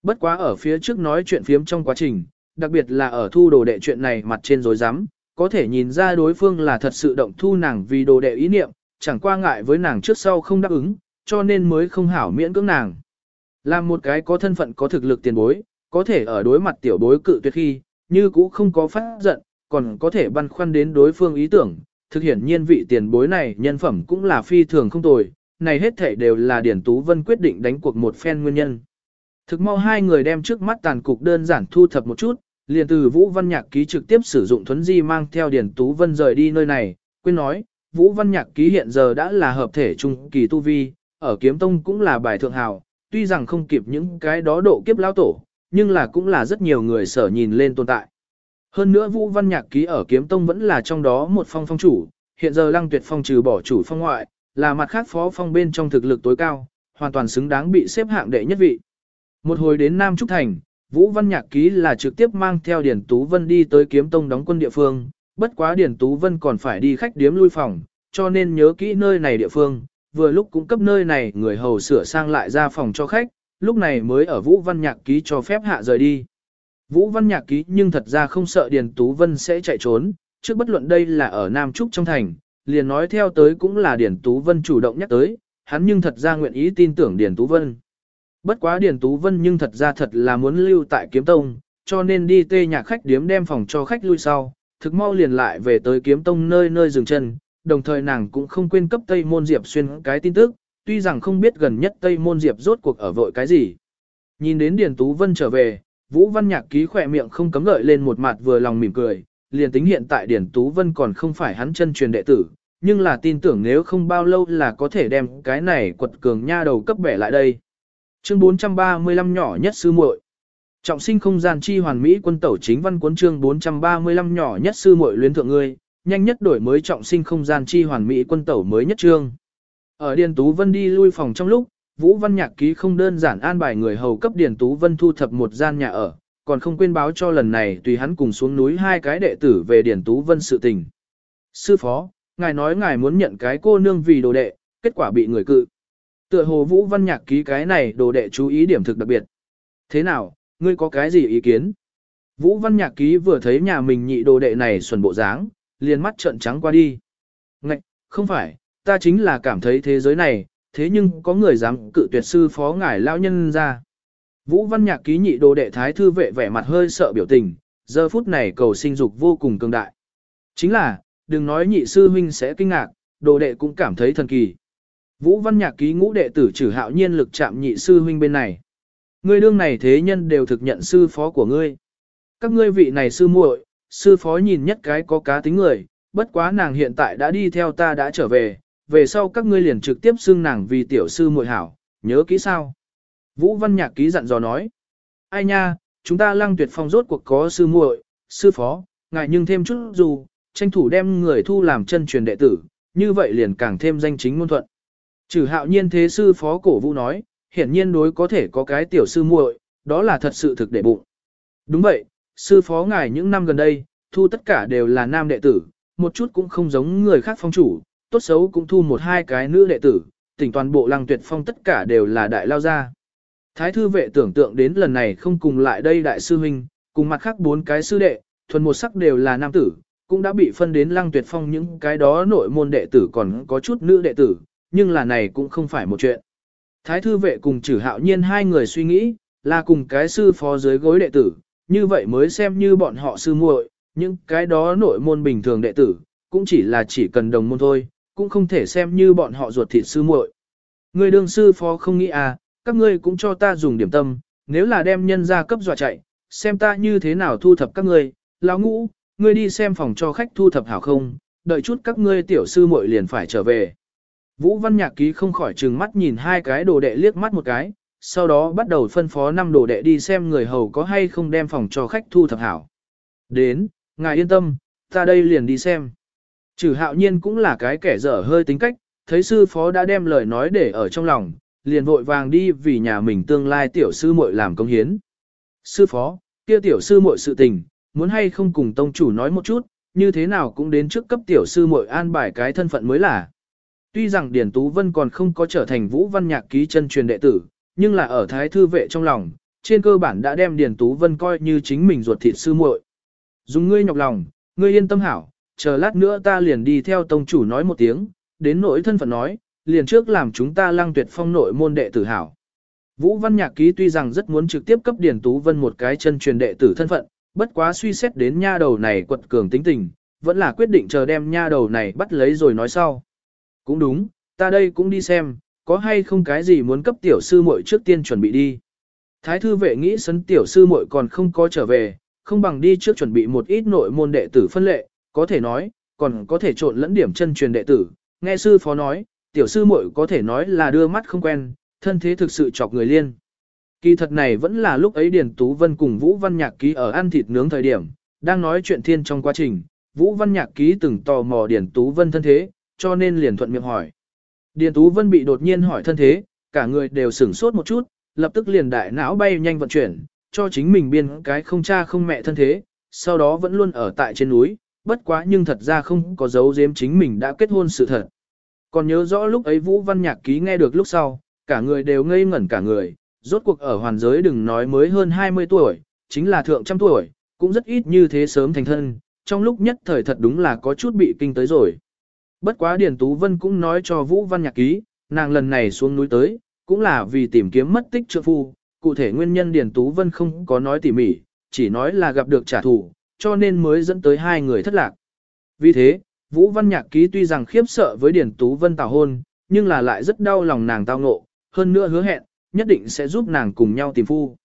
Speaker 1: Bất quá ở phía trước nói chuyện phiếm trong quá trình, đặc biệt là ở thu đồ đệ chuyện này mặt trên dối rắm có thể nhìn ra đối phương là thật sự động thu nàng vì đồ đệ ý niệm, chẳng qua ngại với nàng trước sau không đáp ứng, cho nên mới không hảo miễn cưỡng nàng. Làm một cái có thân phận có thực lực tiền bối, có thể ở đối mặt tiểu bối cự tuyệt khi, như cũ không có phát giận, còn có thể băn khoăn đến đối phương ý tưởng, thực hiện nhiên vị tiền bối này nhân phẩm cũng là phi thường không tồi, này hết thể đều là Điển Tú Vân quyết định đánh cuộc một phen nguyên nhân. Thực mau hai người đem trước mắt tàn cục đơn giản thu thập một chút, liền từ Vũ Văn Nhạc ký trực tiếp sử dụng thuấn di mang theo Điển Tú Vân rời đi nơi này, quên nói, Vũ Văn Nhạc ký hiện giờ đã là hợp thể trung kỳ tu vi, ở kiếm tông cũng là bài thượng hào, tuy rằng không kịp những cái đó độ kiếp lao tổ, nhưng là cũng là rất nhiều người sở nhìn lên tồn tại. Hơn nữa Vũ Văn Nhạc ký ở kiếm tông vẫn là trong đó một phong phong chủ, hiện giờ Lăng Tuyệt Phong trừ bỏ chủ phong ngoại, là mặt khác phó phong bên trong thực lực tối cao, hoàn toàn xứng đáng bị xếp hạng đệ nhất vị. Một hồi đến Nam Trúc Thành, Vũ Văn Nhạc ký là trực tiếp mang theo Điển Tú Vân đi tới kiếm tông đóng quân địa phương, bất quá Điển Tú Vân còn phải đi khách điếm lui phòng, cho nên nhớ kỹ nơi này địa phương, vừa lúc cung cấp nơi này người hầu sửa sang lại ra phòng cho khách, lúc này mới ở Vũ Văn Nhạc ký cho phép hạ rời đi. Vũ Văn Nhạc ký nhưng thật ra không sợ Điền Tú Vân sẽ chạy trốn, trước bất luận đây là ở Nam Trúc trong thành, liền nói theo tới cũng là Điền Tú Vân chủ động nhắc tới, hắn nhưng thật ra nguyện ý tin tưởng Điền Tú Vân. Bất quá Điền Tú Vân nhưng thật ra thật là muốn lưu tại Kiếm Tông, cho nên đi tê nhà khách điếm đem phòng cho khách lui sau, thực mau liền lại về tới Kiếm Tông nơi nơi dừng chân, đồng thời nàng cũng không quên cấp Tây Môn Diệp xuyên cái tin tức, tuy rằng không biết gần nhất Tây Môn Diệp rốt cuộc ở vội cái gì. Nhìn đến Điền Tú Vân trở về, Vũ Văn Nhạc ký khỏe miệng không cấm gợi lên một mặt vừa lòng mỉm cười, liền tính hiện tại Điền Tú Vân còn không phải hắn chân truyền đệ tử, nhưng là tin tưởng nếu không bao lâu là có thể đem cái này quật cường nha đầu cấp bẻ lại đây. Chương 435 nhỏ nhất sư muội. Trọng sinh không gian chi hoàn mỹ quân tẩu chính văn cuốn chương 435 nhỏ nhất sư muội luyến thượng ngươi, nhanh nhất đổi mới trọng sinh không gian chi hoàn mỹ quân tẩu mới nhất chương. Ở Điền Tú Vân đi lui phòng trong lúc, Vũ Văn Nhạc ký không đơn giản an bài người hầu cấp Điền Tú Vân thu thập một gian nhà ở, còn không quên báo cho lần này tùy hắn cùng xuống núi hai cái đệ tử về Điền Tú Vân sự tình. Sư phó, ngài nói ngài muốn nhận cái cô nương vì đồ đệ, kết quả bị người cự. Tựa hồ Vũ Văn Nhạc ký cái này đồ đệ chú ý điểm thực đặc biệt. Thế nào, ngươi có cái gì ý kiến? Vũ Văn Nhạc Ký vừa thấy nhà mình nhị đồ đệ này xuẩn bộ dáng, liền mắt trợn trắng qua đi. Ngạch, không phải, ta chính là cảm thấy thế giới này, thế nhưng có người dám cự tuyệt sư phó ngài lão nhân ra. Vũ Văn Nhạc Ký nhị đồ đệ thái thư vệ vẻ mặt hơi sợ biểu tình, giờ phút này cầu sinh dục vô cùng cường đại. Chính là, đừng nói nhị sư huynh sẽ kinh ngạc, đồ đệ cũng cảm thấy thần kỳ. Vũ Văn Nhạc Ký ngũ đệ tử trừ hạo nhiên lực chạm nhị sư huynh bên này. Ngươi đương này thế nhân đều thực nhận sư phó của ngươi. Các ngươi vị này sư muội, sư phó nhìn nhất cái có cá tính người, bất quá nàng hiện tại đã đi theo ta đã trở về, về sau các ngươi liền trực tiếp xưng nàng vì tiểu sư muội hảo, nhớ kỹ sao. Vũ Văn Nhạc Ký dặn dò nói. Ai nha, chúng ta lăng tuyệt phong rốt cuộc có sư muội, sư phó, ngài nhưng thêm chút dù, tranh thủ đem người thu làm chân truyền đệ tử, như vậy liền càng thêm danh chính ngôn thuận. Trừ hạo nhiên thế sư phó cổ vũ nói, hiển nhiên đối có thể có cái tiểu sư muội, đó là thật sự thực để bụng. Đúng vậy, sư phó ngài những năm gần đây, thu tất cả đều là nam đệ tử, một chút cũng không giống người khác phong chủ, tốt xấu cũng thu một hai cái nữ đệ tử, tỉnh toàn bộ lăng tuyệt phong tất cả đều là đại lao gia. Thái thư vệ tưởng tượng đến lần này không cùng lại đây đại sư huynh, cùng mặt khác bốn cái sư đệ, thuần một sắc đều là nam tử, cũng đã bị phân đến lăng tuyệt phong những cái đó nội môn đệ tử còn có chút nữ đệ tử, nhưng là này cũng không phải một chuyện. Thái thư vệ cùng trừ hạo nhiên hai người suy nghĩ, là cùng cái sư phó dưới gối đệ tử, như vậy mới xem như bọn họ sư muội, những cái đó nội môn bình thường đệ tử, cũng chỉ là chỉ cần đồng môn thôi, cũng không thể xem như bọn họ ruột thịt sư muội. Người đương sư phó không nghĩ à, các ngươi cũng cho ta dùng điểm tâm, nếu là đem nhân ra cấp dọa chạy, xem ta như thế nào thu thập các ngươi, lão ngũ, ngươi đi xem phòng cho khách thu thập hảo không, đợi chút các ngươi tiểu sư muội liền phải trở về. Vũ Văn Nhạc Ký không khỏi trừng mắt nhìn hai cái đồ đệ liếc mắt một cái, sau đó bắt đầu phân phó năm đồ đệ đi xem người hầu có hay không đem phòng cho khách thu thập hảo. Đến, ngài yên tâm, ta đây liền đi xem. Trừ hạo nhiên cũng là cái kẻ dở hơi tính cách, thấy sư phó đã đem lời nói để ở trong lòng, liền vội vàng đi vì nhà mình tương lai tiểu sư muội làm công hiến. Sư phó, kia tiểu sư muội sự tình, muốn hay không cùng tông chủ nói một chút, như thế nào cũng đến trước cấp tiểu sư muội an bài cái thân phận mới là. Tuy rằng Điển Tú Vân còn không có trở thành Vũ Văn Nhạc ký chân truyền đệ tử, nhưng là ở Thái Thư Vệ trong lòng, trên cơ bản đã đem Điển Tú Vân coi như chính mình ruột thịt sư muội. Dùng ngươi nhọc lòng, ngươi yên tâm hảo, chờ lát nữa ta liền đi theo tông chủ nói một tiếng, đến nỗi thân phận nói, liền trước làm chúng ta lăng tuyệt phong nội môn đệ tử hảo. Vũ Văn Nhạc Ký tuy rằng rất muốn trực tiếp cấp Điển Tú Vân một cái chân truyền đệ tử thân phận, bất quá suy xét đến nha đầu này quật cường tính tình, vẫn là quyết định chờ đem nha đầu này bắt lấy rồi nói sau. Cũng đúng, ta đây cũng đi xem, có hay không cái gì muốn cấp tiểu sư muội trước tiên chuẩn bị đi. Thái thư vệ nghĩ sấn tiểu sư muội còn không có trở về, không bằng đi trước chuẩn bị một ít nội môn đệ tử phân lệ, có thể nói, còn có thể trộn lẫn điểm chân truyền đệ tử. Nghe sư phó nói, tiểu sư muội có thể nói là đưa mắt không quen, thân thế thực sự chọc người liên. Kỳ thật này vẫn là lúc ấy Điền Tú Vân cùng Vũ Văn Nhạc Ký ở ăn thịt nướng thời điểm, đang nói chuyện thiên trong quá trình, Vũ Văn Nhạc Ký từng tò mò Điền Tú Vân thân thế, cho nên liền thuận miệng hỏi. Điền Tú Vân bị đột nhiên hỏi thân thế, cả người đều sửng sốt một chút, lập tức liền đại não bay nhanh vận chuyển, cho chính mình biên cái không cha không mẹ thân thế, sau đó vẫn luôn ở tại trên núi, bất quá nhưng thật ra không có dấu giếm chính mình đã kết hôn sự thật. Còn nhớ rõ lúc ấy Vũ Văn Nhạc Ký nghe được lúc sau, cả người đều ngây ngẩn cả người, rốt cuộc ở hoàn giới đừng nói mới hơn 20 tuổi, chính là thượng trăm tuổi, cũng rất ít như thế sớm thành thân, trong lúc nhất thời thật đúng là có chút bị kinh tới rồi. Bất quá Điền Tú Vân cũng nói cho Vũ Văn Nhạc Ký, nàng lần này xuống núi tới, cũng là vì tìm kiếm mất tích trượng phu, cụ thể nguyên nhân Điền Tú Vân không có nói tỉ mỉ, chỉ nói là gặp được trả thù, cho nên mới dẫn tới hai người thất lạc. Vì thế, Vũ Văn Nhạc Ký tuy rằng khiếp sợ với Điền Tú Vân tào hôn, nhưng là lại rất đau lòng nàng tao ngộ, hơn nữa hứa hẹn, nhất định sẽ giúp nàng cùng nhau tìm phu.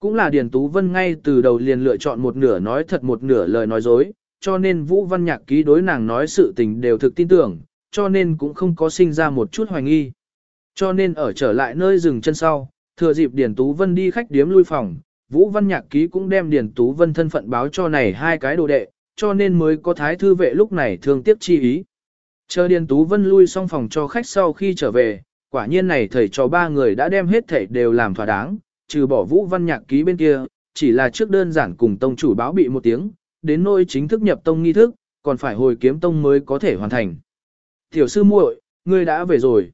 Speaker 1: Cũng là Điền Tú Vân ngay từ đầu liền lựa chọn một nửa nói thật một nửa lời nói dối, cho nên Vũ Văn Nhạc ký đối nàng nói sự tình đều thực tin tưởng, cho nên cũng không có sinh ra một chút hoài nghi. Cho nên ở trở lại nơi dừng chân sau, thừa dịp Điền Tú Vân đi khách điếm lui phòng, Vũ Văn Nhạc ký cũng đem Điền Tú Vân thân phận báo cho này hai cái đồ đệ, cho nên mới có thái thư vệ lúc này thương tiếc chi ý. Chờ Điền Tú Vân lui xong phòng cho khách sau khi trở về, quả nhiên này thầy cho ba người đã đem hết thảy đều làm thỏa đáng, trừ bỏ Vũ Văn Nhạc ký bên kia, chỉ là trước đơn giản cùng tông chủ báo bị một tiếng, đến nỗi chính thức nhập tông nghi thức, còn phải hồi kiếm tông mới có thể hoàn thành. Tiểu sư muội, ngươi đã về rồi.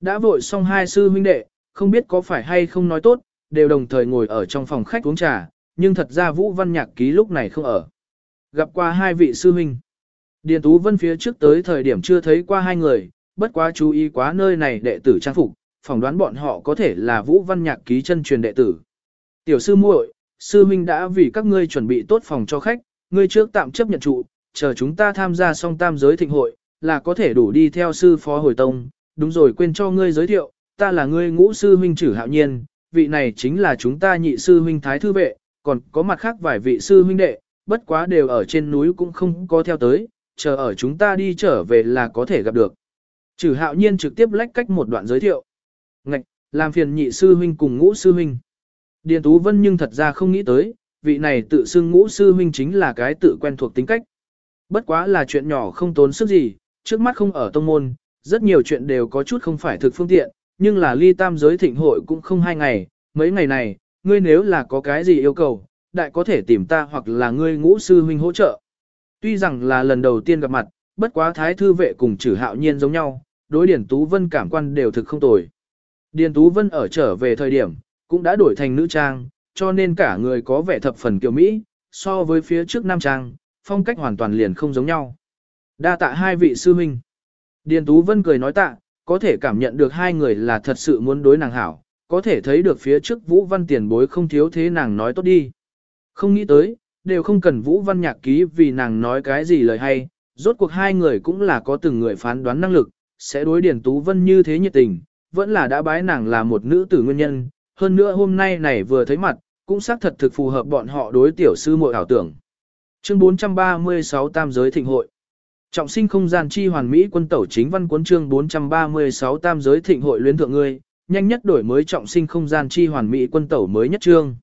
Speaker 1: Đã vội xong hai sư huynh đệ, không biết có phải hay không nói tốt, đều đồng thời ngồi ở trong phòng khách uống trà, nhưng thật ra Vũ Văn Nhạc Ký lúc này không ở. Gặp qua hai vị sư huynh. Điền Tú Vân phía trước tới thời điểm chưa thấy qua hai người, bất quá chú ý quá nơi này đệ tử trang phục, phỏng đoán bọn họ có thể là Vũ Văn Nhạc Ký chân truyền đệ tử. Tiểu sư muội, sư huynh đã vì các ngươi chuẩn bị tốt phòng cho khách, ngươi trước tạm chấp nhận trụ, chờ chúng ta tham gia xong tam giới thịnh hội, là có thể đủ đi theo sư phó hồi tông. Đúng rồi quên cho ngươi giới thiệu, ta là ngươi ngũ sư huynh Trử hạo nhiên, vị này chính là chúng ta nhị sư huynh thái thư vệ, còn có mặt khác vài vị sư huynh đệ, bất quá đều ở trên núi cũng không có theo tới, chờ ở chúng ta đi trở về là có thể gặp được. Trừ hạo nhiên trực tiếp lách cách một đoạn giới thiệu. Ngạch, làm phiền nhị sư huynh cùng ngũ sư huynh. Điền Tú Vân nhưng thật ra không nghĩ tới, vị này tự xưng ngũ sư huynh chính là cái tự quen thuộc tính cách. Bất quá là chuyện nhỏ không tốn sức gì, trước mắt không ở tông môn, rất nhiều chuyện đều có chút không phải thực phương tiện, nhưng là ly tam giới thịnh hội cũng không hai ngày, mấy ngày này, ngươi nếu là có cái gì yêu cầu, đại có thể tìm ta hoặc là ngươi ngũ sư huynh hỗ trợ. Tuy rằng là lần đầu tiên gặp mặt, bất quá thái thư vệ cùng trừ hạo nhiên giống nhau, đối Điền Tú Vân cảm quan đều thực không tồi. Điền Tú Vân ở trở về thời điểm, cũng đã đổi thành nữ trang, cho nên cả người có vẻ thập phần kiều Mỹ, so với phía trước nam trang, phong cách hoàn toàn liền không giống nhau. Đa tạ hai vị sư huynh. Điền Tú Vân cười nói tạ, có thể cảm nhận được hai người là thật sự muốn đối nàng hảo, có thể thấy được phía trước Vũ Văn tiền bối không thiếu thế nàng nói tốt đi. Không nghĩ tới, đều không cần Vũ Văn nhạc ký vì nàng nói cái gì lời hay, rốt cuộc hai người cũng là có từng người phán đoán năng lực, sẽ đối Điền Tú Vân như thế nhiệt tình, vẫn là đã bái nàng là một nữ tử nguyên nhân, hơn nữa hôm nay này vừa thấy mặt, cũng xác thật thực phù hợp bọn họ đối tiểu sư muội ảo tưởng. Chương 436 Tam giới thịnh hội Trọng sinh không gian chi hoàn mỹ quân tẩu chính văn cuốn chương 436 Tam giới thịnh hội luyến thượng ngươi, nhanh nhất đổi mới trọng sinh không gian chi hoàn mỹ quân tẩu mới nhất chương.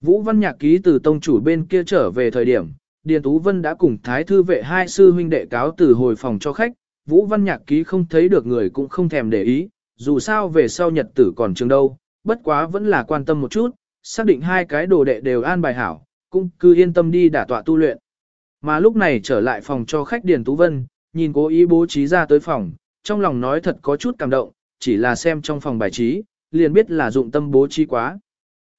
Speaker 1: Vũ Văn Nhạc ký từ tông chủ bên kia trở về thời điểm, Điền Tú Vân đã cùng Thái Thư vệ hai sư huynh đệ cáo từ hồi phòng cho khách, Vũ Văn Nhạc ký không thấy được người cũng không thèm để ý, dù sao về sau nhật tử còn trường đâu, bất quá vẫn là quan tâm một chút, xác định hai cái đồ đệ đều an bài hảo, cũng cứ yên tâm đi đả tọa tu luyện. Mà lúc này trở lại phòng cho khách Điền Tú Vân, nhìn cố ý bố trí ra tới phòng, trong lòng nói thật có chút cảm động, chỉ là xem trong phòng bài trí, liền biết là dụng tâm bố trí quá.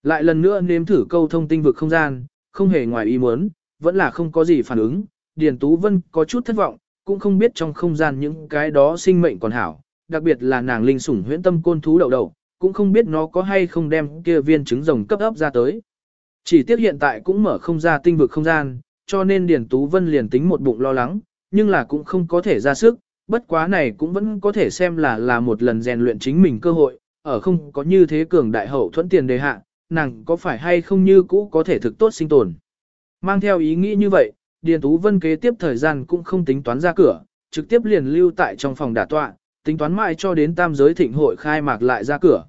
Speaker 1: Lại lần nữa nếm thử câu thông tinh vực không gian, không hề ngoài ý muốn, vẫn là không có gì phản ứng, Điền Tú Vân có chút thất vọng, cũng không biết trong không gian những cái đó sinh mệnh còn hảo, đặc biệt là nàng linh sủng huyễn tâm côn thú đầu đầu, cũng không biết nó có hay không đem kia viên trứng rồng cấp ấp ra tới. Chỉ tiếc hiện tại cũng mở không ra tinh vực không gian, cho nên Điền Tú Vân liền tính một bụng lo lắng, nhưng là cũng không có thể ra sức, bất quá này cũng vẫn có thể xem là là một lần rèn luyện chính mình cơ hội, ở không có như thế cường đại hậu thuẫn tiền đề hạ, nàng có phải hay không như cũ có thể thực tốt sinh tồn. Mang theo ý nghĩ như vậy, Điền Tú Vân kế tiếp thời gian cũng không tính toán ra cửa, trực tiếp liền lưu tại trong phòng đả tọa, tính toán mãi cho đến tam giới thịnh hội khai mạc lại ra cửa.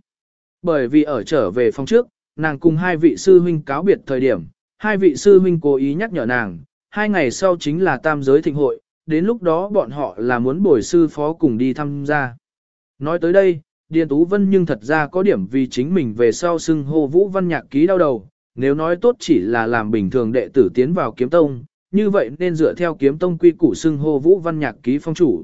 Speaker 1: Bởi vì ở trở về phòng trước, nàng cùng hai vị sư huynh cáo biệt thời điểm, hai vị sư huynh cố ý nhắc nhở nàng, hai ngày sau chính là tam giới thịnh hội, đến lúc đó bọn họ là muốn bồi sư phó cùng đi tham gia. Nói tới đây, Điền Tú Vân nhưng thật ra có điểm vì chính mình về sau xưng hô Vũ Văn Nhạc ký đau đầu, nếu nói tốt chỉ là làm bình thường đệ tử tiến vào kiếm tông, như vậy nên dựa theo kiếm tông quy củ xưng hô Vũ Văn Nhạc ký phong chủ.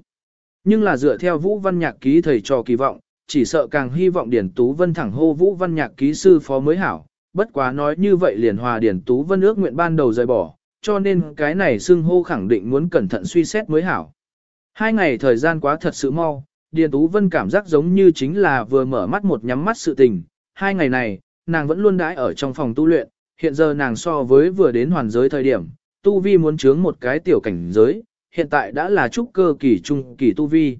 Speaker 1: Nhưng là dựa theo Vũ Văn Nhạc ký thầy trò kỳ vọng, chỉ sợ càng hy vọng Điền Tú Vân thẳng hô Vũ Văn Nhạc ký sư phó mới hảo, bất quá nói như vậy liền hòa điển Tú Vân ước nguyện ban đầu rời bỏ, cho nên cái này xưng hô khẳng định muốn cẩn thận suy xét mới hảo. Hai ngày thời gian quá thật sự mau, Điền Tú Vân cảm giác giống như chính là vừa mở mắt một nhắm mắt sự tình. Hai ngày này, nàng vẫn luôn đãi ở trong phòng tu luyện, hiện giờ nàng so với vừa đến hoàn giới thời điểm, tu vi muốn chướng một cái tiểu cảnh giới, hiện tại đã là trúc cơ kỳ trung kỳ tu vi.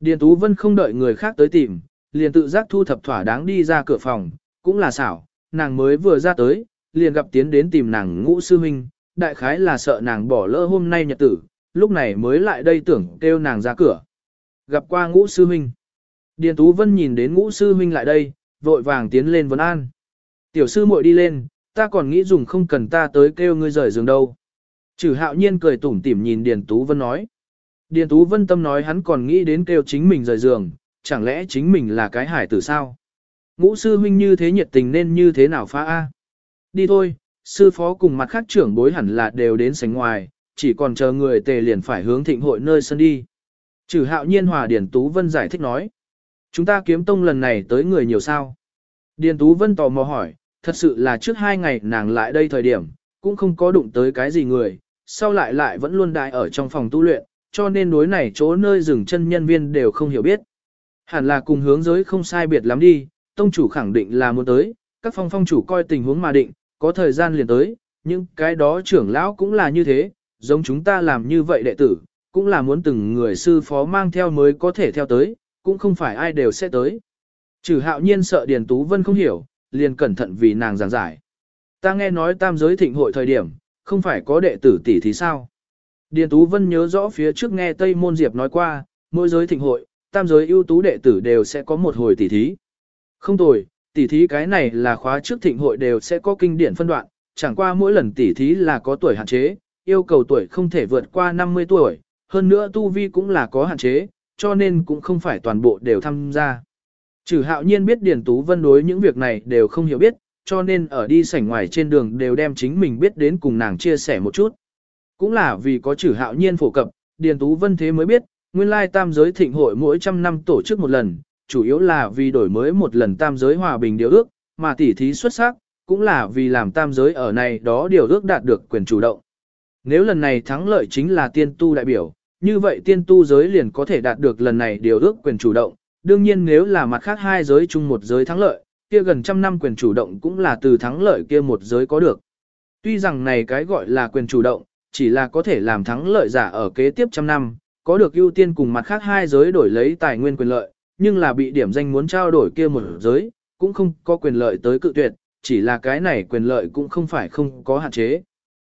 Speaker 1: Điền Tú Vân không đợi người khác tới tìm, liền tự giác thu thập thỏa đáng đi ra cửa phòng, cũng là xảo, nàng mới vừa ra tới, liền gặp tiến đến tìm nàng ngũ sư huynh, đại khái là sợ nàng bỏ lỡ hôm nay nhật tử, lúc này mới lại đây tưởng kêu nàng ra cửa. Gặp qua ngũ sư huynh. Điền Tú Vân nhìn đến ngũ sư huynh lại đây, vội vàng tiến lên vấn an. Tiểu sư muội đi lên, ta còn nghĩ dùng không cần ta tới kêu ngươi rời giường đâu. Trừ hạo nhiên cười tủm tỉm nhìn Điền Tú Vân nói. Điền Tú Vân tâm nói hắn còn nghĩ đến kêu chính mình rời giường, chẳng lẽ chính mình là cái hải tử sao? Ngũ sư huynh như thế nhiệt tình nên như thế nào phá A? Đi thôi, sư phó cùng mặt khác trưởng bối hẳn là đều đến sánh ngoài, chỉ còn chờ người tề liền phải hướng thịnh hội nơi sân đi. Trừ hạo nhiên hòa Điền Tú Vân giải thích nói. Chúng ta kiếm tông lần này tới người nhiều sao? Điền Tú Vân tò mò hỏi, thật sự là trước hai ngày nàng lại đây thời điểm, cũng không có đụng tới cái gì người, sau lại lại vẫn luôn đại ở trong phòng tu luyện, cho nên đối này chỗ nơi dừng chân nhân viên đều không hiểu biết. Hẳn là cùng hướng giới không sai biệt lắm đi, tông chủ khẳng định là muốn tới, các phong phong chủ coi tình huống mà định, có thời gian liền tới, nhưng cái đó trưởng lão cũng là như thế, giống chúng ta làm như vậy đệ tử, cũng là muốn từng người sư phó mang theo mới có thể theo tới, cũng không phải ai đều sẽ tới. Trừ hạo nhiên sợ Điền Tú Vân không hiểu, liền cẩn thận vì nàng giảng giải. Ta nghe nói tam giới thịnh hội thời điểm, không phải có đệ tử tỷ thì sao? Điền Tú Vân nhớ rõ phía trước nghe Tây Môn Diệp nói qua, mỗi giới thịnh hội, tam giới ưu tú đệ tử đều sẽ có một hồi tỷ thí. Không tồi, tỷ thí cái này là khóa trước thịnh hội đều sẽ có kinh điển phân đoạn, chẳng qua mỗi lần tỷ thí là có tuổi hạn chế, yêu cầu tuổi không thể vượt qua 50 tuổi, hơn nữa tu vi cũng là có hạn chế, cho nên cũng không phải toàn bộ đều tham gia. Trừ hạo nhiên biết Điền Tú Vân đối những việc này đều không hiểu biết, cho nên ở đi sảnh ngoài trên đường đều đem chính mình biết đến cùng nàng chia sẻ một chút. Cũng là vì có trừ hạo nhiên phổ cập, Điền Tú Vân thế mới biết, nguyên lai tam giới thịnh hội mỗi trăm năm tổ chức một lần, chủ yếu là vì đổi mới một lần tam giới hòa bình điều ước, mà tỉ thí xuất sắc, cũng là vì làm tam giới ở này đó điều ước đạt được quyền chủ động. Nếu lần này thắng lợi chính là tiên tu đại biểu, như vậy tiên tu giới liền có thể đạt được lần này điều ước quyền chủ động. Đương nhiên nếu là mặt khác hai giới chung một giới thắng lợi, kia gần trăm năm quyền chủ động cũng là từ thắng lợi kia một giới có được. Tuy rằng này cái gọi là quyền chủ động, chỉ là có thể làm thắng lợi giả ở kế tiếp trăm năm, có được ưu tiên cùng mặt khác hai giới đổi lấy tài nguyên quyền lợi, nhưng là bị điểm danh muốn trao đổi kia một giới, cũng không có quyền lợi tới cự tuyệt, chỉ là cái này quyền lợi cũng không phải không có hạn chế.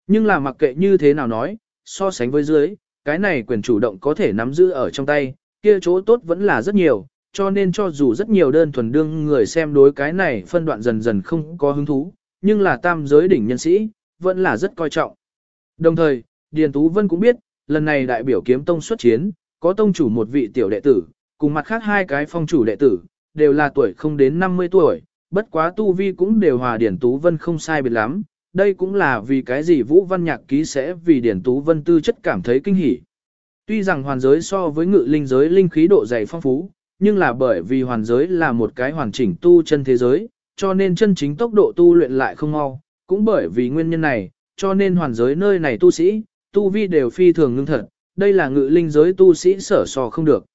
Speaker 1: Nhưng là mặc kệ như thế nào nói, so sánh với dưới, cái này quyền chủ động có thể nắm giữ ở trong tay, kia chỗ tốt vẫn là rất nhiều, cho nên cho dù rất nhiều đơn thuần đương người xem đối cái này phân đoạn dần dần không có hứng thú, nhưng là tam giới đỉnh nhân sĩ, vẫn là rất coi trọng. Đồng thời, Điền Tú Vân cũng biết, lần này đại biểu kiếm tông xuất chiến, có tông chủ một vị tiểu đệ tử, cùng mặt khác hai cái phong chủ đệ tử, đều là tuổi không đến 50 tuổi, bất quá tu vi cũng đều hòa điển Tú Vân không sai biệt lắm, đây cũng là vì cái gì Vũ Văn Nhạc ký sẽ vì điển Tú Vân tư chất cảm thấy kinh hỉ. Tuy rằng hoàn giới so với ngự linh giới linh khí độ dày phong phú, nhưng là bởi vì hoàn giới là một cái hoàn chỉnh tu chân thế giới, cho nên chân chính tốc độ tu luyện lại không mau, cũng bởi vì nguyên nhân này, cho nên hoàn giới nơi này tu sĩ, tu vi đều phi thường ngưng thật, đây là ngự linh giới tu sĩ sở so không được.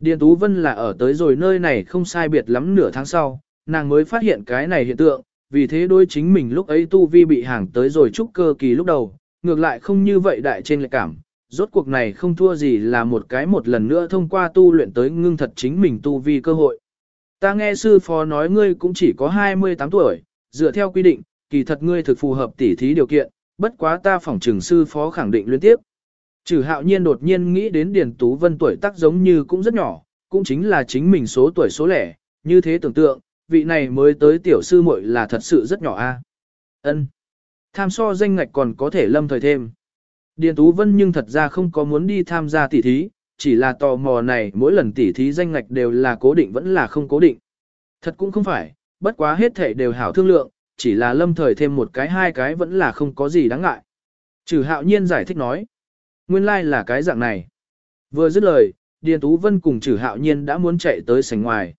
Speaker 1: Điền Tú Vân là ở tới rồi nơi này không sai biệt lắm nửa tháng sau, nàng mới phát hiện cái này hiện tượng, vì thế đôi chính mình lúc ấy tu vi bị hàng tới rồi trúc cơ kỳ lúc đầu, ngược lại không như vậy đại trên lại cảm, rốt cuộc này không thua gì là một cái một lần nữa thông qua tu luyện tới ngưng thật chính mình tu vi cơ hội. Ta nghe sư phó nói ngươi cũng chỉ có 28 tuổi, dựa theo quy định, kỳ thật ngươi thực phù hợp tỉ thí điều kiện, bất quá ta phỏng trừng sư phó khẳng định liên tiếp. Trừ hạo nhiên đột nhiên nghĩ đến Điền Tú Vân tuổi tác giống như cũng rất nhỏ, cũng chính là chính mình số tuổi số lẻ, như thế tưởng tượng, vị này mới tới tiểu sư muội là thật sự rất nhỏ a. Ân. Tham so danh ngạch còn có thể lâm thời thêm. Điền Tú Vân nhưng thật ra không có muốn đi tham gia tỉ thí, chỉ là tò mò này mỗi lần tỉ thí danh ngạch đều là cố định vẫn là không cố định. Thật cũng không phải, bất quá hết thể đều hảo thương lượng, chỉ là lâm thời thêm một cái hai cái vẫn là không có gì đáng ngại. Trừ hạo nhiên giải thích nói. Nguyên lai like là cái dạng này. Vừa dứt lời, Điền Tú Vân cùng Trử hạo nhiên đã muốn chạy tới sảnh ngoài.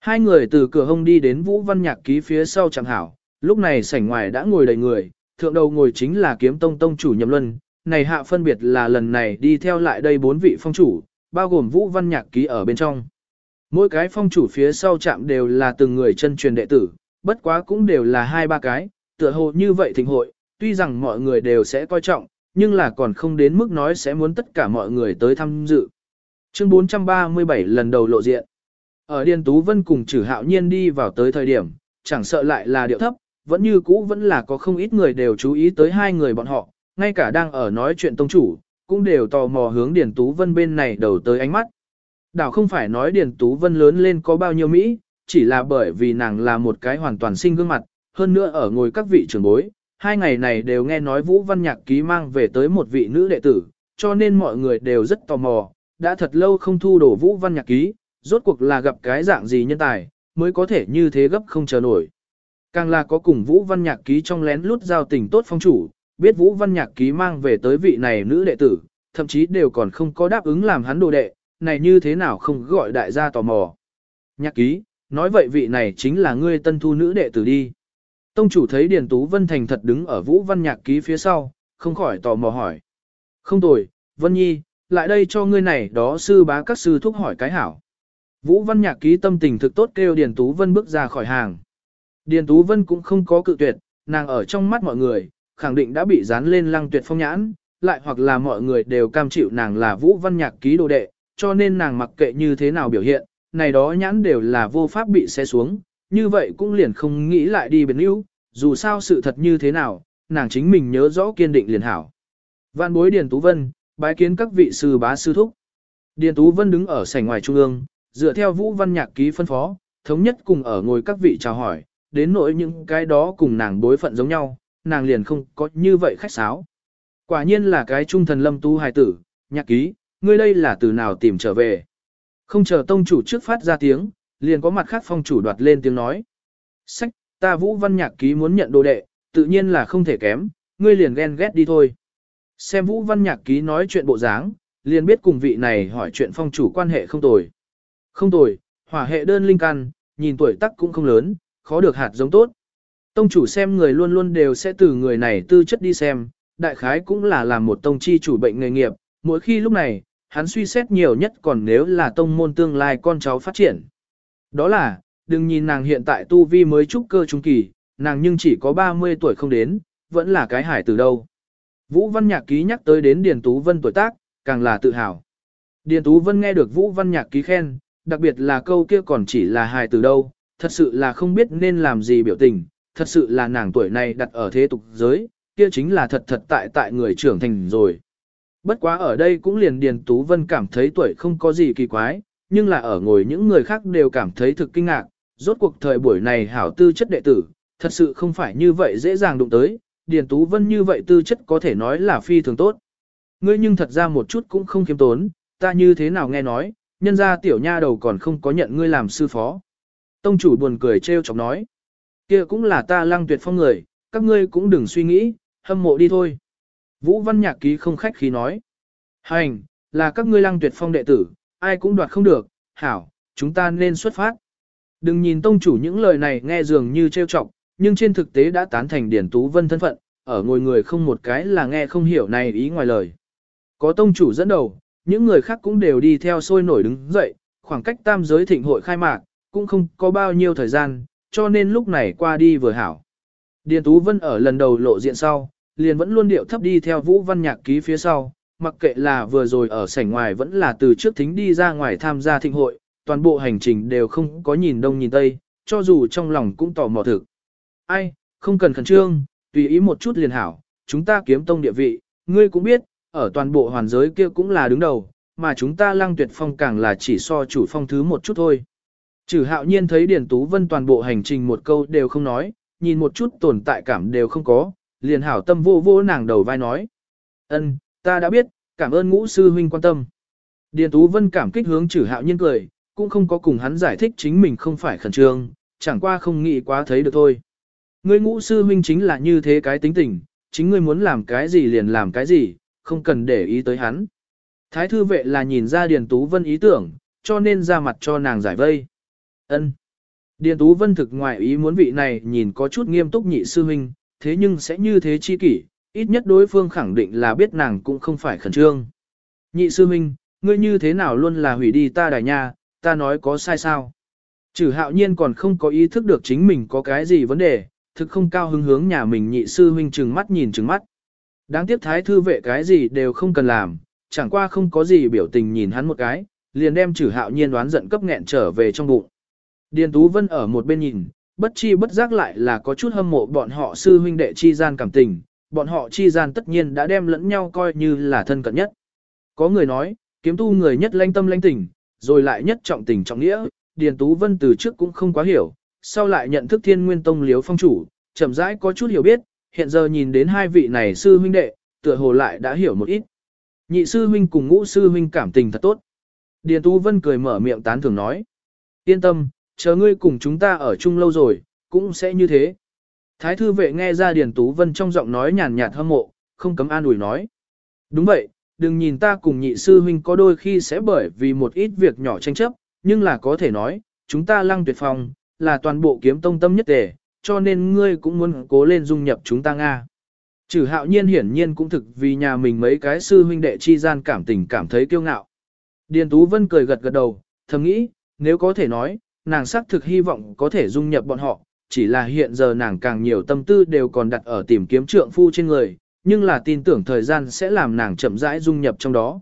Speaker 1: Hai người từ cửa hông đi đến Vũ Văn Nhạc ký phía sau chẳng hảo, lúc này sảnh ngoài đã ngồi đầy người, thượng đầu ngồi chính là kiếm tông tông chủ nhậm luân, này hạ phân biệt là lần này đi theo lại đây bốn vị phong chủ, bao gồm Vũ Văn Nhạc ký ở bên trong. Mỗi cái phong chủ phía sau chạm đều là từng người chân truyền đệ tử, bất quá cũng đều là hai ba cái, tựa hồ như vậy thịnh hội, tuy rằng mọi người đều sẽ coi trọng, nhưng là còn không đến mức nói sẽ muốn tất cả mọi người tới tham dự. Chương 437 lần đầu lộ diện. Ở Điền Tú Vân cùng Trử hạo nhiên đi vào tới thời điểm, chẳng sợ lại là điệu thấp, vẫn như cũ vẫn là có không ít người đều chú ý tới hai người bọn họ, ngay cả đang ở nói chuyện tông chủ, cũng đều tò mò hướng Điền Tú Vân bên này đầu tới ánh mắt. Đảo không phải nói Điền Tú Vân lớn lên có bao nhiêu Mỹ, chỉ là bởi vì nàng là một cái hoàn toàn sinh gương mặt, hơn nữa ở ngồi các vị trưởng bối, hai ngày này đều nghe nói Vũ Văn Nhạc Ký mang về tới một vị nữ đệ tử, cho nên mọi người đều rất tò mò, đã thật lâu không thu đổ Vũ Văn Nhạc Ký, rốt cuộc là gặp cái dạng gì nhân tài, mới có thể như thế gấp không chờ nổi. Càng là có cùng Vũ Văn Nhạc Ký trong lén lút giao tình tốt phong chủ, biết Vũ Văn Nhạc Ký mang về tới vị này nữ đệ tử, thậm chí đều còn không có đáp ứng làm hắn đồ đệ, này như thế nào không gọi đại gia tò mò. Nhạc Ký, nói vậy vị này chính là ngươi tân thu nữ đệ tử đi. Tông chủ thấy Điền Tú Vân thành thật đứng ở Vũ Văn Nhạc ký phía sau, không khỏi tò mò hỏi. Không tồi, Vân Nhi, lại đây cho ngươi này đó sư bá các sư thúc hỏi cái hảo. Vũ Văn Nhạc ký tâm tình thực tốt kêu Điền Tú Vân bước ra khỏi hàng. Điền Tú Vân cũng không có cự tuyệt, nàng ở trong mắt mọi người, khẳng định đã bị dán lên lăng tuyệt phong nhãn, lại hoặc là mọi người đều cam chịu nàng là Vũ Văn Nhạc ký đồ đệ, cho nên nàng mặc kệ như thế nào biểu hiện, này đó nhãn đều là vô pháp bị xé xuống, như vậy cũng liền không nghĩ lại đi biến yếu, dù sao sự thật như thế nào, nàng chính mình nhớ rõ kiên định liền hảo. Vạn bối Điền Tú Vân, bái kiến các vị sư bá sư thúc. Điền Tú Vân đứng ở sảnh ngoài trung ương, dựa theo Vũ Văn Nhạc ký phân phó, thống nhất cùng ở ngồi các vị chào hỏi, đến nỗi những cái đó cùng nàng bối phận giống nhau, nàng liền không có như vậy khách sáo. Quả nhiên là cái trung thần lâm tu hài tử, nhạc ký, ngươi đây là từ nào tìm trở về. Không chờ tông chủ trước phát ra tiếng, liền có mặt khác phong chủ đoạt lên tiếng nói. Sách, ta Vũ Văn Nhạc ký muốn nhận đồ đệ, tự nhiên là không thể kém, ngươi liền ghen ghét đi thôi. Xem Vũ Văn Nhạc ký nói chuyện bộ dáng, liền biết cùng vị này hỏi chuyện phong chủ quan hệ không tồi. Không tồi, hỏa hệ đơn linh căn, nhìn tuổi tác cũng không lớn, khó được hạt giống tốt. Tông chủ xem người luôn luôn đều sẽ từ người này tư chất đi xem, đại khái cũng là làm một tông chi chủ bệnh nghề nghiệp, mỗi khi lúc này, hắn suy xét nhiều nhất còn nếu là tông môn tương lai con cháu phát triển. Đó là, đừng nhìn nàng hiện tại tu vi mới trúc cơ trung kỳ, nàng nhưng chỉ có 30 tuổi không đến, vẫn là cái hải từ đâu. Vũ Văn Nhạc Ký nhắc tới đến Điền Tú Vân tuổi tác, càng là tự hào. Điền Tú Vân nghe được Vũ Văn Nhạc Ký khen, đặc biệt là câu kia còn chỉ là hài từ đâu, thật sự là không biết nên làm gì biểu tình, thật sự là nàng tuổi này đặt ở thế tục giới, kia chính là thật thật tại tại người trưởng thành rồi. Bất quá ở đây cũng liền Điền Tú Vân cảm thấy tuổi không có gì kỳ quái, nhưng là ở ngồi những người khác đều cảm thấy thực kinh ngạc, rốt cuộc thời buổi này hảo tư chất đệ tử, thật sự không phải như vậy dễ dàng đụng tới, Điền Tú Vân như vậy tư chất có thể nói là phi thường tốt. Ngươi nhưng thật ra một chút cũng không khiêm tốn, ta như thế nào nghe nói, nhân ra tiểu nha đầu còn không có nhận ngươi làm sư phó. Tông chủ buồn cười trêu chọc nói, kia cũng là ta lăng tuyệt phong người, các ngươi cũng đừng suy nghĩ, hâm mộ đi thôi. Vũ Văn Nhạc Ký không khách khí nói, hành, là các ngươi lăng tuyệt phong đệ tử, ai cũng đoạt không được, hảo, chúng ta nên xuất phát. Đừng nhìn tông chủ những lời này nghe dường như trêu chọc, nhưng trên thực tế đã tán thành Điển Tú Vân thân phận, ở ngồi người không một cái là nghe không hiểu này ý ngoài lời. Có tông chủ dẫn đầu, những người khác cũng đều đi theo sôi nổi đứng dậy, khoảng cách tam giới thịnh hội khai mạc, cũng không có bao nhiêu thời gian, cho nên lúc này qua đi vừa hảo. Điền Tú Vân ở lần đầu lộ diện sau, liền vẫn luôn điệu thấp đi theo Vũ Văn Nhạc ký phía sau, mặc kệ là vừa rồi ở sảnh ngoài vẫn là từ trước thính đi ra ngoài tham gia thịnh hội, toàn bộ hành trình đều không có nhìn đông nhìn tây, cho dù trong lòng cũng tò mò thực. Ai, không cần khẩn trương, tùy ý một chút liền hảo, chúng ta kiếm tông địa vị, ngươi cũng biết, ở toàn bộ hoàn giới kia cũng là đứng đầu, mà chúng ta lăng tuyệt phong càng là chỉ so chủ phong thứ một chút thôi. Trừ hạo nhiên thấy Điền Tú Vân toàn bộ hành trình một câu đều không nói, nhìn một chút tồn tại cảm đều không có, liền hảo tâm vô vô nàng đầu vai nói. ân ta đã biết, cảm ơn ngũ sư huynh quan tâm. Điền Tú Vân cảm kích hướng trừ hạo nhiên cười, cũng không có cùng hắn giải thích chính mình không phải khẩn trương, chẳng qua không nghĩ quá thấy được thôi. Ngươi ngũ sư huynh chính là như thế cái tính tình, chính ngươi muốn làm cái gì liền làm cái gì, không cần để ý tới hắn. Thái thư vệ là nhìn ra Điền Tú Vân ý tưởng, cho nên ra mặt cho nàng giải vây. Ân. Điền Tú Vân thực ngoại ý muốn vị này nhìn có chút nghiêm túc nhị sư huynh, thế nhưng sẽ như thế chi kỷ, ít nhất đối phương khẳng định là biết nàng cũng không phải khẩn trương. Nhị sư huynh, ngươi như thế nào luôn là hủy đi ta đài nha, ta nói có sai sao? Trừ hạo nhiên còn không có ý thức được chính mình có cái gì vấn đề, thực không cao hứng hướng nhà mình nhị sư huynh trừng mắt nhìn trừng mắt. Đáng tiếc thái thư vệ cái gì đều không cần làm, chẳng qua không có gì biểu tình nhìn hắn một cái, liền đem trừ hạo nhiên đoán giận cấp nghẹn trở về trong bụng. Điền Tú Vân ở một bên nhìn, bất chi bất giác lại là có chút hâm mộ bọn họ sư huynh đệ chi gian cảm tình, bọn họ chi gian tất nhiên đã đem lẫn nhau coi như là thân cận nhất. Có người nói, kiếm tu người nhất lanh tâm lanh tình, rồi lại nhất trọng tình trọng nghĩa, Điền Tú Vân từ trước cũng không quá hiểu, sau lại nhận thức thiên nguyên tông liếu phong chủ, chậm rãi có chút hiểu biết, hiện giờ nhìn đến hai vị này sư huynh đệ, tựa hồ lại đã hiểu một ít. Nhị sư huynh cùng ngũ sư huynh cảm tình thật tốt. Điền Tú Vân cười mở miệng tán thưởng nói. Yên tâm, chờ ngươi cùng chúng ta ở chung lâu rồi, cũng sẽ như thế. Thái thư vệ nghe ra Điền Tú Vân trong giọng nói nhàn nhạt hâm mộ, không cấm an ủi nói. Đúng vậy, đừng nhìn ta cùng nhị sư huynh có đôi khi sẽ bởi vì một ít việc nhỏ tranh chấp, nhưng là có thể nói, chúng ta lăng tuyệt phong, là toàn bộ kiếm tông tâm nhất tề, cho nên ngươi cũng muốn cố lên dung nhập chúng ta Nga. Trừ hạo nhiên hiển nhiên cũng thực vì nhà mình mấy cái sư huynh đệ chi gian cảm tình cảm thấy kiêu ngạo. Điền Tú Vân cười gật gật đầu, thầm nghĩ, nếu có thể nói, nàng xác thực hy vọng có thể dung nhập bọn họ, chỉ là hiện giờ nàng càng nhiều tâm tư đều còn đặt ở tìm kiếm trượng phu trên người, nhưng là tin tưởng thời gian sẽ làm nàng chậm rãi dung nhập trong đó.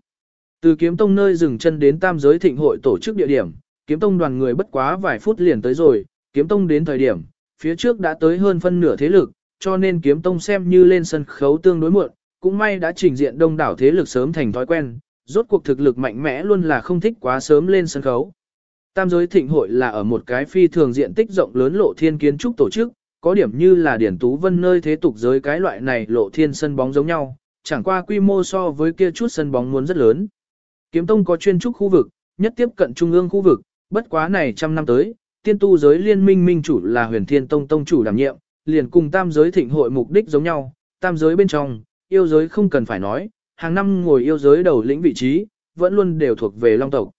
Speaker 1: Từ kiếm tông nơi dừng chân đến tam giới thịnh hội tổ chức địa điểm, kiếm tông đoàn người bất quá vài phút liền tới rồi, kiếm tông đến thời điểm, phía trước đã tới hơn phân nửa thế lực, cho nên kiếm tông xem như lên sân khấu tương đối muộn, cũng may đã trình diện đông đảo thế lực sớm thành thói quen, rốt cuộc thực lực mạnh mẽ luôn là không thích quá sớm lên sân khấu. Tam giới thịnh hội là ở một cái phi thường diện tích rộng lớn lộ thiên kiến trúc tổ chức, có điểm như là điển tú vân nơi thế tục giới cái loại này lộ thiên sân bóng giống nhau, chẳng qua quy mô so với kia chút sân bóng muốn rất lớn. Kiếm tông có chuyên trúc khu vực, nhất tiếp cận trung ương khu vực, bất quá này trăm năm tới, tiên tu giới liên minh minh chủ là huyền thiên tông tông chủ đảm nhiệm, liền cùng tam giới thịnh hội mục đích giống nhau, tam giới bên trong, yêu giới không cần phải nói, hàng năm ngồi yêu giới đầu lĩnh vị trí, vẫn luôn đều thuộc về long tộc.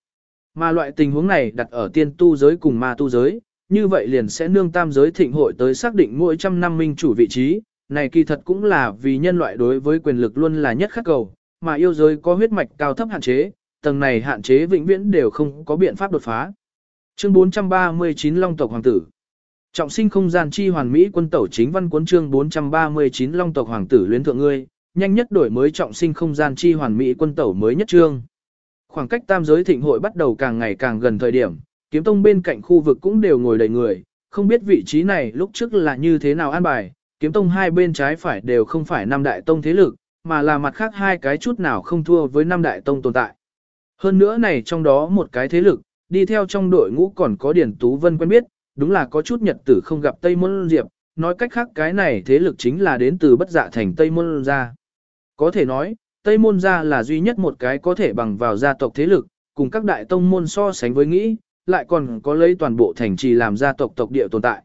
Speaker 1: Mà loại tình huống này đặt ở tiên tu giới cùng ma tu giới, như vậy liền sẽ nương tam giới thịnh hội tới xác định mỗi trăm năm minh chủ vị trí, này kỳ thật cũng là vì nhân loại đối với quyền lực luôn là nhất khắc cầu, mà yêu giới có huyết mạch cao thấp hạn chế, tầng này hạn chế vĩnh viễn đều không có biện pháp đột phá. Chương 439 Long tộc hoàng tử. Trọng sinh không gian chi hoàn mỹ quân tẩu chính văn cuốn chương 439 Long tộc hoàng tử luyến thượng ngươi, nhanh nhất đổi mới trọng sinh không gian chi hoàn mỹ quân tẩu mới nhất chương. Khoảng cách tam giới thịnh hội bắt đầu càng ngày càng gần thời điểm, kiếm tông bên cạnh khu vực cũng đều ngồi đầy người, không biết vị trí này lúc trước là như thế nào an bài, kiếm tông hai bên trái phải đều không phải năm đại tông thế lực, mà là mặt khác hai cái chút nào không thua với năm đại tông tồn tại. Hơn nữa này trong đó một cái thế lực, đi theo trong đội ngũ còn có Điển Tú Vân quen biết, đúng là có chút nhật tử không gặp Tây Môn Diệp, nói cách khác cái này thế lực chính là đến từ bất dạ thành Tây Môn gia. Có thể nói, Tây Môn gia là duy nhất một cái có thể bằng vào gia tộc thế lực, cùng các đại tông môn so sánh với nghĩ, lại còn có lấy toàn bộ thành trì làm gia tộc tộc địa tồn tại.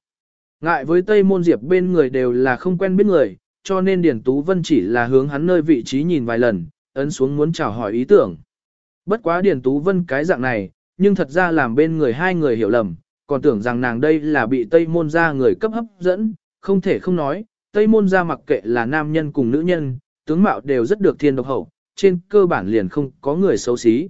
Speaker 1: Ngại với Tây Môn Diệp bên người đều là không quen biết người, cho nên Điển Tú Vân chỉ là hướng hắn nơi vị trí nhìn vài lần, ấn xuống muốn chào hỏi ý tưởng. Bất quá Điển Tú Vân cái dạng này, nhưng thật ra làm bên người hai người hiểu lầm, còn tưởng rằng nàng đây là bị Tây Môn gia người cấp hấp dẫn, không thể không nói, Tây Môn gia mặc kệ là nam nhân cùng nữ nhân, tướng mạo đều rất được thiên độc hậu, trên cơ bản liền không có người xấu xí.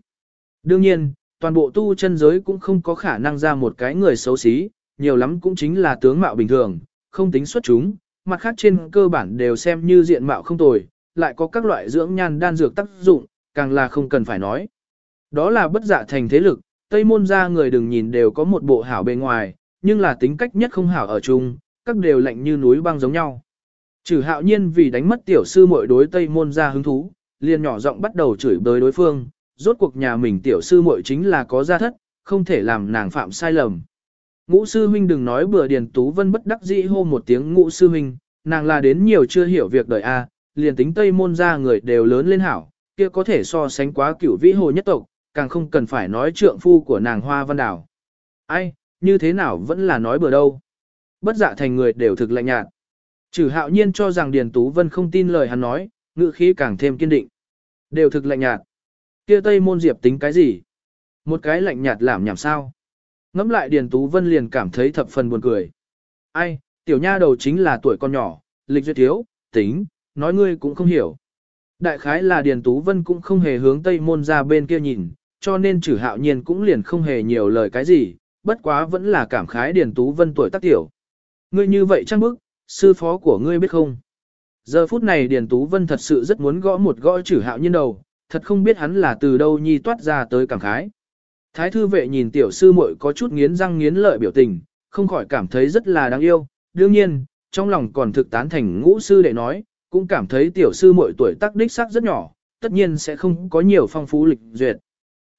Speaker 1: Đương nhiên, toàn bộ tu chân giới cũng không có khả năng ra một cái người xấu xí, nhiều lắm cũng chính là tướng mạo bình thường, không tính xuất chúng, mặt khác trên cơ bản đều xem như diện mạo không tồi, lại có các loại dưỡng nhan đan dược tác dụng, càng là không cần phải nói. Đó là bất dạ thành thế lực, Tây môn ra người đừng nhìn đều có một bộ hảo bề ngoài, nhưng là tính cách nhất không hảo ở chung, các đều lạnh như núi băng giống nhau. Trừ hạo nhiên vì đánh mất tiểu sư muội đối Tây môn ra hứng thú, liền nhỏ giọng bắt đầu chửi bới đối phương, rốt cuộc nhà mình tiểu sư muội chính là có gia thất, không thể làm nàng phạm sai lầm. Ngũ sư huynh đừng nói bừa Điền Tú Vân bất đắc dĩ hô một tiếng ngũ sư huynh, nàng là đến nhiều chưa hiểu việc đời a, liền tính Tây môn ra người đều lớn lên hảo, kia có thể so sánh quá cửu vĩ hồ nhất tộc, càng không cần phải nói trượng phu của nàng Hoa Văn Đảo. Ai, như thế nào vẫn là nói bừa đâu. Bất dạ thành người đều thực lạnh nhạt. Trừ hạo nhiên cho rằng Điền Tú Vân không tin lời hắn nói, ngữ khí càng thêm kiên định. Đều thực lạnh nhạt. Kia Tây Môn Diệp tính cái gì? Một cái lạnh nhạt làm nhảm sao? Ngắm lại Điền Tú Vân liền cảm thấy thập phần buồn cười. Ai, tiểu nha đầu chính là tuổi con nhỏ, lịch duyệt thiếu, tính, nói ngươi cũng không hiểu. Đại khái là Điền Tú Vân cũng không hề hướng Tây Môn ra bên kia nhìn, cho nên trừ hạo nhiên cũng liền không hề nhiều lời cái gì, bất quá vẫn là cảm khái Điền Tú Vân tuổi tác tiểu. Ngươi như vậy chắc bức, sư phó của ngươi biết không? Giờ phút này Điền Tú Vân thật sự rất muốn gõ một gõ chử hạo nhiên đầu, thật không biết hắn là từ đâu nhi toát ra tới cảm khái. Thái thư vệ nhìn tiểu sư muội có chút nghiến răng nghiến lợi biểu tình, không khỏi cảm thấy rất là đáng yêu, đương nhiên, trong lòng còn thực tán thành ngũ sư đệ nói, cũng cảm thấy tiểu sư muội tuổi tác đích xác rất nhỏ, tất nhiên sẽ không có nhiều phong phú lịch duyệt.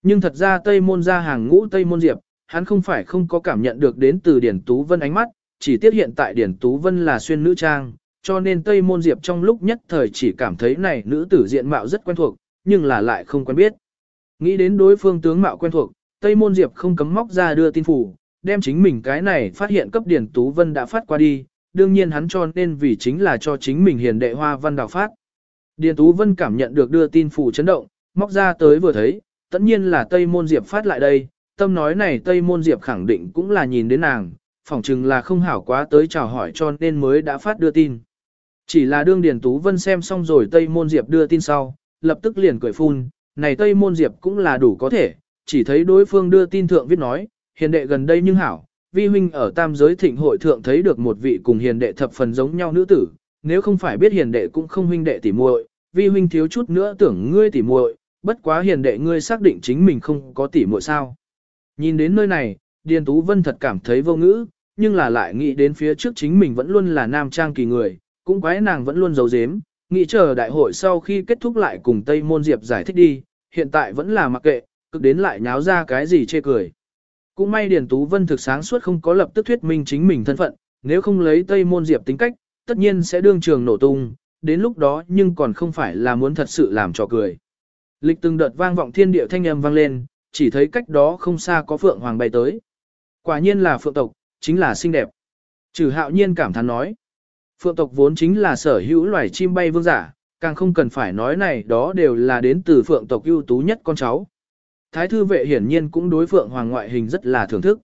Speaker 1: Nhưng thật ra Tây Môn ra hàng ngũ Tây Môn Diệp, hắn không phải không có cảm nhận được đến từ Điển Tú Vân ánh mắt, chỉ tiếc hiện tại Điển Tú Vân là xuyên nữ trang, cho nên Tây Môn Diệp trong lúc nhất thời chỉ cảm thấy này nữ tử diện mạo rất quen thuộc, nhưng là lại không quen biết. Nghĩ đến đối phương tướng mạo quen thuộc, Tây Môn Diệp không cấm móc ra đưa tin phủ, đem chính mình cái này phát hiện cấp Điển Tú Vân đã phát qua đi, đương nhiên hắn cho nên vì chính là cho chính mình hiền đệ hoa văn đào phát. Điền Tú Vân cảm nhận được đưa tin phủ chấn động, móc ra tới vừa thấy, tất nhiên là Tây Môn Diệp phát lại đây, tâm nói này Tây Môn Diệp khẳng định cũng là nhìn đến nàng, phỏng chừng là không hảo quá tới chào hỏi cho nên mới đã phát đưa tin. Chỉ là đương Điền Tú Vân xem xong rồi Tây Môn Diệp đưa tin sau, lập tức liền cười phun, này Tây Môn Diệp cũng là đủ có thể, chỉ thấy đối phương đưa tin thượng viết nói, hiền đệ gần đây nhưng hảo, vi huynh ở tam giới thịnh hội thượng thấy được một vị cùng hiền đệ thập phần giống nhau nữ tử, nếu không phải biết hiền đệ cũng không huynh đệ tỉ muội, vi huynh thiếu chút nữa tưởng ngươi tỉ muội, bất quá hiền đệ ngươi xác định chính mình không có tỉ muội sao. Nhìn đến nơi này, Điền Tú Vân thật cảm thấy vô ngữ, nhưng là lại nghĩ đến phía trước chính mình vẫn luôn là nam trang kỳ người, cũng quái nàng vẫn luôn giấu giếm, nghĩ chờ đại hội sau khi kết thúc lại cùng Tây Môn Diệp giải thích đi, hiện tại vẫn là mặc kệ, cực đến lại nháo ra cái gì chê cười. Cũng may Điền Tú Vân thực sáng suốt không có lập tức thuyết minh chính mình thân phận, nếu không lấy Tây Môn Diệp tính cách, tất nhiên sẽ đương trường nổ tung, đến lúc đó nhưng còn không phải là muốn thật sự làm cho cười. Lịch từng đợt vang vọng thiên địa thanh âm vang lên, chỉ thấy cách đó không xa có phượng hoàng bay tới. Quả nhiên là phượng tộc, chính là xinh đẹp. Trừ hạo nhiên cảm thán nói. Phượng tộc vốn chính là sở hữu loài chim bay vương giả, càng không cần phải nói này đó đều là đến từ phượng tộc ưu tú nhất con cháu. Thái thư vệ hiển nhiên cũng đối phượng hoàng ngoại hình rất là thưởng thức.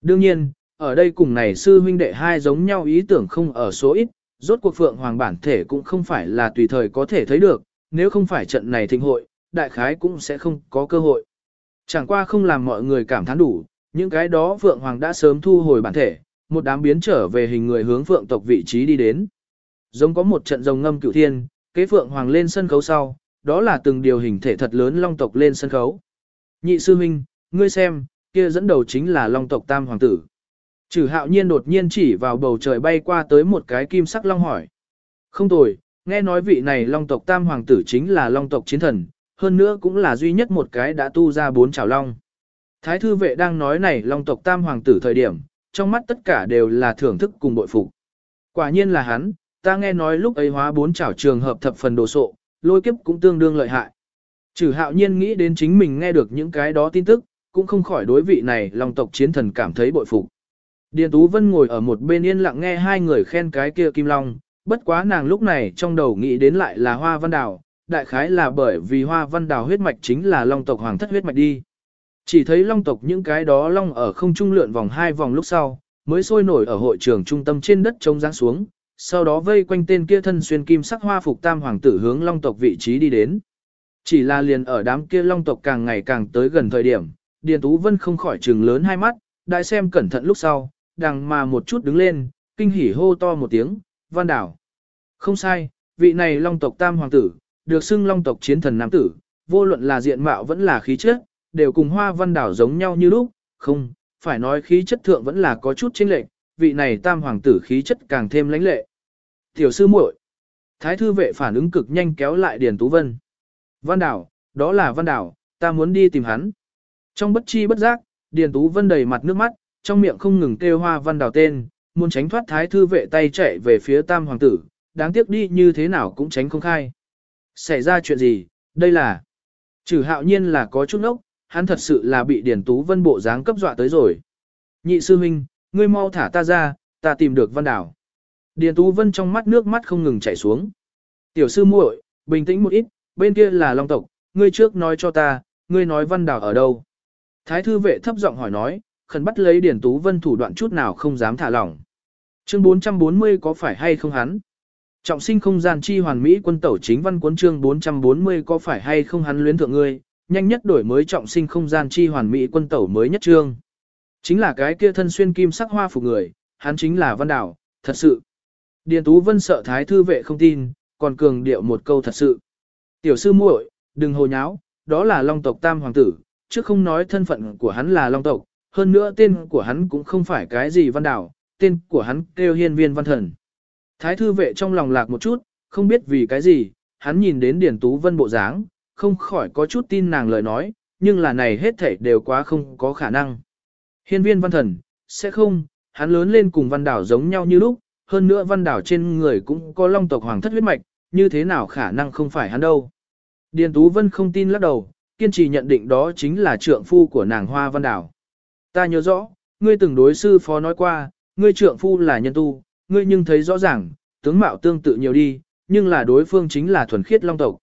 Speaker 1: Đương nhiên, ở đây cùng này sư huynh đệ hai giống nhau ý tưởng không ở số ít, rốt cuộc phượng hoàng bản thể cũng không phải là tùy thời có thể thấy được, nếu không phải trận này thịnh hội, đại khái cũng sẽ không có cơ hội. Chẳng qua không làm mọi người cảm thán đủ, những cái đó phượng hoàng đã sớm thu hồi bản thể, một đám biến trở về hình người hướng phượng tộc vị trí đi đến. Giống có một trận rồng ngâm cửu thiên, kế phượng hoàng lên sân khấu sau, đó là từng điều hình thể thật lớn long tộc lên sân khấu. Nhị sư huynh, ngươi xem, kia dẫn đầu chính là long tộc tam hoàng tử. Trừ hạo nhiên đột nhiên chỉ vào bầu trời bay qua tới một cái kim sắc long hỏi. Không tồi, nghe nói vị này long tộc tam hoàng tử chính là long tộc chiến thần, hơn nữa cũng là duy nhất một cái đã tu ra bốn chảo long. Thái thư vệ đang nói này long tộc tam hoàng tử thời điểm, trong mắt tất cả đều là thưởng thức cùng bội phục. Quả nhiên là hắn, ta nghe nói lúc ấy hóa bốn chảo trường hợp thập phần đồ sộ, lôi kiếp cũng tương đương lợi hại. Trừ hạo nhiên nghĩ đến chính mình nghe được những cái đó tin tức, cũng không khỏi đối vị này long tộc chiến thần cảm thấy bội phục. Điền Tú Vân ngồi ở một bên yên lặng nghe hai người khen cái kia kim long, bất quá nàng lúc này trong đầu nghĩ đến lại là hoa văn đào, đại khái là bởi vì hoa văn đào huyết mạch chính là long tộc hoàng thất huyết mạch đi. Chỉ thấy long tộc những cái đó long ở không trung lượn vòng hai vòng lúc sau, mới sôi nổi ở hội trường trung tâm trên đất trông giáng xuống, sau đó vây quanh tên kia thân xuyên kim sắc hoa phục tam hoàng tử hướng long tộc vị trí đi đến. Chỉ là liền ở đám kia long tộc càng ngày càng tới gần thời điểm, Điền Tú Vân không khỏi trừng lớn hai mắt, đại xem cẩn thận lúc sau, đằng mà một chút đứng lên, kinh hỉ hô to một tiếng, văn đảo. Không sai, vị này long tộc tam hoàng tử, được xưng long tộc chiến thần nam tử, vô luận là diện mạo vẫn là khí chất, đều cùng hoa văn đảo giống nhau như lúc, không, phải nói khí chất thượng vẫn là có chút chênh lệch, vị này tam hoàng tử khí chất càng thêm lãnh lệ. Tiểu sư muội, Thái thư vệ phản ứng cực nhanh kéo lại Điền Tú Vân. Văn đảo, đó là văn đảo, ta muốn đi tìm hắn. Trong bất chi bất giác, Điền Tú Vân đầy mặt nước mắt, trong miệng không ngừng kêu hoa văn đảo tên, muốn tránh thoát thái thư vệ tay chạy về phía tam hoàng tử, đáng tiếc đi như thế nào cũng tránh không khai. Xảy ra chuyện gì, đây là... Trừ hạo nhiên là có chút ốc, hắn thật sự là bị Điền Tú Vân bộ dáng cấp dọa tới rồi. Nhị sư huynh, ngươi mau thả ta ra, ta tìm được văn đảo. Điền Tú Vân trong mắt nước mắt không ngừng chảy xuống. Tiểu sư muội, bình tĩnh một ít, bên kia là Long tộc, ngươi trước nói cho ta, ngươi nói văn đảo ở đâu. Thái thư vệ thấp giọng hỏi nói, khẩn bắt lấy Điền Tú Vân thủ đoạn chút nào không dám thả lỏng. Chương 440 có phải hay không hắn? Trọng sinh không gian chi hoàn mỹ quân tẩu chính văn cuốn chương 440 có phải hay không hắn luyến thượng ngươi, nhanh nhất đổi mới trọng sinh không gian chi hoàn mỹ quân tẩu mới nhất trương Chính là cái kia thân xuyên kim sắc hoa phục người, hắn chính là văn đảo, thật sự. Điền Tú Vân sợ thái thư vệ không tin, còn cường điệu một câu thật sự. Tiểu sư muội, đừng hồ nháo, đó là long tộc tam hoàng tử, chứ không nói thân phận của hắn là long tộc, hơn nữa tên của hắn cũng không phải cái gì văn đảo, tên của hắn kêu hiên viên văn thần. Thái thư vệ trong lòng lạc một chút, không biết vì cái gì, hắn nhìn đến Điền Tú Vân bộ dáng, không khỏi có chút tin nàng lời nói, nhưng là này hết thảy đều quá không có khả năng. Hiên viên văn thần, sẽ không, hắn lớn lên cùng văn đảo giống nhau như lúc, hơn nữa văn đảo trên người cũng có long tộc hoàng thất huyết mạch, như thế nào khả năng không phải hắn đâu. Điền Tú Vân không tin lắc đầu, kiên trì nhận định đó chính là trượng phu của nàng hoa văn đảo. Ta nhớ rõ, ngươi từng đối sư phó nói qua, ngươi trượng phu là nhân tu, ngươi nhưng thấy rõ ràng, tướng mạo tương tự nhiều đi, nhưng là đối phương chính là thuần khiết long tộc.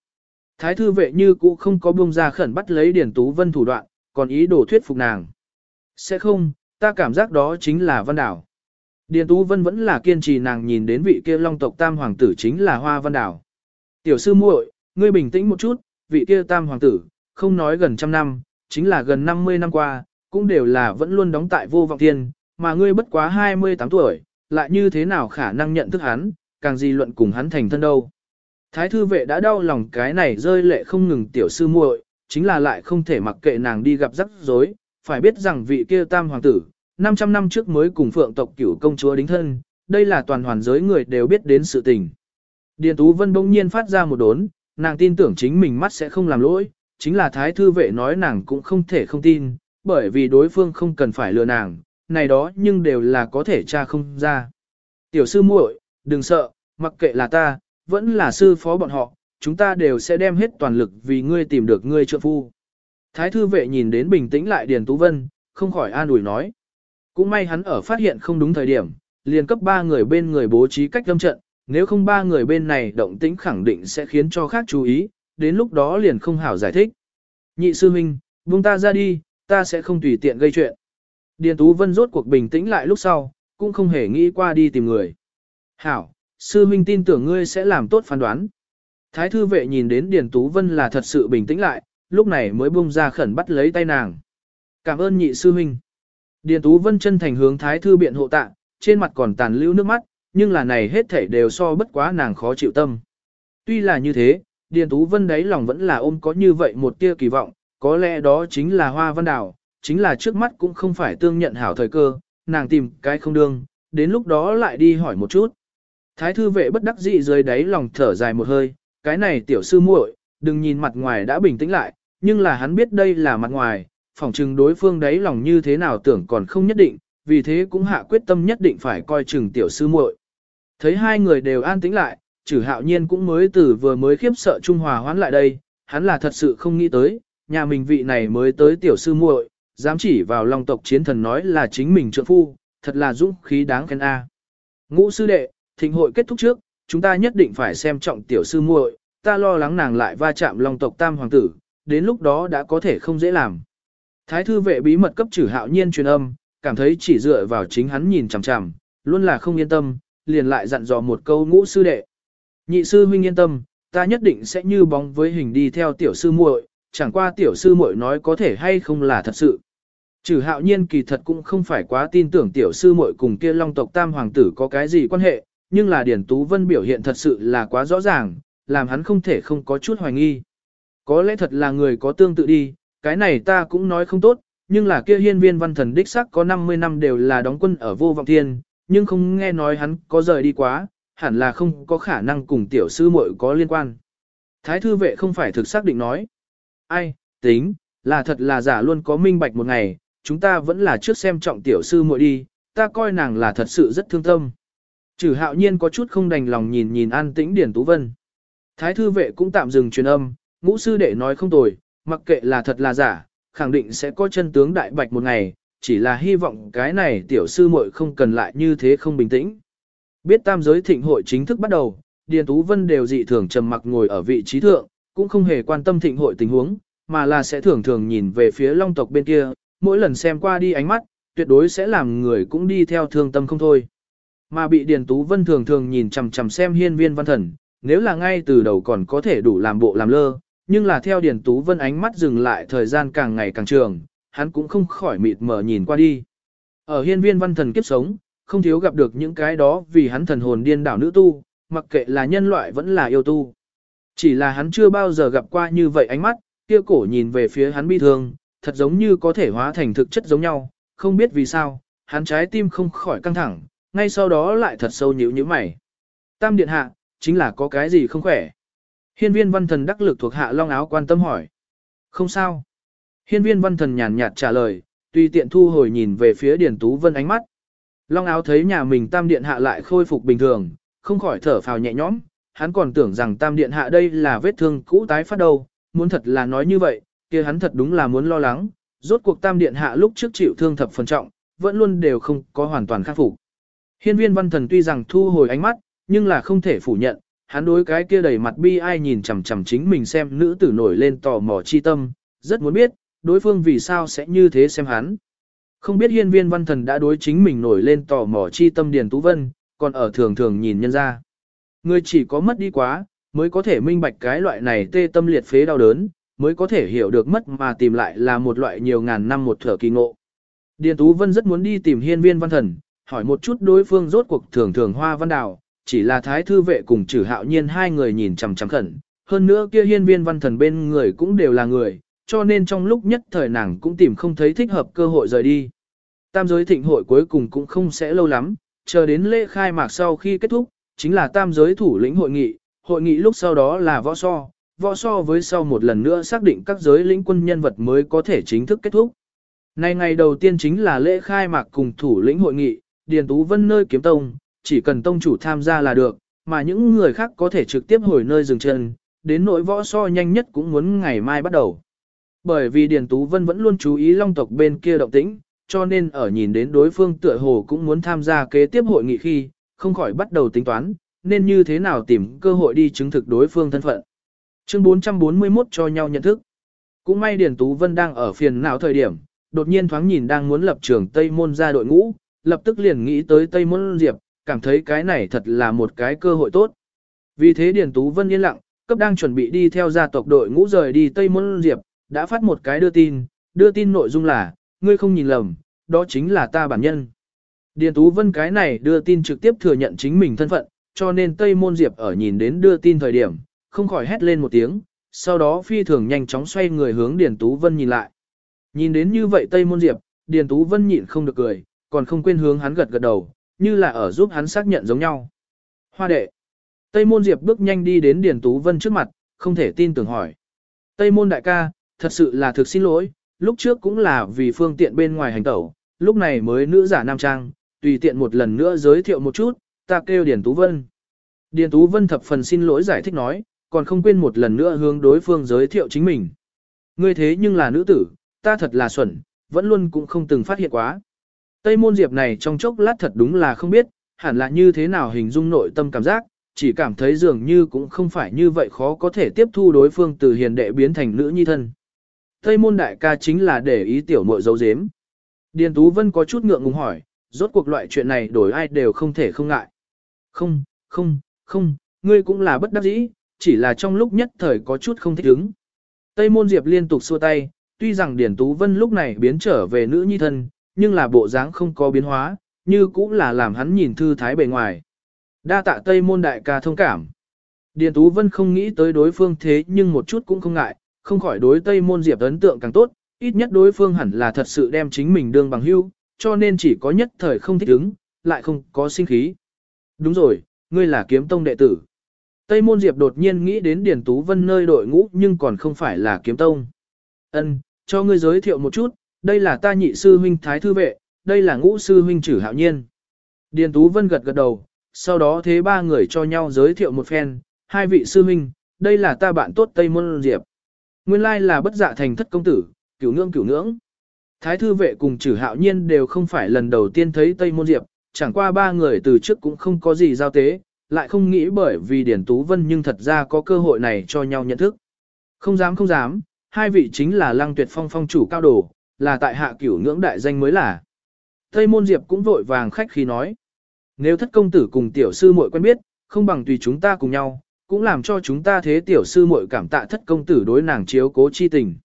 Speaker 1: Thái thư vệ như cũ không có buông ra khẩn bắt lấy Điền Tú Vân thủ đoạn, còn ý đồ thuyết phục nàng. Sẽ không, ta cảm giác đó chính là Văn Đảo. Điền Tú Vân vẫn là kiên trì nàng nhìn đến vị kia long tộc tam hoàng tử chính là Hoa Văn Đảo. Tiểu sư muội, ngươi bình tĩnh một chút, vị kia tam hoàng tử, không nói gần trăm năm, chính là gần 50 năm qua, cũng đều là vẫn luôn đóng tại vô vọng thiên, mà ngươi bất quá 28 tuổi, lại như thế nào khả năng nhận thức hắn, càng gì luận cùng hắn thành thân đâu. Thái thư vệ đã đau lòng cái này rơi lệ không ngừng tiểu sư muội, chính là lại không thể mặc kệ nàng đi gặp rắc rối, phải biết rằng vị kia tam hoàng tử, 500 năm trước mới cùng phượng tộc cửu công chúa đính thân, đây là toàn hoàn giới người đều biết đến sự tình. Điền Tú Vân bỗng nhiên phát ra một đốn, nàng tin tưởng chính mình mắt sẽ không làm lỗi, chính là thái thư vệ nói nàng cũng không thể không tin, bởi vì đối phương không cần phải lừa nàng, này đó nhưng đều là có thể tra không ra. Tiểu sư muội, đừng sợ, mặc kệ là ta, vẫn là sư phó bọn họ, chúng ta đều sẽ đem hết toàn lực vì ngươi tìm được ngươi trợ phu. Thái thư vệ nhìn đến bình tĩnh lại Điền Tú Vân, không khỏi an ủi nói. Cũng may hắn ở phát hiện không đúng thời điểm, liền cấp ba người bên người bố trí cách lâm trận, nếu không ba người bên này động tĩnh khẳng định sẽ khiến cho khác chú ý, đến lúc đó liền không hảo giải thích. Nhị sư huynh, buông ta ra đi, ta sẽ không tùy tiện gây chuyện. Điền Tú Vân rốt cuộc bình tĩnh lại lúc sau, cũng không hề nghĩ qua đi tìm người. Hảo, sư huynh tin tưởng ngươi sẽ làm tốt phán đoán. Thái thư vệ nhìn đến Điền Tú Vân là thật sự bình tĩnh lại, lúc này mới buông ra khẩn bắt lấy tay nàng. Cảm ơn nhị sư huynh. Điền Tú Vân chân thành hướng Thái thư biện hộ tạ, trên mặt còn tàn lưu nước mắt, nhưng là này hết thảy đều so bất quá nàng khó chịu tâm. Tuy là như thế, Điền Tú Vân đấy lòng vẫn là ôm có như vậy một tia kỳ vọng, có lẽ đó chính là hoa văn đảo, chính là trước mắt cũng không phải tương nhận hảo thời cơ, nàng tìm cái không đương, đến lúc đó lại đi hỏi một chút. Thái thư vệ bất đắc dĩ dưới đáy lòng thở dài một hơi, cái này tiểu sư muội, đừng nhìn mặt ngoài đã bình tĩnh lại, nhưng là hắn biết đây là mặt ngoài, phỏng chừng đối phương đáy lòng như thế nào tưởng còn không nhất định, vì thế cũng hạ quyết tâm nhất định phải coi chừng tiểu sư muội. Thấy hai người đều an tĩnh lại, trừ hạo nhiên cũng mới từ vừa mới khiếp sợ Trung Hòa hoán lại đây, hắn là thật sự không nghĩ tới, nhà mình vị này mới tới tiểu sư muội, dám chỉ vào long tộc chiến thần nói là chính mình trợ phu, thật là dũng khí đáng khen a. Ngũ sư đệ, thịnh hội kết thúc trước, chúng ta nhất định phải xem trọng tiểu sư muội, ta lo lắng nàng lại va chạm long tộc tam hoàng tử, đến lúc đó đã có thể không dễ làm. Thái thư vệ bí mật cấp trừ hạo nhiên truyền âm, cảm thấy chỉ dựa vào chính hắn nhìn chằm chằm, luôn là không yên tâm, liền lại dặn dò một câu ngũ sư đệ. Nhị sư huynh yên tâm, ta nhất định sẽ như bóng với hình đi theo tiểu sư muội, chẳng qua tiểu sư muội nói có thể hay không là thật sự. Trừ hạo nhiên kỳ thật cũng không phải quá tin tưởng tiểu sư muội cùng kia long tộc tam hoàng tử có cái gì quan hệ, nhưng là Điển Tú Vân biểu hiện thật sự là quá rõ ràng, làm hắn không thể không có chút hoài nghi. Có lẽ thật là người có tương tự đi, cái này ta cũng nói không tốt, nhưng là kia hiên viên văn thần đích sắc có 50 năm đều là đóng quân ở vô vọng thiên, nhưng không nghe nói hắn có rời đi quá, hẳn là không có khả năng cùng tiểu sư muội có liên quan. Thái thư vệ không phải thực xác định nói. Ai, tính, là thật là giả luôn có minh bạch một ngày, chúng ta vẫn là trước xem trọng tiểu sư muội đi, ta coi nàng là thật sự rất thương tâm. Trừ hạo nhiên có chút không đành lòng nhìn nhìn an tĩnh Điển Tú Vân. Thái thư vệ cũng tạm dừng truyền âm, ngũ sư đệ nói không tồi, mặc kệ là thật là giả, khẳng định sẽ có chân tướng đại bạch một ngày, chỉ là hy vọng cái này tiểu sư muội không cần lại như thế không bình tĩnh. Biết tam giới thịnh hội chính thức bắt đầu, Điền Tú Vân đều dị thường trầm mặc ngồi ở vị trí thượng, cũng không hề quan tâm thịnh hội tình huống, mà là sẽ thường thường nhìn về phía long tộc bên kia, mỗi lần xem qua đi ánh mắt, tuyệt đối sẽ làm người cũng đi theo thương tâm không thôi. Mà bị Điền Tú Vân thường thường nhìn chằm chằm xem hiên viên văn thần, nếu là ngay từ đầu còn có thể đủ làm bộ làm lơ, nhưng là theo Điền Tú Vân ánh mắt dừng lại thời gian càng ngày càng trường, hắn cũng không khỏi mịt mờ nhìn qua đi. Ở hiên viên văn thần kiếp sống, không thiếu gặp được những cái đó vì hắn thần hồn điên đảo nữ tu, mặc kệ là nhân loại vẫn là yêu tu. Chỉ là hắn chưa bao giờ gặp qua như vậy ánh mắt, kia cổ nhìn về phía hắn bi thương, thật giống như có thể hóa thành thực chất giống nhau, không biết vì sao, hắn trái tim không khỏi căng thẳng, ngay sau đó lại thật sâu nhíu nhíu mày. Tam điện hạ, chính là có cái gì không khỏe. Hiên viên văn thần đắc lực thuộc hạ long áo quan tâm hỏi. Không sao. Hiên viên văn thần nhàn nhạt trả lời, tùy tiện thu hồi nhìn về phía Điền Tú Vân ánh mắt. Long áo thấy nhà mình tam điện hạ lại khôi phục bình thường, không khỏi thở phào nhẹ nhõm, hắn còn tưởng rằng tam điện hạ đây là vết thương cũ tái phát đầu, muốn thật là nói như vậy, kia hắn thật đúng là muốn lo lắng, rốt cuộc tam điện hạ lúc trước chịu thương thập phần trọng, vẫn luôn đều không có hoàn toàn khắc phục. Hiên viên văn thần tuy rằng thu hồi ánh mắt, nhưng là không thể phủ nhận, hắn đối cái kia đầy mặt bi ai nhìn chằm chằm chính mình xem nữ tử nổi lên tò mò chi tâm, rất muốn biết, đối phương vì sao sẽ như thế xem hắn. Không biết hiên viên văn thần đã đối chính mình nổi lên tò mò chi tâm Điền Tú Vân, còn ở thường thường nhìn nhân ra. Người chỉ có mất đi quá, mới có thể minh bạch cái loại này tê tâm liệt phế đau đớn, mới có thể hiểu được mất mà tìm lại là một loại nhiều ngàn năm một thở kỳ ngộ. Điền Tú Vân rất muốn đi tìm hiên viên văn thần, hỏi một chút đối phương rốt cuộc thường thường hoa văn đào, chỉ là thái thư vệ cùng trừ hạo nhiên hai người nhìn chằm chằm khẩn. Hơn nữa kia hiên viên văn thần bên người cũng đều là người, cho nên trong lúc nhất thời nàng cũng tìm không thấy thích hợp cơ hội rời đi. Tam giới thịnh hội cuối cùng cũng không sẽ lâu lắm, chờ đến lễ khai mạc sau khi kết thúc, chính là tam giới thủ lĩnh hội nghị, hội nghị lúc sau đó là võ so, võ so với sau một lần nữa xác định các giới lĩnh quân nhân vật mới có thể chính thức kết thúc. Nay ngày đầu tiên chính là lễ khai mạc cùng thủ lĩnh hội nghị, Điền Tú Vân nơi kiếm tông, chỉ cần tông chủ tham gia là được, mà những người khác có thể trực tiếp hồi nơi dừng chân, đến nỗi võ so nhanh nhất cũng muốn ngày mai bắt đầu. Bởi vì Điền Tú Vân vẫn luôn chú ý long tộc bên kia động tĩnh, cho nên ở nhìn đến đối phương tựa hồ cũng muốn tham gia kế tiếp hội nghị khi, không khỏi bắt đầu tính toán, nên như thế nào tìm cơ hội đi chứng thực đối phương thân phận. Chương 441 cho nhau nhận thức. Cũng may Điền Tú Vân đang ở phiền não thời điểm, đột nhiên thoáng nhìn đang muốn lập trường Tây Môn ra đội ngũ, lập tức liền nghĩ tới Tây Môn Diệp, cảm thấy cái này thật là một cái cơ hội tốt. Vì thế Điền Tú Vân yên lặng, cấp đang chuẩn bị đi theo gia tộc đội ngũ rời đi Tây Môn Diệp, đã phát một cái đưa tin, đưa tin nội dung là, ngươi không nhìn lầm, đó chính là ta bản nhân. Điền Tú Vân cái này đưa tin trực tiếp thừa nhận chính mình thân phận, cho nên Tây Môn Diệp ở nhìn đến đưa tin thời điểm, không khỏi hét lên một tiếng, sau đó phi thường nhanh chóng xoay người hướng Điền Tú Vân nhìn lại. Nhìn đến như vậy Tây Môn Diệp, Điền Tú Vân nhịn không được cười, còn không quên hướng hắn gật gật đầu, như là ở giúp hắn xác nhận giống nhau. Hoa đệ. Tây Môn Diệp bước nhanh đi đến Điền Tú Vân trước mặt, không thể tin tưởng hỏi. Tây Môn đại ca, thật sự là thực xin lỗi, lúc trước cũng là vì phương tiện bên ngoài hành tẩu, lúc này mới nữ giả nam trang, tùy tiện một lần nữa giới thiệu một chút, ta kêu Điền Tú Vân. Điền Tú Vân thập phần xin lỗi giải thích nói, còn không quên một lần nữa hướng đối phương giới thiệu chính mình. Ngươi thế nhưng là nữ tử, ta thật là xuẩn, vẫn luôn cũng không từng phát hiện quá. Tây môn diệp này trong chốc lát thật đúng là không biết, hẳn là như thế nào hình dung nội tâm cảm giác, chỉ cảm thấy dường như cũng không phải như vậy khó có thể tiếp thu đối phương từ hiền đệ biến thành nữ nhi thân. Tây môn đại ca chính là để ý tiểu muội dấu dếm. Điền Tú Vân có chút ngượng ngùng hỏi, rốt cuộc loại chuyện này đổi ai đều không thể không ngại. Không, không, không, ngươi cũng là bất đắc dĩ, chỉ là trong lúc nhất thời có chút không thích ứng. Tây môn diệp liên tục xua tay, tuy rằng Điền Tú Vân lúc này biến trở về nữ nhi thân, nhưng là bộ dáng không có biến hóa, như cũng là làm hắn nhìn thư thái bề ngoài. Đa tạ Tây môn đại ca thông cảm. Điền Tú Vân không nghĩ tới đối phương thế nhưng một chút cũng không ngại, không khỏi đối Tây môn diệp ấn tượng càng tốt, ít nhất đối phương hẳn là thật sự đem chính mình đương bằng hưu, cho nên chỉ có nhất thời không thích ứng, lại không có sinh khí. Đúng rồi, ngươi là kiếm tông đệ tử. Tây môn diệp đột nhiên nghĩ đến Điền Tú Vân nơi đội ngũ nhưng còn không phải là kiếm tông. Ân, cho ngươi giới thiệu một chút, đây là ta nhị sư huynh Thái Thư Vệ, đây là ngũ sư huynh Trử Hạo Nhiên. Điền Tú Vân gật gật đầu, sau đó thế ba người cho nhau giới thiệu một phen, hai vị sư huynh, đây là ta bạn tốt Tây Môn Diệp. Nguyên lai là bất dạ thành thất công tử, cửu ngưỡng cửu ngưỡng. Thái Thư Vệ cùng trừ Hạo Nhiên đều không phải lần đầu tiên thấy Tây Môn Diệp, chẳng qua ba người từ trước cũng không có gì giao tế, lại không nghĩ bởi vì Điền Tú Vân nhưng thật ra có cơ hội này cho nhau nhận thức. Không dám không dám, hai vị chính là lăng tuyệt phong phong chủ cao đồ, là tại hạ cửu ngưỡng đại danh mới là. Tây môn diệp cũng vội vàng khách khi nói. Nếu thất công tử cùng tiểu sư muội quen biết, không bằng tùy chúng ta cùng nhau, cũng làm cho chúng ta thế tiểu sư muội cảm tạ thất công tử đối nàng chiếu cố chi tình.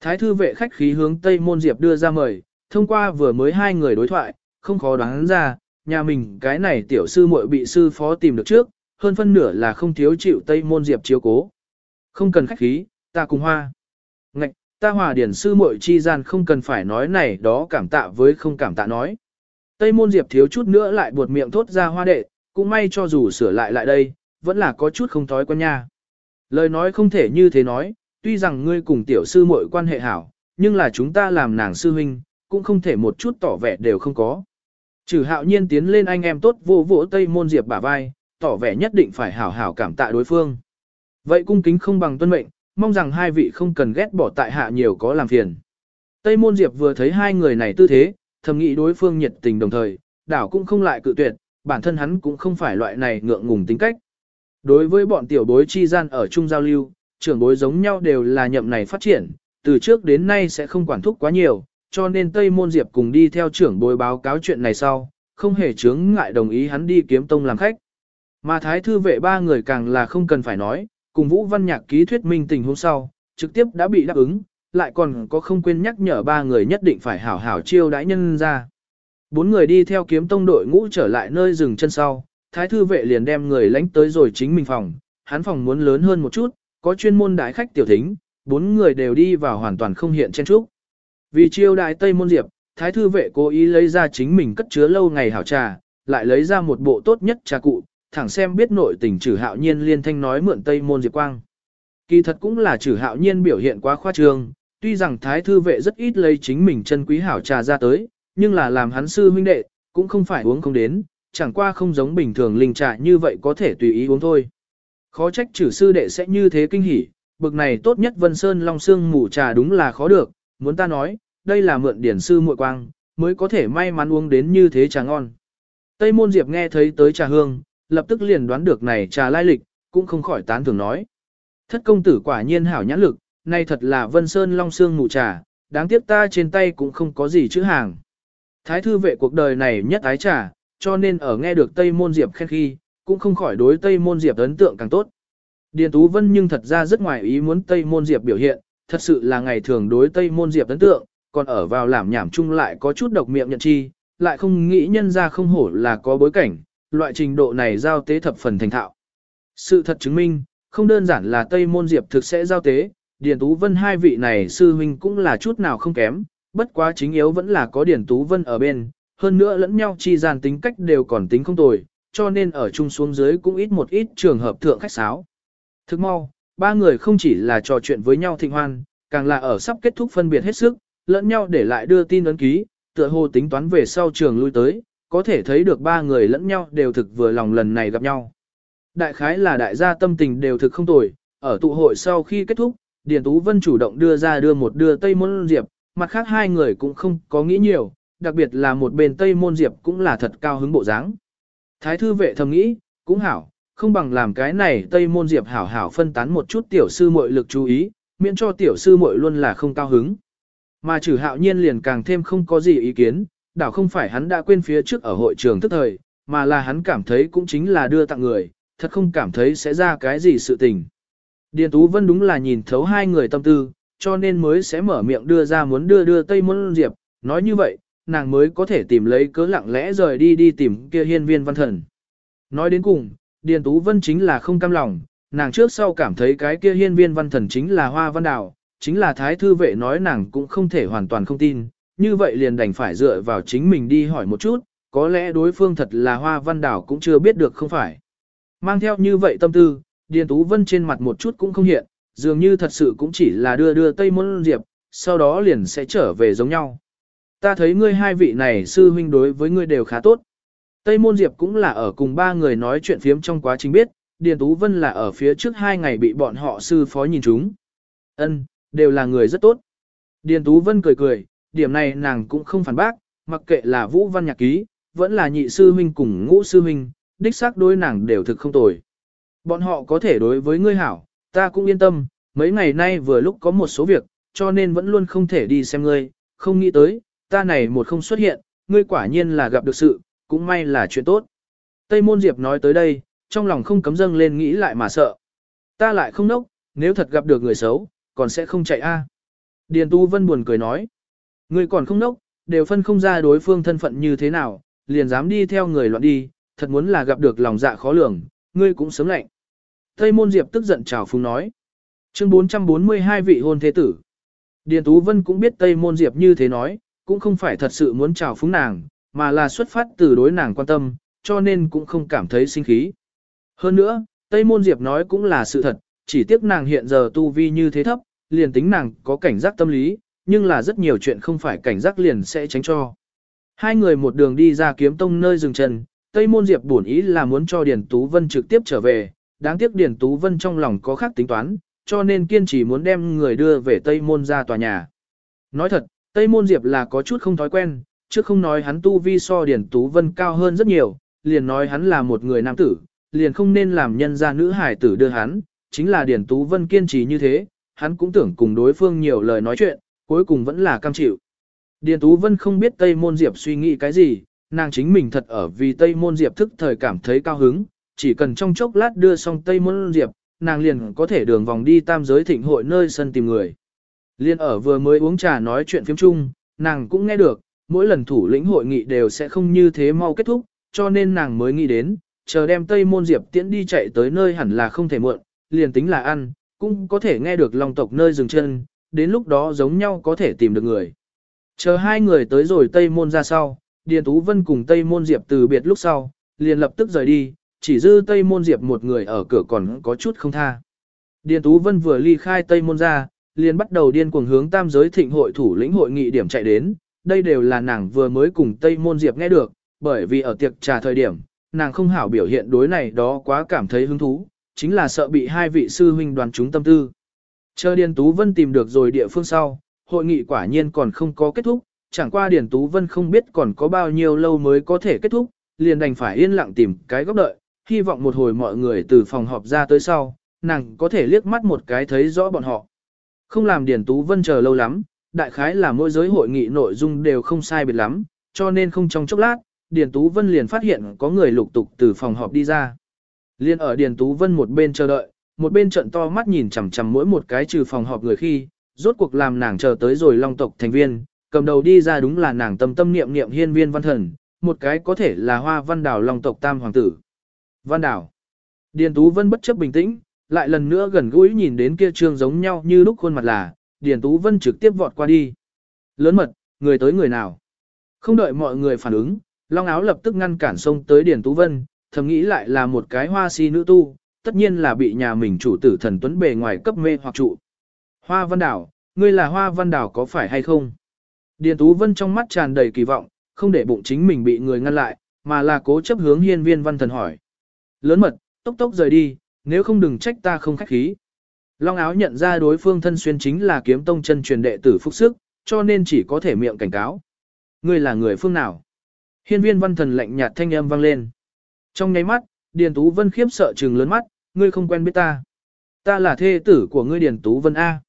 Speaker 1: Thái thư vệ khách khí hướng Tây môn diệp đưa ra mời, thông qua vừa mới hai người đối thoại, không khó đoán ra, nhà mình cái này tiểu sư muội bị sư phó tìm được trước, hơn phân nửa là không thiếu chịu Tây môn diệp chiếu cố. Không cần khách khí, ta cùng hoa. Ngạch, ta hòa điển sư muội chi gian không cần phải nói này đó cảm tạ với không cảm tạ nói. Tây môn diệp thiếu chút nữa lại buột miệng thốt ra hoa đệ, cũng may cho dù sửa lại lại đây, vẫn là có chút không thói quen nha. Lời nói không thể như thế nói, tuy rằng ngươi cùng tiểu sư muội quan hệ hảo, nhưng là chúng ta làm nàng sư huynh, cũng không thể một chút tỏ vẻ đều không có. Trừ hạo nhiên tiến lên anh em tốt vô vỗ Tây môn diệp bả vai, tỏ vẻ nhất định phải hảo hảo cảm tạ đối phương. Vậy cung kính không bằng tuân mệnh, mong rằng hai vị không cần ghét bỏ tại hạ nhiều có làm phiền. Tây Môn Diệp vừa thấy hai người này tư thế, thầm nghĩ đối phương nhiệt tình đồng thời, đảo cũng không lại cự tuyệt, bản thân hắn cũng không phải loại này ngượng ngùng tính cách. Đối với bọn tiểu bối chi gian ở chung giao lưu, trưởng bối giống nhau đều là nhậm này phát triển, từ trước đến nay sẽ không quản thúc quá nhiều, cho nên Tây Môn Diệp cùng đi theo trưởng bối báo cáo chuyện này sau, không hề chướng ngại đồng ý hắn đi kiếm tông làm khách. Mà Thái Thư vệ ba người càng là không cần phải nói, cùng Vũ Văn Nhạc ký thuyết minh tình hôm sau, trực tiếp đã bị đáp ứng, lại còn có không quên nhắc nhở ba người nhất định phải hảo hảo chiêu đãi nhân ra. Bốn người đi theo kiếm tông đội ngũ trở lại nơi dừng chân sau, Thái Thư vệ liền đem người lánh tới rồi chính mình phòng, hắn phòng muốn lớn hơn một chút, có chuyên môn đái khách tiểu thính, bốn người đều đi vào hoàn toàn không hiện trên trúc. Vì chiêu đại Tây Môn Diệp, Thái Thư vệ cố ý lấy ra chính mình cất chứa lâu ngày hảo trà, lại lấy ra một bộ tốt nhất trà cụ, thẳng xem biết nội tình trừ hạo nhiên liên thanh nói mượn Tây Môn Diệp Quang. Kỳ thật cũng là trừ hạo nhiên biểu hiện quá khoa trương, tuy rằng Thái Thư vệ rất ít lấy chính mình chân quý hảo trà ra tới, nhưng là làm hắn sư huynh đệ, cũng không phải uống không đến, chẳng qua không giống bình thường linh trà như vậy có thể tùy ý uống thôi. Khó trách trừ sư đệ sẽ như thế kinh hỉ, bực này tốt nhất Vân Sơn Long Sương mù trà đúng là khó được, muốn ta nói, đây là mượn điển sư muội quang, mới có thể may mắn uống đến như thế trà ngon. Tây Môn Diệp nghe thấy tới trà hương, lập tức liền đoán được này trà lai lịch, cũng không khỏi tán thưởng nói. Thất công tử quả nhiên hảo nhãn lực, nay thật là Vân Sơn Long xương ngụ trà, đáng tiếc ta trên tay cũng không có gì chữ hàng. Thái thư vệ cuộc đời này nhất ái trà, cho nên ở nghe được Tây Môn Diệp khen khi, cũng không khỏi đối Tây Môn Diệp ấn tượng càng tốt. Điền Tú Vân nhưng thật ra rất ngoài ý muốn Tây Môn Diệp biểu hiện, thật sự là ngày thường đối Tây Môn Diệp ấn tượng, còn ở vào làm nhảm chung lại có chút độc miệng nhận chi, lại không nghĩ nhân ra không hổ là có bối cảnh, loại trình độ này giao tế thập phần thành thạo. Sự thật chứng minh, không đơn giản là Tây Môn Diệp thực sẽ giao tế, Điền Tú Vân hai vị này sư huynh cũng là chút nào không kém, bất quá chính yếu vẫn là có Điền Tú Vân ở bên, hơn nữa lẫn nhau chi gian tính cách đều còn tính không tồi, cho nên ở chung xuống dưới cũng ít một ít trường hợp thượng khách sáo. Thức mau, ba người không chỉ là trò chuyện với nhau thịnh hoan, càng là ở sắp kết thúc phân biệt hết sức, lẫn nhau để lại đưa tin ấn ký, tựa hồ tính toán về sau trường lui tới, có thể thấy được ba người lẫn nhau đều thực vừa lòng lần này gặp nhau. Đại khái là đại gia tâm tình đều thực không tồi, ở tụ hội sau khi kết thúc, Điền Tú Vân chủ động đưa ra đưa một đưa Tây Môn Diệp, mặt khác hai người cũng không có nghĩ nhiều, đặc biệt là một bên Tây Môn Diệp cũng là thật cao hứng bộ dáng. Thái thư vệ thầm nghĩ, cũng hảo, không bằng làm cái này Tây Môn Diệp hảo hảo phân tán một chút tiểu sư muội lực chú ý, miễn cho tiểu sư muội luôn là không cao hứng. Mà trừ hạo nhiên liền càng thêm không có gì ý kiến, đảo không phải hắn đã quên phía trước ở hội trường tức thời, mà là hắn cảm thấy cũng chính là đưa tặng người, thật không cảm thấy sẽ ra cái gì sự tình. Điền Tú Vân đúng là nhìn thấu hai người tâm tư, cho nên mới sẽ mở miệng đưa ra muốn đưa đưa Tây Môn Diệp, nói như vậy, nàng mới có thể tìm lấy cớ lặng lẽ rời đi đi tìm kia hiên viên văn thần. Nói đến cùng, Điền Tú Vân chính là không cam lòng, nàng trước sau cảm thấy cái kia hiên viên văn thần chính là hoa văn đào, chính là thái thư vệ nói nàng cũng không thể hoàn toàn không tin, như vậy liền đành phải dựa vào chính mình đi hỏi một chút, có lẽ đối phương thật là hoa văn Đảo cũng chưa biết được không phải. Mang theo như vậy tâm tư, Điền Tú Vân trên mặt một chút cũng không hiện, dường như thật sự cũng chỉ là đưa đưa Tây Môn Diệp, sau đó liền sẽ trở về giống nhau. Ta thấy ngươi hai vị này sư huynh đối với ngươi đều khá tốt. Tây Môn Diệp cũng là ở cùng ba người nói chuyện phiếm trong quá trình biết, Điền Tú Vân là ở phía trước hai ngày bị bọn họ sư phó nhìn chúng. Ân, đều là người rất tốt. Điền Tú Vân cười cười, điểm này nàng cũng không phản bác, mặc kệ là Vũ Văn Nhạc Ký, vẫn là nhị sư huynh cùng ngũ sư huynh, đích xác đối nàng đều thực không tồi. Bọn họ có thể đối với ngươi hảo, ta cũng yên tâm, mấy ngày nay vừa lúc có một số việc, cho nên vẫn luôn không thể đi xem ngươi, không nghĩ tới, ta này một không xuất hiện, ngươi quả nhiên là gặp được sự, cũng may là chuyện tốt. Tây Môn Diệp nói tới đây, trong lòng không cấm dâng lên nghĩ lại mà sợ. Ta lại không nốc, nếu thật gặp được người xấu, còn sẽ không chạy a. Điền Tu Vân buồn cười nói. Ngươi còn không nốc, đều phân không ra đối phương thân phận như thế nào, liền dám đi theo người loạn đi, thật muốn là gặp được lòng dạ khó lường, ngươi cũng sớm lạnh. Tây Môn Diệp tức giận chào phúng nói. Chương 442 vị hôn thế tử. Điền Tú Vân cũng biết Tây Môn Diệp như thế nói, cũng không phải thật sự muốn chào phúng nàng, mà là xuất phát từ đối nàng quan tâm, cho nên cũng không cảm thấy sinh khí. Hơn nữa, Tây Môn Diệp nói cũng là sự thật, chỉ tiếc nàng hiện giờ tu vi như thế thấp, liền tính nàng có cảnh giác tâm lý, nhưng là rất nhiều chuyện không phải cảnh giác liền sẽ tránh cho. Hai người một đường đi ra kiếm tông nơi dừng chân, Tây Môn Diệp bổn ý là muốn cho Điền Tú Vân trực tiếp trở về, đáng tiếc Điền Tú Vân trong lòng có khác tính toán, cho nên kiên trì muốn đem người đưa về Tây Môn ra tòa nhà. Nói thật, Tây Môn Diệp là có chút không thói quen, chứ không nói hắn tu vi so Điền Tú Vân cao hơn rất nhiều, liền nói hắn là một người nam tử, liền không nên làm nhân gia nữ hải tử đưa hắn, chính là Điền Tú Vân kiên trì như thế, hắn cũng tưởng cùng đối phương nhiều lời nói chuyện, cuối cùng vẫn là cam chịu. Điền Tú Vân không biết Tây Môn Diệp suy nghĩ cái gì, nàng chính mình thật ở vì Tây Môn Diệp thức thời cảm thấy cao hứng, chỉ cần trong chốc lát đưa xong Tây Môn Diệp, nàng liền có thể đường vòng đi tam giới thịnh hội nơi sân tìm người. Liên ở vừa mới uống trà nói chuyện phiếm chung, nàng cũng nghe được, mỗi lần thủ lĩnh hội nghị đều sẽ không như thế mau kết thúc, cho nên nàng mới nghĩ đến, chờ đem Tây Môn Diệp tiễn đi chạy tới nơi hẳn là không thể muộn, liền tính là ăn, cũng có thể nghe được long tộc nơi dừng chân, đến lúc đó giống nhau có thể tìm được người. Chờ hai người tới rồi Tây Môn ra sau, Điền Tú Vân cùng Tây Môn Diệp từ biệt lúc sau, liền lập tức rời đi, chỉ dư Tây Môn Diệp một người ở cửa còn có chút không tha. Điền Tú Vân vừa ly khai Tây Môn ra, liền bắt đầu điên cuồng hướng tam giới thịnh hội thủ lĩnh hội nghị điểm chạy đến, đây đều là nàng vừa mới cùng Tây Môn Diệp nghe được, bởi vì ở tiệc trà thời điểm, nàng không hảo biểu hiện đối này đó quá cảm thấy hứng thú, chính là sợ bị hai vị sư huynh đoàn chúng tâm tư. Chờ Điền Tú Vân tìm được rồi địa phương sau, hội nghị quả nhiên còn không có kết thúc, chẳng qua Điền Tú Vân không biết còn có bao nhiêu lâu mới có thể kết thúc, liền đành phải yên lặng tìm cái góc đợi, hy vọng một hồi mọi người từ phòng họp ra tới sau, nàng có thể liếc mắt một cái thấy rõ bọn họ. Không làm Điền Tú Vân chờ lâu lắm, đại khái là mỗi giới hội nghị nội dung đều không sai biệt lắm, cho nên không trong chốc lát, Điền Tú Vân liền phát hiện có người lục tục từ phòng họp đi ra. Liên ở Điền Tú Vân một bên chờ đợi, một bên trận to mắt nhìn chằm chằm mỗi một cái trừ phòng họp người khi, rốt cuộc làm nàng chờ tới rồi long tộc thành viên, cầm đầu đi ra đúng là nàng tâm tâm niệm niệm hiên viên văn thần, một cái có thể là hoa văn đảo long tộc tam hoàng tử. Văn đảo. Điền Tú Vân bất chấp bình tĩnh, lại lần nữa gần gũi nhìn đến kia trương giống nhau như lúc khuôn mặt là, Điền Tú Vân trực tiếp vọt qua đi. Lớn mật, người tới người nào. Không đợi mọi người phản ứng, Long áo lập tức ngăn cản sông tới Điền Tú Vân, thầm nghĩ lại là một cái hoa si nữ tu, tất nhiên là bị nhà mình chủ tử thần tuấn bề ngoài cấp mê hoặc trụ. Hoa Văn Đảo, ngươi là Hoa Văn Đảo có phải hay không? Điền Tú Vân trong mắt tràn đầy kỳ vọng, không để bụng chính mình bị người ngăn lại, mà là cố chấp hướng hiên viên văn thần hỏi. Lớn mật, tốc tốc rời đi, nếu không đừng trách ta không khách khí. Long áo nhận ra đối phương thân xuyên chính là kiếm tông chân truyền đệ tử phúc sức, cho nên chỉ có thể miệng cảnh cáo. Ngươi là người phương nào? Hiên viên văn thần lạnh nhạt thanh âm vang lên. Trong nháy mắt, Điền Tú Vân khiếp sợ trừng lớn mắt, ngươi không quen biết ta. Ta là thê tử của ngươi Điền Tú Vân A.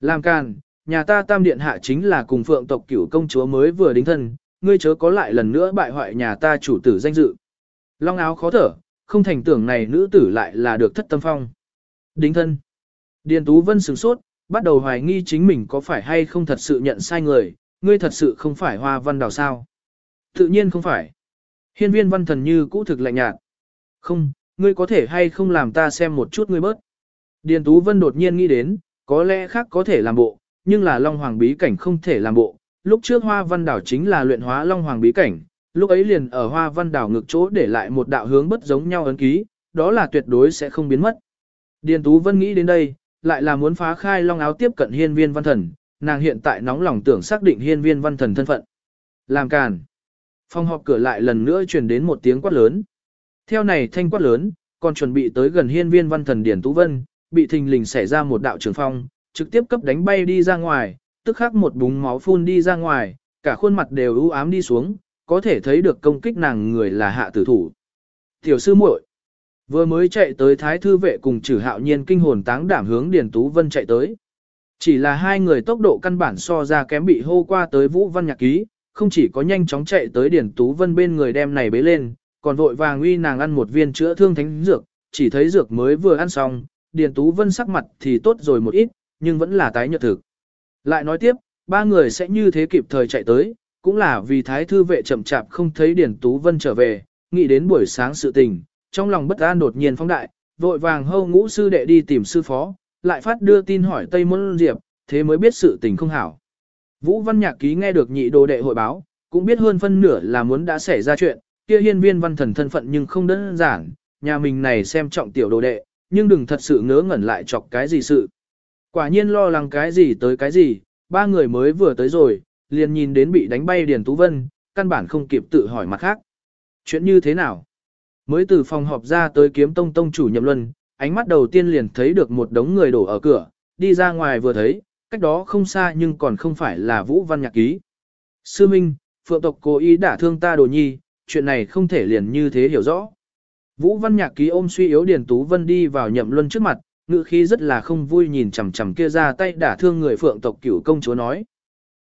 Speaker 1: Làm càn, nhà ta tam điện hạ chính là cùng phượng tộc cửu công chúa mới vừa đính thân, ngươi chớ có lại lần nữa bại hoại nhà ta chủ tử danh dự. Long áo khó thở, không thành tưởng này nữ tử lại là được thất tâm phong. Đính thân. Điền Tú Vân sửng sốt, bắt đầu hoài nghi chính mình có phải hay không thật sự nhận sai người, ngươi thật sự không phải hoa văn đào sao. Tự nhiên không phải. Hiên viên văn thần như cũ thực lạnh nhạt. Không, ngươi có thể hay không làm ta xem một chút ngươi bớt. Điền Tú Vân đột nhiên nghĩ đến, có lẽ khác có thể làm bộ, nhưng là Long Hoàng bí cảnh không thể làm bộ. Lúc trước Hoa Văn Đảo chính là luyện hóa Long Hoàng bí cảnh, lúc ấy liền ở Hoa Văn Đảo ngực chỗ để lại một đạo hướng bất giống nhau ấn ký, đó là tuyệt đối sẽ không biến mất. Điền Tú Vân nghĩ đến đây, lại là muốn phá khai Long áo tiếp cận hiên viên văn thần, nàng hiện tại nóng lòng tưởng xác định hiên viên văn thần thân phận. Làm càn. Phòng họp cửa lại lần nữa truyền đến một tiếng quát lớn. Theo này thanh quát lớn, còn chuẩn bị tới gần hiên viên văn thần Điển Tú Vân, bị thình lình xảy ra một đạo trường phong, trực tiếp cấp đánh bay đi ra ngoài, tức khắc một búng máu phun đi ra ngoài, cả khuôn mặt đều u ám đi xuống, có thể thấy được công kích nàng người là hạ tử thủ. Tiểu sư muội vừa mới chạy tới thái thư vệ cùng trừ hạo nhiên kinh hồn táng đảm hướng Điển Tú Vân chạy tới. Chỉ là hai người tốc độ căn bản so ra kém bị hô qua tới Vũ Văn Nhạc Ký, không chỉ có nhanh chóng chạy tới Điển Tú Vân bên người đem này bế lên, còn vội vàng uy nàng ăn một viên chữa thương thánh dược, chỉ thấy dược mới vừa ăn xong, Điền Tú Vân sắc mặt thì tốt rồi một ít, nhưng vẫn là tái nhợt thực. Lại nói tiếp, ba người sẽ như thế kịp thời chạy tới, cũng là vì thái thư vệ chậm chạp không thấy Điền Tú Vân trở về, nghĩ đến buổi sáng sự tình, trong lòng bất an đột nhiên phóng đại, vội vàng hâu ngũ sư đệ đi tìm sư phó, lại phát đưa tin hỏi Tây Môn Diệp, thế mới biết sự tình không hảo. Vũ Văn Nhạc Ký nghe được nhị đồ đệ hội báo, cũng biết hơn phân nửa là muốn đã xảy ra chuyện, kia hiên viên văn thần thân phận nhưng không đơn giản, nhà mình này xem trọng tiểu đồ đệ, nhưng đừng thật sự ngớ ngẩn lại chọc cái gì sự. Quả nhiên lo lắng cái gì tới cái gì, ba người mới vừa tới rồi, liền nhìn đến bị đánh bay Điền Tú Vân, căn bản không kịp tự hỏi mặt khác. Chuyện như thế nào? Mới từ phòng họp ra tới kiếm tông tông chủ nhậm luân, ánh mắt đầu tiên liền thấy được một đống người đổ ở cửa, đi ra ngoài vừa thấy, cách đó không xa nhưng còn không phải là Vũ Văn Nhạc Ký. Sư Minh, phượng tộc cố ý đả thương ta đồ nhi, chuyện này không thể liền như thế hiểu rõ. Vũ Văn Nhạc Ký ôm suy yếu Điền Tú Vân đi vào nhậm luân trước mặt, ngữ khí rất là không vui nhìn chằm chằm kia ra tay đả thương người phượng tộc cửu công chúa nói.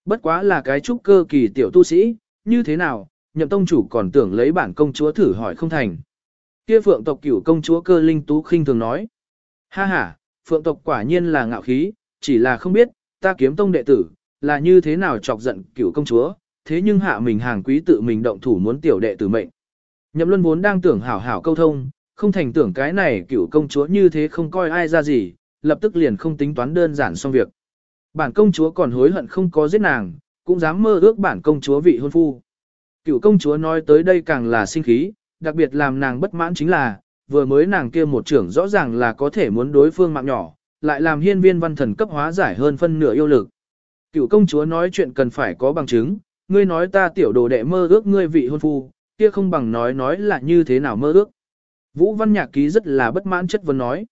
Speaker 1: bất quá là cái trúc cơ kỳ tiểu tu sĩ, như thế nào, nhậm tông chủ còn tưởng lấy bản công chúa thử hỏi không thành. Kia phượng tộc cửu công chúa cơ linh tú khinh thường nói. Ha ha, phượng tộc quả nhiên là ngạo khí, chỉ là không biết, ta kiếm tông đệ tử, là như thế nào chọc giận cửu công chúa, thế nhưng hạ mình hàng quý tự mình động thủ muốn tiểu đệ tử mệnh. Nhậm luân vốn đang tưởng hảo hảo câu thông, không thành tưởng cái này cựu công chúa như thế không coi ai ra gì, lập tức liền không tính toán đơn giản xong việc. Bản công chúa còn hối hận không có giết nàng, cũng dám mơ ước bản công chúa vị hôn phu. Cựu công chúa nói tới đây càng là sinh khí, đặc biệt làm nàng bất mãn chính là, vừa mới nàng kia một trưởng rõ ràng là có thể muốn đối phương mạng nhỏ, lại làm hiên viên văn thần cấp hóa giải hơn phân nửa yêu lực. Cựu công chúa nói chuyện cần phải có bằng chứng, ngươi nói ta tiểu đồ đệ mơ ước ngươi vị hôn phu, kia không bằng nói nói là như thế nào mơ ước. Vũ văn nhạc ký rất là bất mãn chất vấn nói.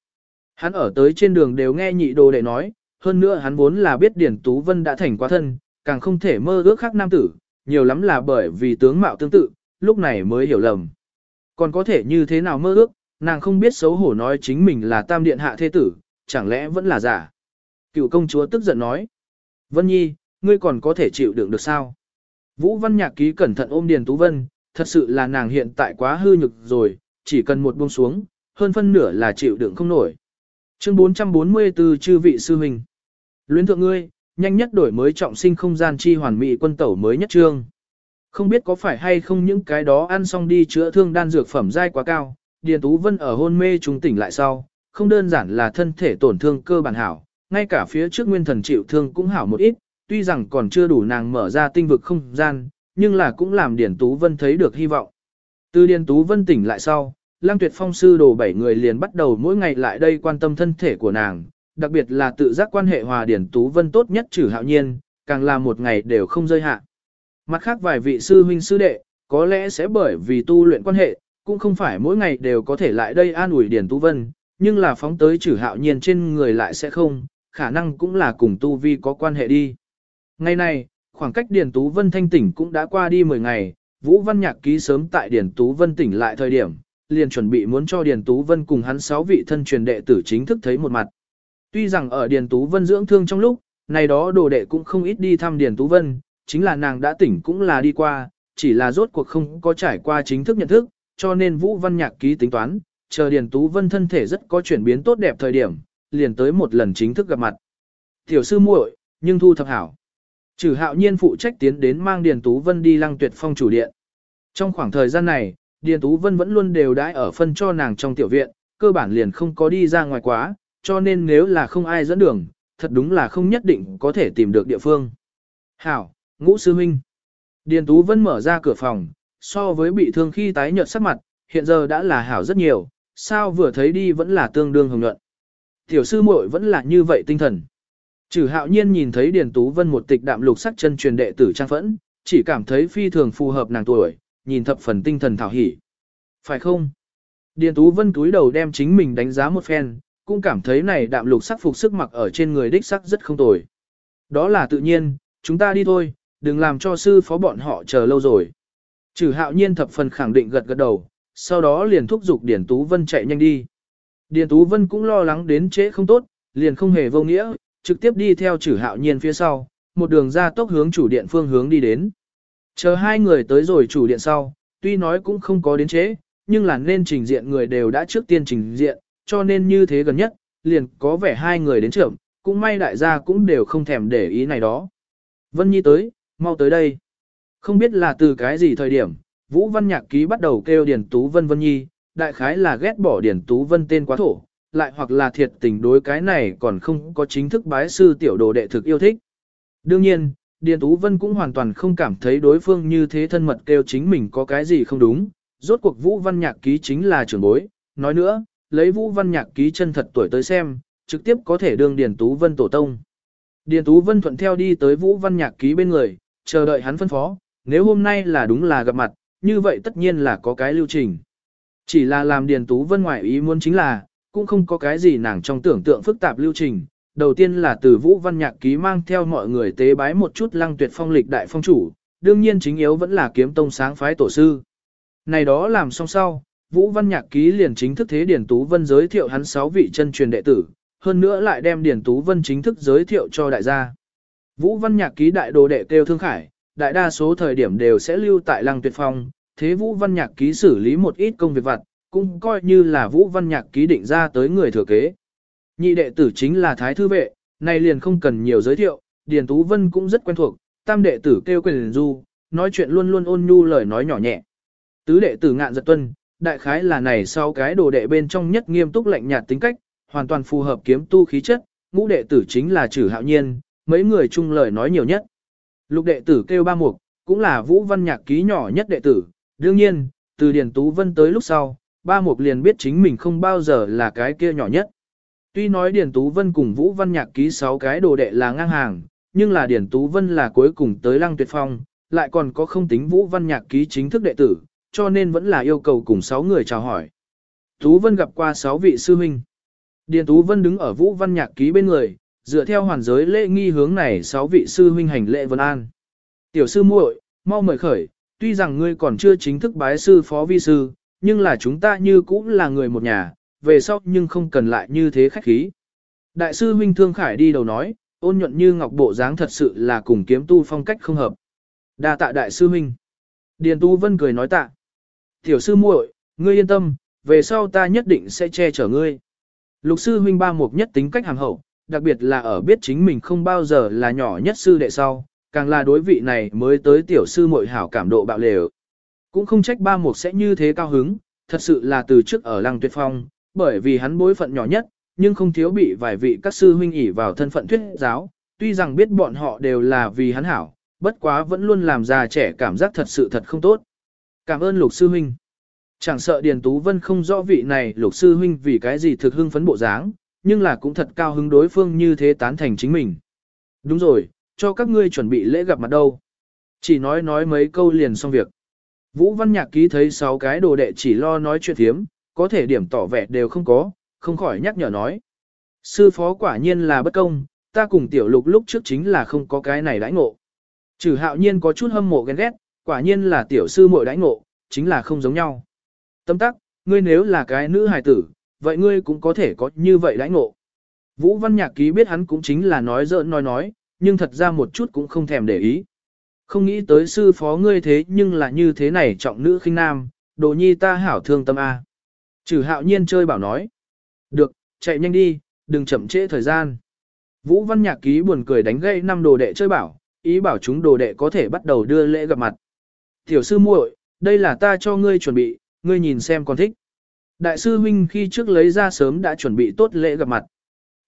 Speaker 1: Hắn ở tới trên đường đều nghe nhị đồ đệ nói, hơn nữa hắn vốn là biết Điển Tú Vân đã thành quá thân, càng không thể mơ ước khác nam tử, nhiều lắm là bởi vì tướng mạo tương tự, lúc này mới hiểu lầm. Còn có thể như thế nào mơ ước, nàng không biết xấu hổ nói chính mình là tam điện hạ thế tử, chẳng lẽ vẫn là giả. Cựu công chúa tức giận nói. Vân Nhi, ngươi còn có thể chịu đựng được sao? Vũ Văn Nhạc Ký cẩn thận ôm Điền Tú Vân, thật sự là nàng hiện tại quá hư nhực rồi, chỉ cần một buông xuống, hơn phân nửa là chịu đựng không nổi. Chương 444 chư vị sư huynh. Luyến thượng ngươi, nhanh nhất đổi mới trọng sinh không gian chi hoàn mỹ quân tẩu mới nhất trương. Không biết có phải hay không những cái đó ăn xong đi chữa thương đan dược phẩm dai quá cao, Điền Tú Vân ở hôn mê trùng tỉnh lại sau, không đơn giản là thân thể tổn thương cơ bản hảo, ngay cả phía trước nguyên thần chịu thương cũng hảo một ít, tuy rằng còn chưa đủ nàng mở ra tinh vực không gian, nhưng là cũng làm Điền Tú Vân thấy được hy vọng. Từ Điền Tú Vân tỉnh lại sau, Lăng Tuyệt Phong sư đồ bảy người liền bắt đầu mỗi ngày lại đây quan tâm thân thể của nàng, đặc biệt là tự giác quan hệ hòa Điền Tú Vân tốt nhất trừ hạo nhiên, càng là một ngày đều không rơi hạ. Mặt khác vài vị sư huynh sư đệ, có lẽ sẽ bởi vì tu luyện quan hệ, cũng không phải mỗi ngày đều có thể lại đây an ủi Điền Tú Vân, nhưng là phóng tới trừ hạo nhiên trên người lại sẽ không, khả năng cũng là cùng tu vi có quan hệ đi. Ngày này, khoảng cách Điền Tú Vân thanh tỉnh cũng đã qua đi 10 ngày, Vũ Văn Nhạc ký sớm tại Điền Tú Vân tỉnh lại thời điểm, liền chuẩn bị muốn cho Điền Tú Vân cùng hắn sáu vị thân truyền đệ tử chính thức thấy một mặt. Tuy rằng ở Điền Tú Vân dưỡng thương trong lúc, này đó đồ đệ cũng không ít đi thăm Điền Tú Vân, chính là nàng đã tỉnh cũng là đi qua, chỉ là rốt cuộc không có trải qua chính thức nhận thức, cho nên Vũ Văn Nhạc ký tính toán, chờ Điền Tú Vân thân thể rất có chuyển biến tốt đẹp thời điểm, liền tới một lần chính thức gặp mặt. Tiểu sư muội, nhưng thu thập hảo. Trừ hạo nhiên phụ trách tiến đến mang Điền Tú Vân đi lăng tuyệt phong chủ điện. Trong khoảng thời gian này, Điền Tú Vân vẫn luôn đều đãi ở phân cho nàng trong tiểu viện, cơ bản liền không có đi ra ngoài quá, cho nên nếu là không ai dẫn đường, thật đúng là không nhất định có thể tìm được địa phương. Hảo, ngũ sư huynh. Điền Tú Vân mở ra cửa phòng, so với bị thương khi tái nhợt sắc mặt, hiện giờ đã là hảo rất nhiều, sao vừa thấy đi vẫn là tương đương hồng nhuận. Tiểu sư muội vẫn là như vậy tinh thần. Trừ hạo nhiên nhìn thấy Điền Tú Vân một tịch đạm lục sắc chân truyền đệ tử trang phẫn, chỉ cảm thấy phi thường phù hợp nàng tuổi, nhìn thập phần tinh thần thảo hỉ. Phải không? Điền Tú Vân cúi đầu đem chính mình đánh giá một phen, cũng cảm thấy này đạm lục sắc phục sức mặc ở trên người đích sắc rất không tồi. Đó là tự nhiên, chúng ta đi thôi, đừng làm cho sư phó bọn họ chờ lâu rồi. Trừ hạo nhiên thập phần khẳng định gật gật đầu, sau đó liền thúc giục Điền Tú Vân chạy nhanh đi. Điền Tú Vân cũng lo lắng đến trễ không tốt, liền không hề vô nghĩa, trực tiếp đi theo chử hạo nhiên phía sau, một đường ra tốc hướng chủ điện phương hướng đi đến. Chờ hai người tới rồi chủ điện sau, tuy nói cũng không có đến chế nhưng là nên trình diện người đều đã trước tiên trình diện, cho nên như thế gần nhất, liền có vẻ hai người đến trưởng, cũng may đại gia cũng đều không thèm để ý này đó. Vân Nhi tới, mau tới đây. Không biết là từ cái gì thời điểm, Vũ Văn Nhạc Ký bắt đầu kêu điển Tú Vân Vân Nhi, đại khái là ghét bỏ điển Tú Vân tên quá thổ, lại hoặc là thiệt tình đối cái này còn không có chính thức bái sư tiểu đồ đệ thực yêu thích. Đương nhiên, Điền Tú Vân cũng hoàn toàn không cảm thấy đối phương như thế thân mật kêu chính mình có cái gì không đúng, rốt cuộc Vũ Văn Nhạc Ký chính là trưởng bối, nói nữa, lấy Vũ Văn Nhạc Ký chân thật tuổi tới xem, trực tiếp có thể đương Điền Tú Vân tổ tông. Điền Tú Vân thuận theo đi tới Vũ Văn Nhạc Ký bên người, chờ đợi hắn phân phó, nếu hôm nay là đúng là gặp mặt, như vậy tất nhiên là có cái lưu trình. Chỉ là làm Điền Tú Vân ngoại ý muốn chính là, cũng không có cái gì nàng trong tưởng tượng phức tạp lưu trình. Đầu tiên là từ Vũ Văn Nhạc Ký mang theo mọi người tế bái một chút lăng tuyệt phong lịch đại phong chủ, đương nhiên chính yếu vẫn là kiếm tông sáng phái tổ sư. Này đó làm xong sau, Vũ Văn Nhạc Ký liền chính thức thế điển Tú Vân giới thiệu hắn 6 vị chân truyền đệ tử, hơn nữa lại đem điển Tú Vân chính thức giới thiệu cho đại gia. Vũ Văn Nhạc ký đại đồ đệ kêu thương khải, đại đa số thời điểm đều sẽ lưu tại Lăng Tuyệt Phong, thế Vũ Văn Nhạc ký xử lý một ít công việc vặt, cũng coi như là Vũ Văn Nhạc ký định ra tới người thừa kế. Nhị đệ tử chính là Thái Thư Vệ, này liền không cần nhiều giới thiệu, Điền Tú Vân cũng rất quen thuộc, tam đệ tử kêu quyền du, nói chuyện luôn luôn ôn nhu lời nói nhỏ nhẹ. Tứ đệ tử ngạn giật tuân, đại khái là này sau cái đồ đệ bên trong nhất nghiêm túc lạnh nhạt tính cách, hoàn toàn phù hợp kiếm tu khí chất, ngũ đệ tử chính là trừ hạo nhiên, mấy người chung lời nói nhiều nhất. Lục đệ tử kêu ba mục, cũng là vũ văn nhạc ký nhỏ nhất đệ tử, đương nhiên, từ Điền Tú Vân tới lúc sau, ba mục liền biết chính mình không bao giờ là cái kia nhỏ nhất. Tuy nói Điền Tú Vân cùng Vũ Văn Nhạc ký 6 cái đồ đệ là ngang hàng, nhưng là Điền Tú Vân là cuối cùng tới Lăng Tuyệt Phong, lại còn có không tính Vũ Văn Nhạc ký chính thức đệ tử, cho nên vẫn là yêu cầu cùng 6 người chào hỏi. Tú Vân gặp qua 6 vị sư huynh. Điền Tú Vân đứng ở Vũ Văn Nhạc ký bên người, dựa theo hoàn giới lễ nghi hướng này 6 vị sư huynh hành lễ vân an. Tiểu sư muội, mau mời khởi, tuy rằng ngươi còn chưa chính thức bái sư phó vi sư, nhưng là chúng ta như cũng là người một nhà, về sau nhưng không cần lại như thế khách khí. Đại sư huynh Thương Khải đi đầu nói, ôn nhuận như ngọc bộ dáng thật sự là cùng kiếm tu phong cách không hợp. Đa tạ đại sư huynh. Điền Tu Vân cười nói tạ. Tiểu sư muội, ngươi yên tâm, về sau ta nhất định sẽ che chở ngươi. Lục sư huynh ba mục nhất tính cách hàng hậu, đặc biệt là ở biết chính mình không bao giờ là nhỏ nhất sư đệ sau, càng là đối vị này mới tới tiểu sư muội hảo cảm độ bạo lều. Cũng không trách ba mục sẽ như thế cao hứng, thật sự là từ trước ở lăng tuyệt phong, bởi vì hắn bối phận nhỏ nhất, nhưng không thiếu bị vài vị các sư huynh ỉ vào thân phận thuyết giáo, tuy rằng biết bọn họ đều là vì hắn hảo, bất quá vẫn luôn làm già trẻ cảm giác thật sự thật không tốt. Cảm ơn lục sư huynh. Chẳng sợ Điền Tú Vân không rõ vị này lục sư huynh vì cái gì thực hưng phấn bộ dáng, nhưng là cũng thật cao hứng đối phương như thế tán thành chính mình. Đúng rồi, cho các ngươi chuẩn bị lễ gặp mặt đâu. Chỉ nói nói mấy câu liền xong việc. Vũ Văn Nhạc ký thấy sáu cái đồ đệ chỉ lo nói chuyện thiếm, có thể điểm tỏ vẻ đều không có, không khỏi nhắc nhở nói. Sư phó quả nhiên là bất công, ta cùng tiểu lục lúc trước chính là không có cái này đãi ngộ. Trừ hạo nhiên có chút hâm mộ ghen ghét, quả nhiên là tiểu sư muội đãi ngộ, chính là không giống nhau. Tâm tắc, ngươi nếu là cái nữ hài tử, vậy ngươi cũng có thể có như vậy đãi ngộ. Vũ Văn Nhạc Ký biết hắn cũng chính là nói giỡn nói nói, nhưng thật ra một chút cũng không thèm để ý. Không nghĩ tới sư phó ngươi thế nhưng là như thế này trọng nữ khinh nam, đồ nhi ta hảo thương tâm A. Trừ hạo nhiên chơi bảo nói. Được, chạy nhanh đi, đừng chậm trễ thời gian. Vũ Văn Nhạc Ký buồn cười đánh gây năm đồ đệ chơi bảo, ý bảo chúng đồ đệ có thể bắt đầu đưa lễ gặp mặt. Tiểu sư muội, đây là ta cho ngươi chuẩn bị, ngươi nhìn xem còn thích. Đại sư huynh khi trước lấy ra sớm đã chuẩn bị tốt lễ gặp mặt.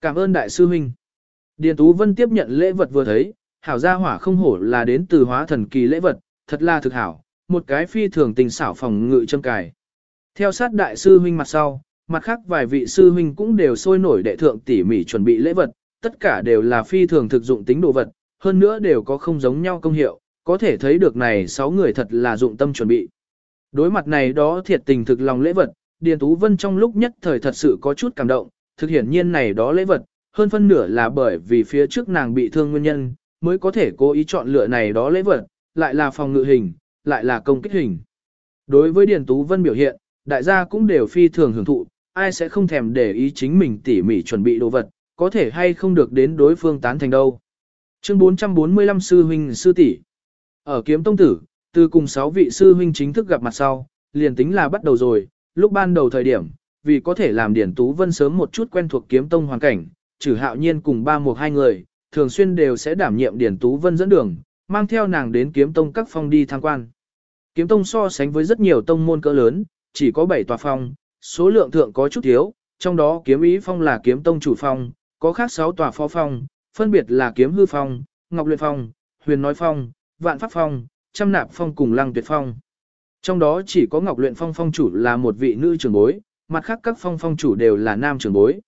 Speaker 1: Cảm ơn đại sư huynh. Điền Tú Vân tiếp nhận lễ vật vừa thấy, hảo gia hỏa không hổ là đến từ hóa thần kỳ lễ vật, thật là thực hảo, một cái phi thường tình xảo phòng ngự châm cài. Theo sát đại sư huynh mặt sau, mặt khác vài vị sư huynh cũng đều sôi nổi đệ thượng tỉ mỉ chuẩn bị lễ vật, tất cả đều là phi thường thực dụng tính đồ vật, hơn nữa đều có không giống nhau công hiệu, có thể thấy được này sáu người thật là dụng tâm chuẩn bị. Đối mặt này đó thiệt tình thực lòng lễ vật, Điền Tú Vân trong lúc nhất thời thật sự có chút cảm động, thực hiển nhiên này đó lễ vật, hơn phân nửa là bởi vì phía trước nàng bị thương nguyên nhân, mới có thể cố ý chọn lựa này đó lễ vật, lại là phòng ngự hình, lại là công kích hình. Đối với Điền Tú Vân biểu hiện, đại gia cũng đều phi thường hưởng thụ, ai sẽ không thèm để ý chính mình tỉ mỉ chuẩn bị đồ vật, có thể hay không được đến đối phương tán thành đâu. Chương 445 Sư Huynh Sư tỷ Ở Kiếm Tông Tử, từ cùng 6 vị Sư Huynh chính thức gặp mặt sau, liền tính là bắt đầu rồi, lúc ban đầu thời điểm, vì có thể làm Điển Tú Vân sớm một chút quen thuộc Kiếm Tông hoàn cảnh, trừ hạo nhiên cùng ba một hai người, thường xuyên đều sẽ đảm nhiệm Điển Tú Vân dẫn đường, mang theo nàng đến Kiếm Tông các phong đi tham quan. Kiếm Tông so sánh với rất nhiều tông môn cỡ lớn, chỉ có 7 tòa phong, số lượng thượng có chút thiếu, trong đó kiếm ý phong là kiếm tông chủ phong, có khác 6 tòa phó phong, phân biệt là kiếm hư phong, ngọc luyện phong, huyền nói phong, vạn pháp phong, trăm nạp phong cùng lăng tuyệt phong. Trong đó chỉ có ngọc luyện phong phong chủ là một vị nữ trưởng bối, mặt khác các phong phong chủ đều là nam trưởng bối.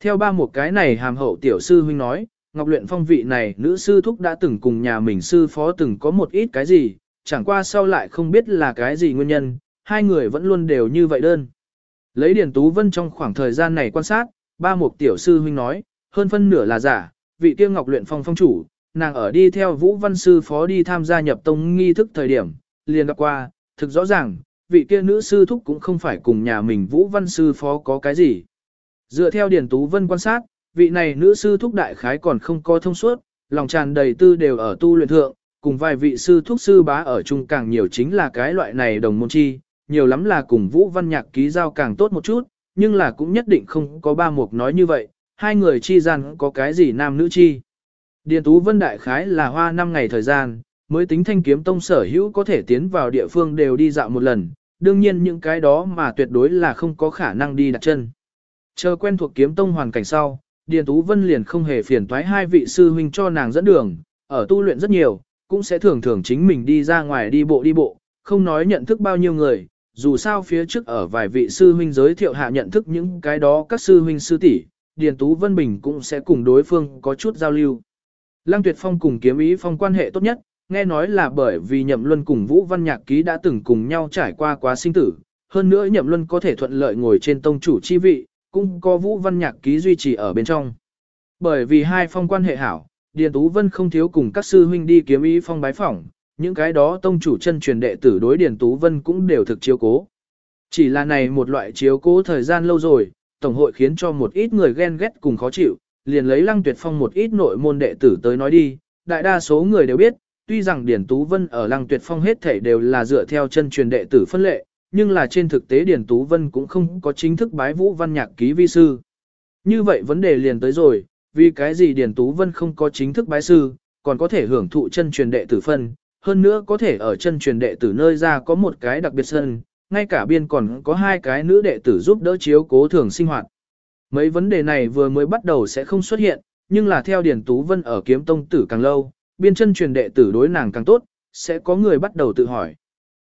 Speaker 1: Theo ba một cái này hàm hậu tiểu sư huynh nói, ngọc luyện phong vị này nữ sư thúc đã từng cùng nhà mình sư phó từng có một ít cái gì, chẳng qua sau lại không biết là cái gì nguyên nhân, hai người vẫn luôn đều như vậy đơn. Lấy Điền Tú Vân trong khoảng thời gian này quan sát, ba mục tiểu sư huynh nói, hơn phân nửa là giả, vị tiêu ngọc luyện phong phong chủ, nàng ở đi theo Vũ Văn Sư Phó đi tham gia nhập tông nghi thức thời điểm, liền gặp qua, thực rõ ràng, vị kia nữ sư thúc cũng không phải cùng nhà mình Vũ Văn Sư Phó có cái gì. Dựa theo Điền Tú Vân quan sát, vị này nữ sư thúc đại khái còn không có thông suốt, lòng tràn đầy tư đều ở tu luyện thượng, cùng vài vị sư thúc sư bá ở chung càng nhiều chính là cái loại này đồng môn chi, nhiều lắm là cùng Vũ Văn Nhạc ký giao càng tốt một chút, nhưng là cũng nhất định không có ba mục nói như vậy, hai người chi gian có cái gì nam nữ chi. Điền Tú Vân Đại Khái là hoa 5 ngày thời gian, mới tính thanh kiếm tông sở hữu có thể tiến vào địa phương đều đi dạo một lần, đương nhiên những cái đó mà tuyệt đối là không có khả năng đi đặt chân. Chờ quen thuộc kiếm tông hoàn cảnh sau, Điền Tú Vân liền không hề phiền toái hai vị sư huynh cho nàng dẫn đường, ở tu luyện rất nhiều, cũng sẽ thường thường chính mình đi ra ngoài đi bộ đi bộ, không nói nhận thức bao nhiêu người, dù sao phía trước ở vài vị sư huynh giới thiệu hạ nhận thức những cái đó các sư huynh sư tỷ, Điền Tú Vân Bình cũng sẽ cùng đối phương có chút giao lưu. Lăng Tuyệt Phong cùng kiếm ý phong quan hệ tốt nhất, nghe nói là bởi vì Nhậm Luân cùng Vũ Văn Nhạc Ký đã từng cùng nhau trải qua quá sinh tử, hơn nữa Nhậm Luân có thể thuận lợi ngồi trên tông chủ chi vị, cũng có Vũ Văn Nhạc Ký duy trì ở bên trong. Bởi vì hai phong quan hệ hảo, Điền Tú Vân không thiếu cùng các sư huynh đi kiếm ý phong bái phỏng, những cái đó tông chủ chân truyền đệ tử đối Điền Tú Vân cũng đều thực chiếu cố. Chỉ là này một loại chiếu cố thời gian lâu rồi, Tổng hội khiến cho một ít người ghen ghét cùng khó chịu, liền lấy lăng tuyệt phong một ít nội môn đệ tử tới nói đi, đại đa số người đều biết, tuy rằng điển Tú Vân ở lăng tuyệt phong hết thể đều là dựa theo chân truyền đệ tử phân lệ, nhưng là trên thực tế Điền Tú Vân cũng không có chính thức bái vũ văn nhạc ký vi sư. Như vậy vấn đề liền tới rồi, vì cái gì Điền Tú Vân không có chính thức bái sư, còn có thể hưởng thụ chân truyền đệ tử phân, hơn nữa có thể ở chân truyền đệ tử nơi ra có một cái đặc biệt sân, ngay cả biên còn có hai cái nữ đệ tử giúp đỡ chiếu cố thường sinh hoạt. Mấy vấn đề này vừa mới bắt đầu sẽ không xuất hiện, nhưng là theo Điền Tú Vân ở kiếm tông tử càng lâu, biên chân truyền đệ tử đối nàng càng tốt, sẽ có người bắt đầu tự hỏi.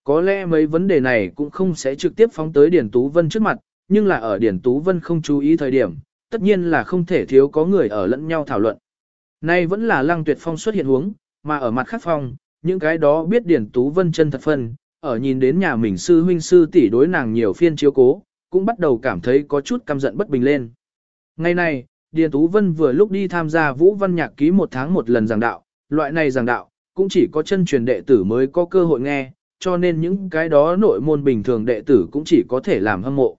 Speaker 1: Có lẽ mấy vấn đề này cũng không sẽ trực tiếp phóng tới Điền Tú Vân trước mặt, nhưng là ở Điền Tú Vân không chú ý thời điểm, tất nhiên là không thể thiếu có người ở lẫn nhau thảo luận. Nay vẫn là Lăng Tuyệt Phong xuất hiện huống, mà ở mặt khác phong, những cái đó biết Điền Tú Vân chân thật phân, ở nhìn đến nhà mình sư huynh sư tỷ đối nàng nhiều phiên chiếu cố, cũng bắt đầu cảm thấy có chút căm giận bất bình lên. Ngày này, Điền Tú Vân vừa lúc đi tham gia Vũ Văn Nhạc ký một tháng một lần giảng đạo, loại này giảng đạo, cũng chỉ có chân truyền đệ tử mới có cơ hội nghe, cho nên những cái đó nội môn bình thường đệ tử cũng chỉ có thể làm hâm mộ.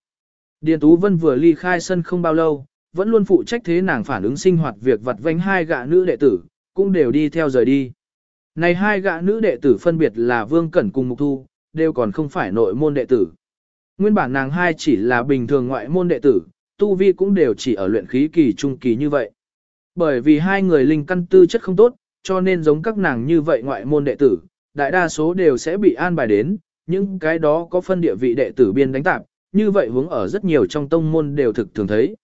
Speaker 1: Điền Tú Vân vừa ly khai sân không bao lâu, vẫn luôn phụ trách thế nàng phản ứng sinh hoạt việc vặt vánh hai gạ nữ đệ tử, cũng đều đi theo rời đi. Này hai gạ nữ đệ tử phân biệt là Vương Cẩn cùng Mục Thu, đều còn không phải nội môn đệ tử. Nguyên bản nàng hai chỉ là bình thường ngoại môn đệ tử, tu vi cũng đều chỉ ở luyện khí kỳ trung kỳ như vậy. Bởi vì hai người linh căn tư chất không tốt, cho nên giống các nàng như vậy ngoại môn đệ tử, đại đa số đều sẽ bị an bài đến, những cái đó có phân địa vị đệ tử biên đánh tạp, như vậy hướng ở rất nhiều trong tông môn đều thực thường thấy.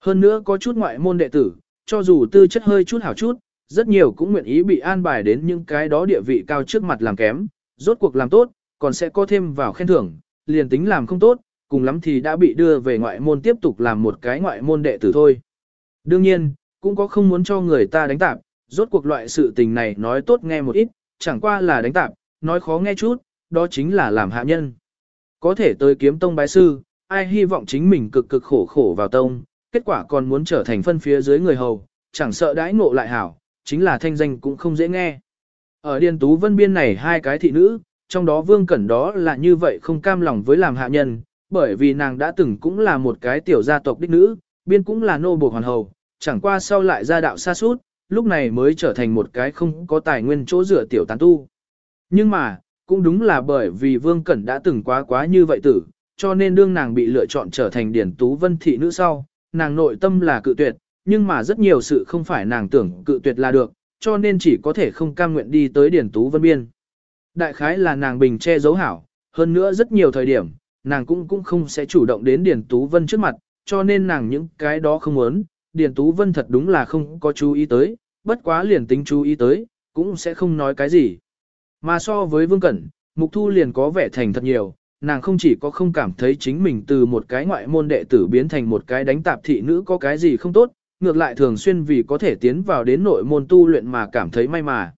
Speaker 1: Hơn nữa có chút ngoại môn đệ tử, cho dù tư chất hơi chút hảo chút, rất nhiều cũng nguyện ý bị an bài đến những cái đó địa vị cao trước mặt làm kém, rốt cuộc làm tốt, còn sẽ có thêm vào khen thưởng, liền tính làm không tốt, cùng lắm thì đã bị đưa về ngoại môn tiếp tục làm một cái ngoại môn đệ tử thôi. Đương nhiên, cũng có không muốn cho người ta đánh tạp, rốt cuộc loại sự tình này nói tốt nghe một ít, chẳng qua là đánh tạp, nói khó nghe chút, đó chính là làm hạ nhân. Có thể tới kiếm tông bái sư, ai hy vọng chính mình cực cực khổ khổ vào tông, kết quả còn muốn trở thành phân phía dưới người hầu, chẳng sợ đãi ngộ lại hảo, chính là thanh danh cũng không dễ nghe. Ở Điền Tú Vân Biên này hai cái thị nữ, trong đó Vương Cẩn đó là như vậy không cam lòng với làm hạ nhân, bởi vì nàng đã từng cũng là một cái tiểu gia tộc đích nữ, biên cũng là nô buộc hoàn hầu, chẳng qua sau lại ra đạo xa suốt, lúc này mới trở thành một cái không có tài nguyên chỗ dựa tiểu tán tu. Nhưng mà, cũng đúng là bởi vì Vương Cẩn đã từng quá quá như vậy tử, cho nên đương nàng bị lựa chọn trở thành Điển Tú Vân thị nữ sau, nàng nội tâm là cự tuyệt, nhưng mà rất nhiều sự không phải nàng tưởng cự tuyệt là được, cho nên chỉ có thể không cam nguyện đi tới Điển Tú Vân Biên. Đại khái là nàng bình che giấu hảo, hơn nữa rất nhiều thời điểm, nàng cũng cũng không sẽ chủ động đến điển Tú Vân trước mặt, cho nên nàng những cái đó không muốn, Điền Tú Vân thật đúng là không có chú ý tới, bất quá liền tính chú ý tới, cũng sẽ không nói cái gì. Mà so với Vương Cẩn, Mục Thu liền có vẻ thành thật nhiều, nàng không chỉ có không cảm thấy chính mình từ một cái ngoại môn đệ tử biến thành một cái đánh tạp thị nữ có cái gì không tốt, ngược lại thường xuyên vì có thể tiến vào đến nội môn tu luyện mà cảm thấy may mà.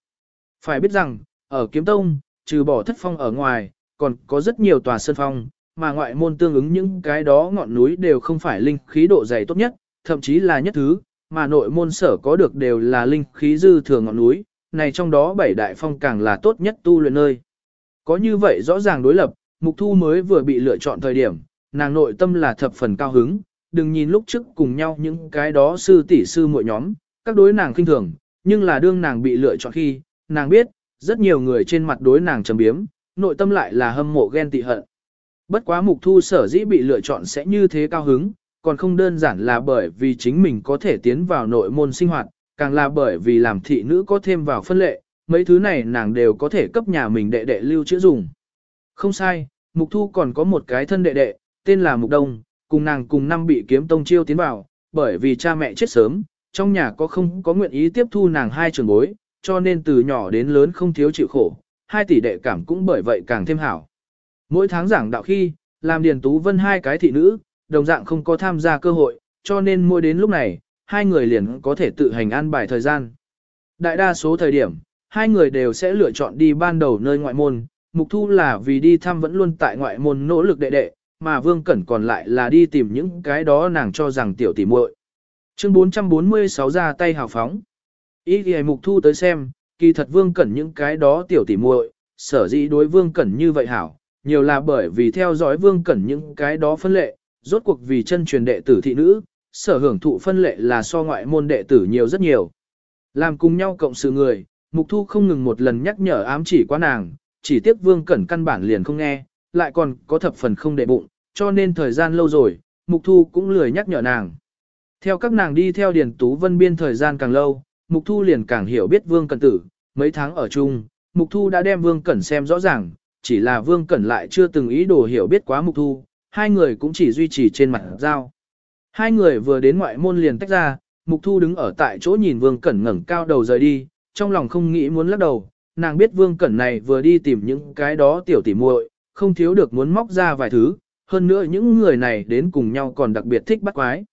Speaker 1: Phải biết rằng, ở Kiếm Tông, trừ bỏ thất phong ở ngoài, còn có rất nhiều tòa sơn phong, mà ngoại môn tương ứng những cái đó ngọn núi đều không phải linh khí độ dày tốt nhất, thậm chí là nhất thứ, mà nội môn sở có được đều là linh khí dư thừa ngọn núi, này trong đó bảy đại phong càng là tốt nhất tu luyện nơi. Có như vậy rõ ràng đối lập, mục thu mới vừa bị lựa chọn thời điểm, nàng nội tâm là thập phần cao hứng, đừng nhìn lúc trước cùng nhau những cái đó sư tỷ sư muội nhóm, các đối nàng khinh thường, nhưng là đương nàng bị lựa chọn khi, nàng biết, rất nhiều người trên mặt đối nàng trầm biếm, nội tâm lại là hâm mộ ghen tị hận. Bất quá mục thu sở dĩ bị lựa chọn sẽ như thế cao hứng, còn không đơn giản là bởi vì chính mình có thể tiến vào nội môn sinh hoạt, càng là bởi vì làm thị nữ có thêm vào phân lệ, mấy thứ này nàng đều có thể cấp nhà mình đệ đệ lưu chữa dùng. Không sai, mục thu còn có một cái thân đệ đệ, tên là mục đông, cùng nàng cùng năm bị kiếm tông chiêu tiến vào, bởi vì cha mẹ chết sớm, trong nhà có không có nguyện ý tiếp thu nàng hai trường bối, cho nên từ nhỏ đến lớn không thiếu chịu khổ, hai tỷ đệ cảm cũng bởi vậy càng thêm hảo. Mỗi tháng giảng đạo khi, làm Điền Tú Vân hai cái thị nữ, đồng dạng không có tham gia cơ hội, cho nên mỗi đến lúc này, hai người liền có thể tự hành an bài thời gian. Đại đa số thời điểm, hai người đều sẽ lựa chọn đi ban đầu nơi ngoại môn, mục thu là vì đi thăm vẫn luôn tại ngoại môn nỗ lực đệ đệ, mà Vương Cẩn còn lại là đi tìm những cái đó nàng cho rằng tiểu tỷ muội. Chương 446 ra tay hào phóng. Ý thì mục thu tới xem, kỳ thật Vương Cẩn những cái đó tiểu tỷ muội, sở dĩ đối Vương Cẩn như vậy hảo, nhiều là bởi vì theo dõi Vương Cẩn những cái đó phân lệ, rốt cuộc vì chân truyền đệ tử thị nữ, sở hưởng thụ phân lệ là so ngoại môn đệ tử nhiều rất nhiều. Làm cùng nhau cộng sự người, Mục Thu không ngừng một lần nhắc nhở ám chỉ qua nàng, chỉ tiếc Vương Cẩn căn bản liền không nghe, lại còn có thập phần không để bụng, cho nên thời gian lâu rồi, Mục Thu cũng lười nhắc nhở nàng. Theo các nàng đi theo Điền Tú Vân biên thời gian càng lâu, Mục Thu liền càng hiểu biết Vương Cẩn tử, mấy tháng ở chung, Mục Thu đã đem Vương Cẩn xem rõ ràng, chỉ là Vương Cẩn lại chưa từng ý đồ hiểu biết quá Mục Thu, hai người cũng chỉ duy trì trên mặt giao. Hai người vừa đến ngoại môn liền tách ra, Mục Thu đứng ở tại chỗ nhìn Vương Cẩn ngẩng cao đầu rời đi, trong lòng không nghĩ muốn lắc đầu, nàng biết Vương Cẩn này vừa đi tìm những cái đó tiểu tỉ muội, không thiếu được muốn móc ra vài thứ, hơn nữa những người này đến cùng nhau còn đặc biệt thích bắt quái.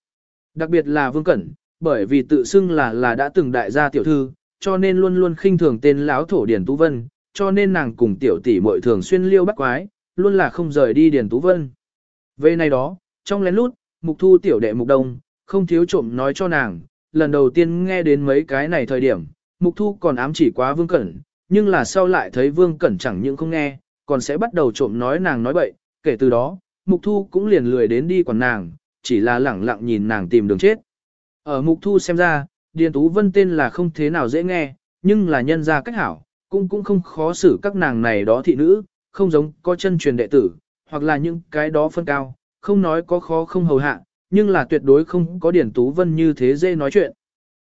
Speaker 1: Đặc biệt là Vương Cẩn, bởi vì tự xưng là là đã từng đại gia tiểu thư, cho nên luôn luôn khinh thường tên lão thổ Điền Tú Vân, cho nên nàng cùng tiểu tỷ muội thường xuyên liêu bắt quái, luôn là không rời đi Điền Tú Vân. Về này đó, trong lén lút, mục thu tiểu đệ mục đông, không thiếu trộm nói cho nàng, lần đầu tiên nghe đến mấy cái này thời điểm, mục thu còn ám chỉ quá Vương Cẩn, nhưng là sau lại thấy Vương Cẩn chẳng những không nghe, còn sẽ bắt đầu trộm nói nàng nói bậy, kể từ đó, Mục Thu cũng liền lười đến đi còn nàng, chỉ là lẳng lặng nhìn nàng tìm đường chết. Ở Mục Thu xem ra, Điền Tú Vân tên là không thế nào dễ nghe, nhưng là nhân ra cách hảo, cũng cũng không khó xử các nàng này đó thị nữ, không giống có chân truyền đệ tử, hoặc là những cái đó phân cao, không nói có khó không hầu hạ, nhưng là tuyệt đối không có điển Tú Vân như thế dễ nói chuyện.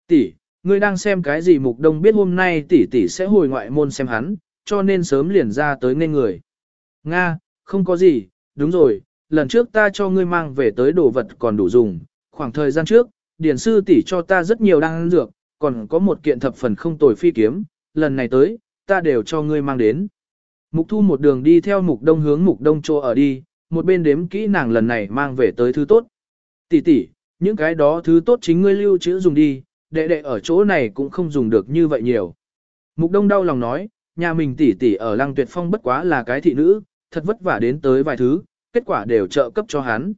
Speaker 1: Tỷ, ngươi đang xem cái gì Mục Đông biết hôm nay tỷ tỷ sẽ hồi ngoại môn xem hắn, cho nên sớm liền ra tới nên người. Nga, không có gì, đúng rồi, lần trước ta cho ngươi mang về tới đồ vật còn đủ dùng, khoảng thời gian trước, điển sư tỷ cho ta rất nhiều đan dược, còn có một kiện thập phần không tồi phi kiếm, lần này tới, ta đều cho ngươi mang đến. Mục thu một đường đi theo mục đông hướng mục đông chỗ ở đi, một bên đếm kỹ nàng lần này mang về tới thứ tốt. Tỷ tỷ, những cái đó thứ tốt chính ngươi lưu trữ dùng đi, đệ đệ ở chỗ này cũng không dùng được như vậy nhiều. Mục đông đau lòng nói, nhà mình tỷ tỷ ở lăng tuyệt phong bất quá là cái thị nữ, thật vất vả đến tới vài thứ, kết quả đều trợ cấp cho hắn.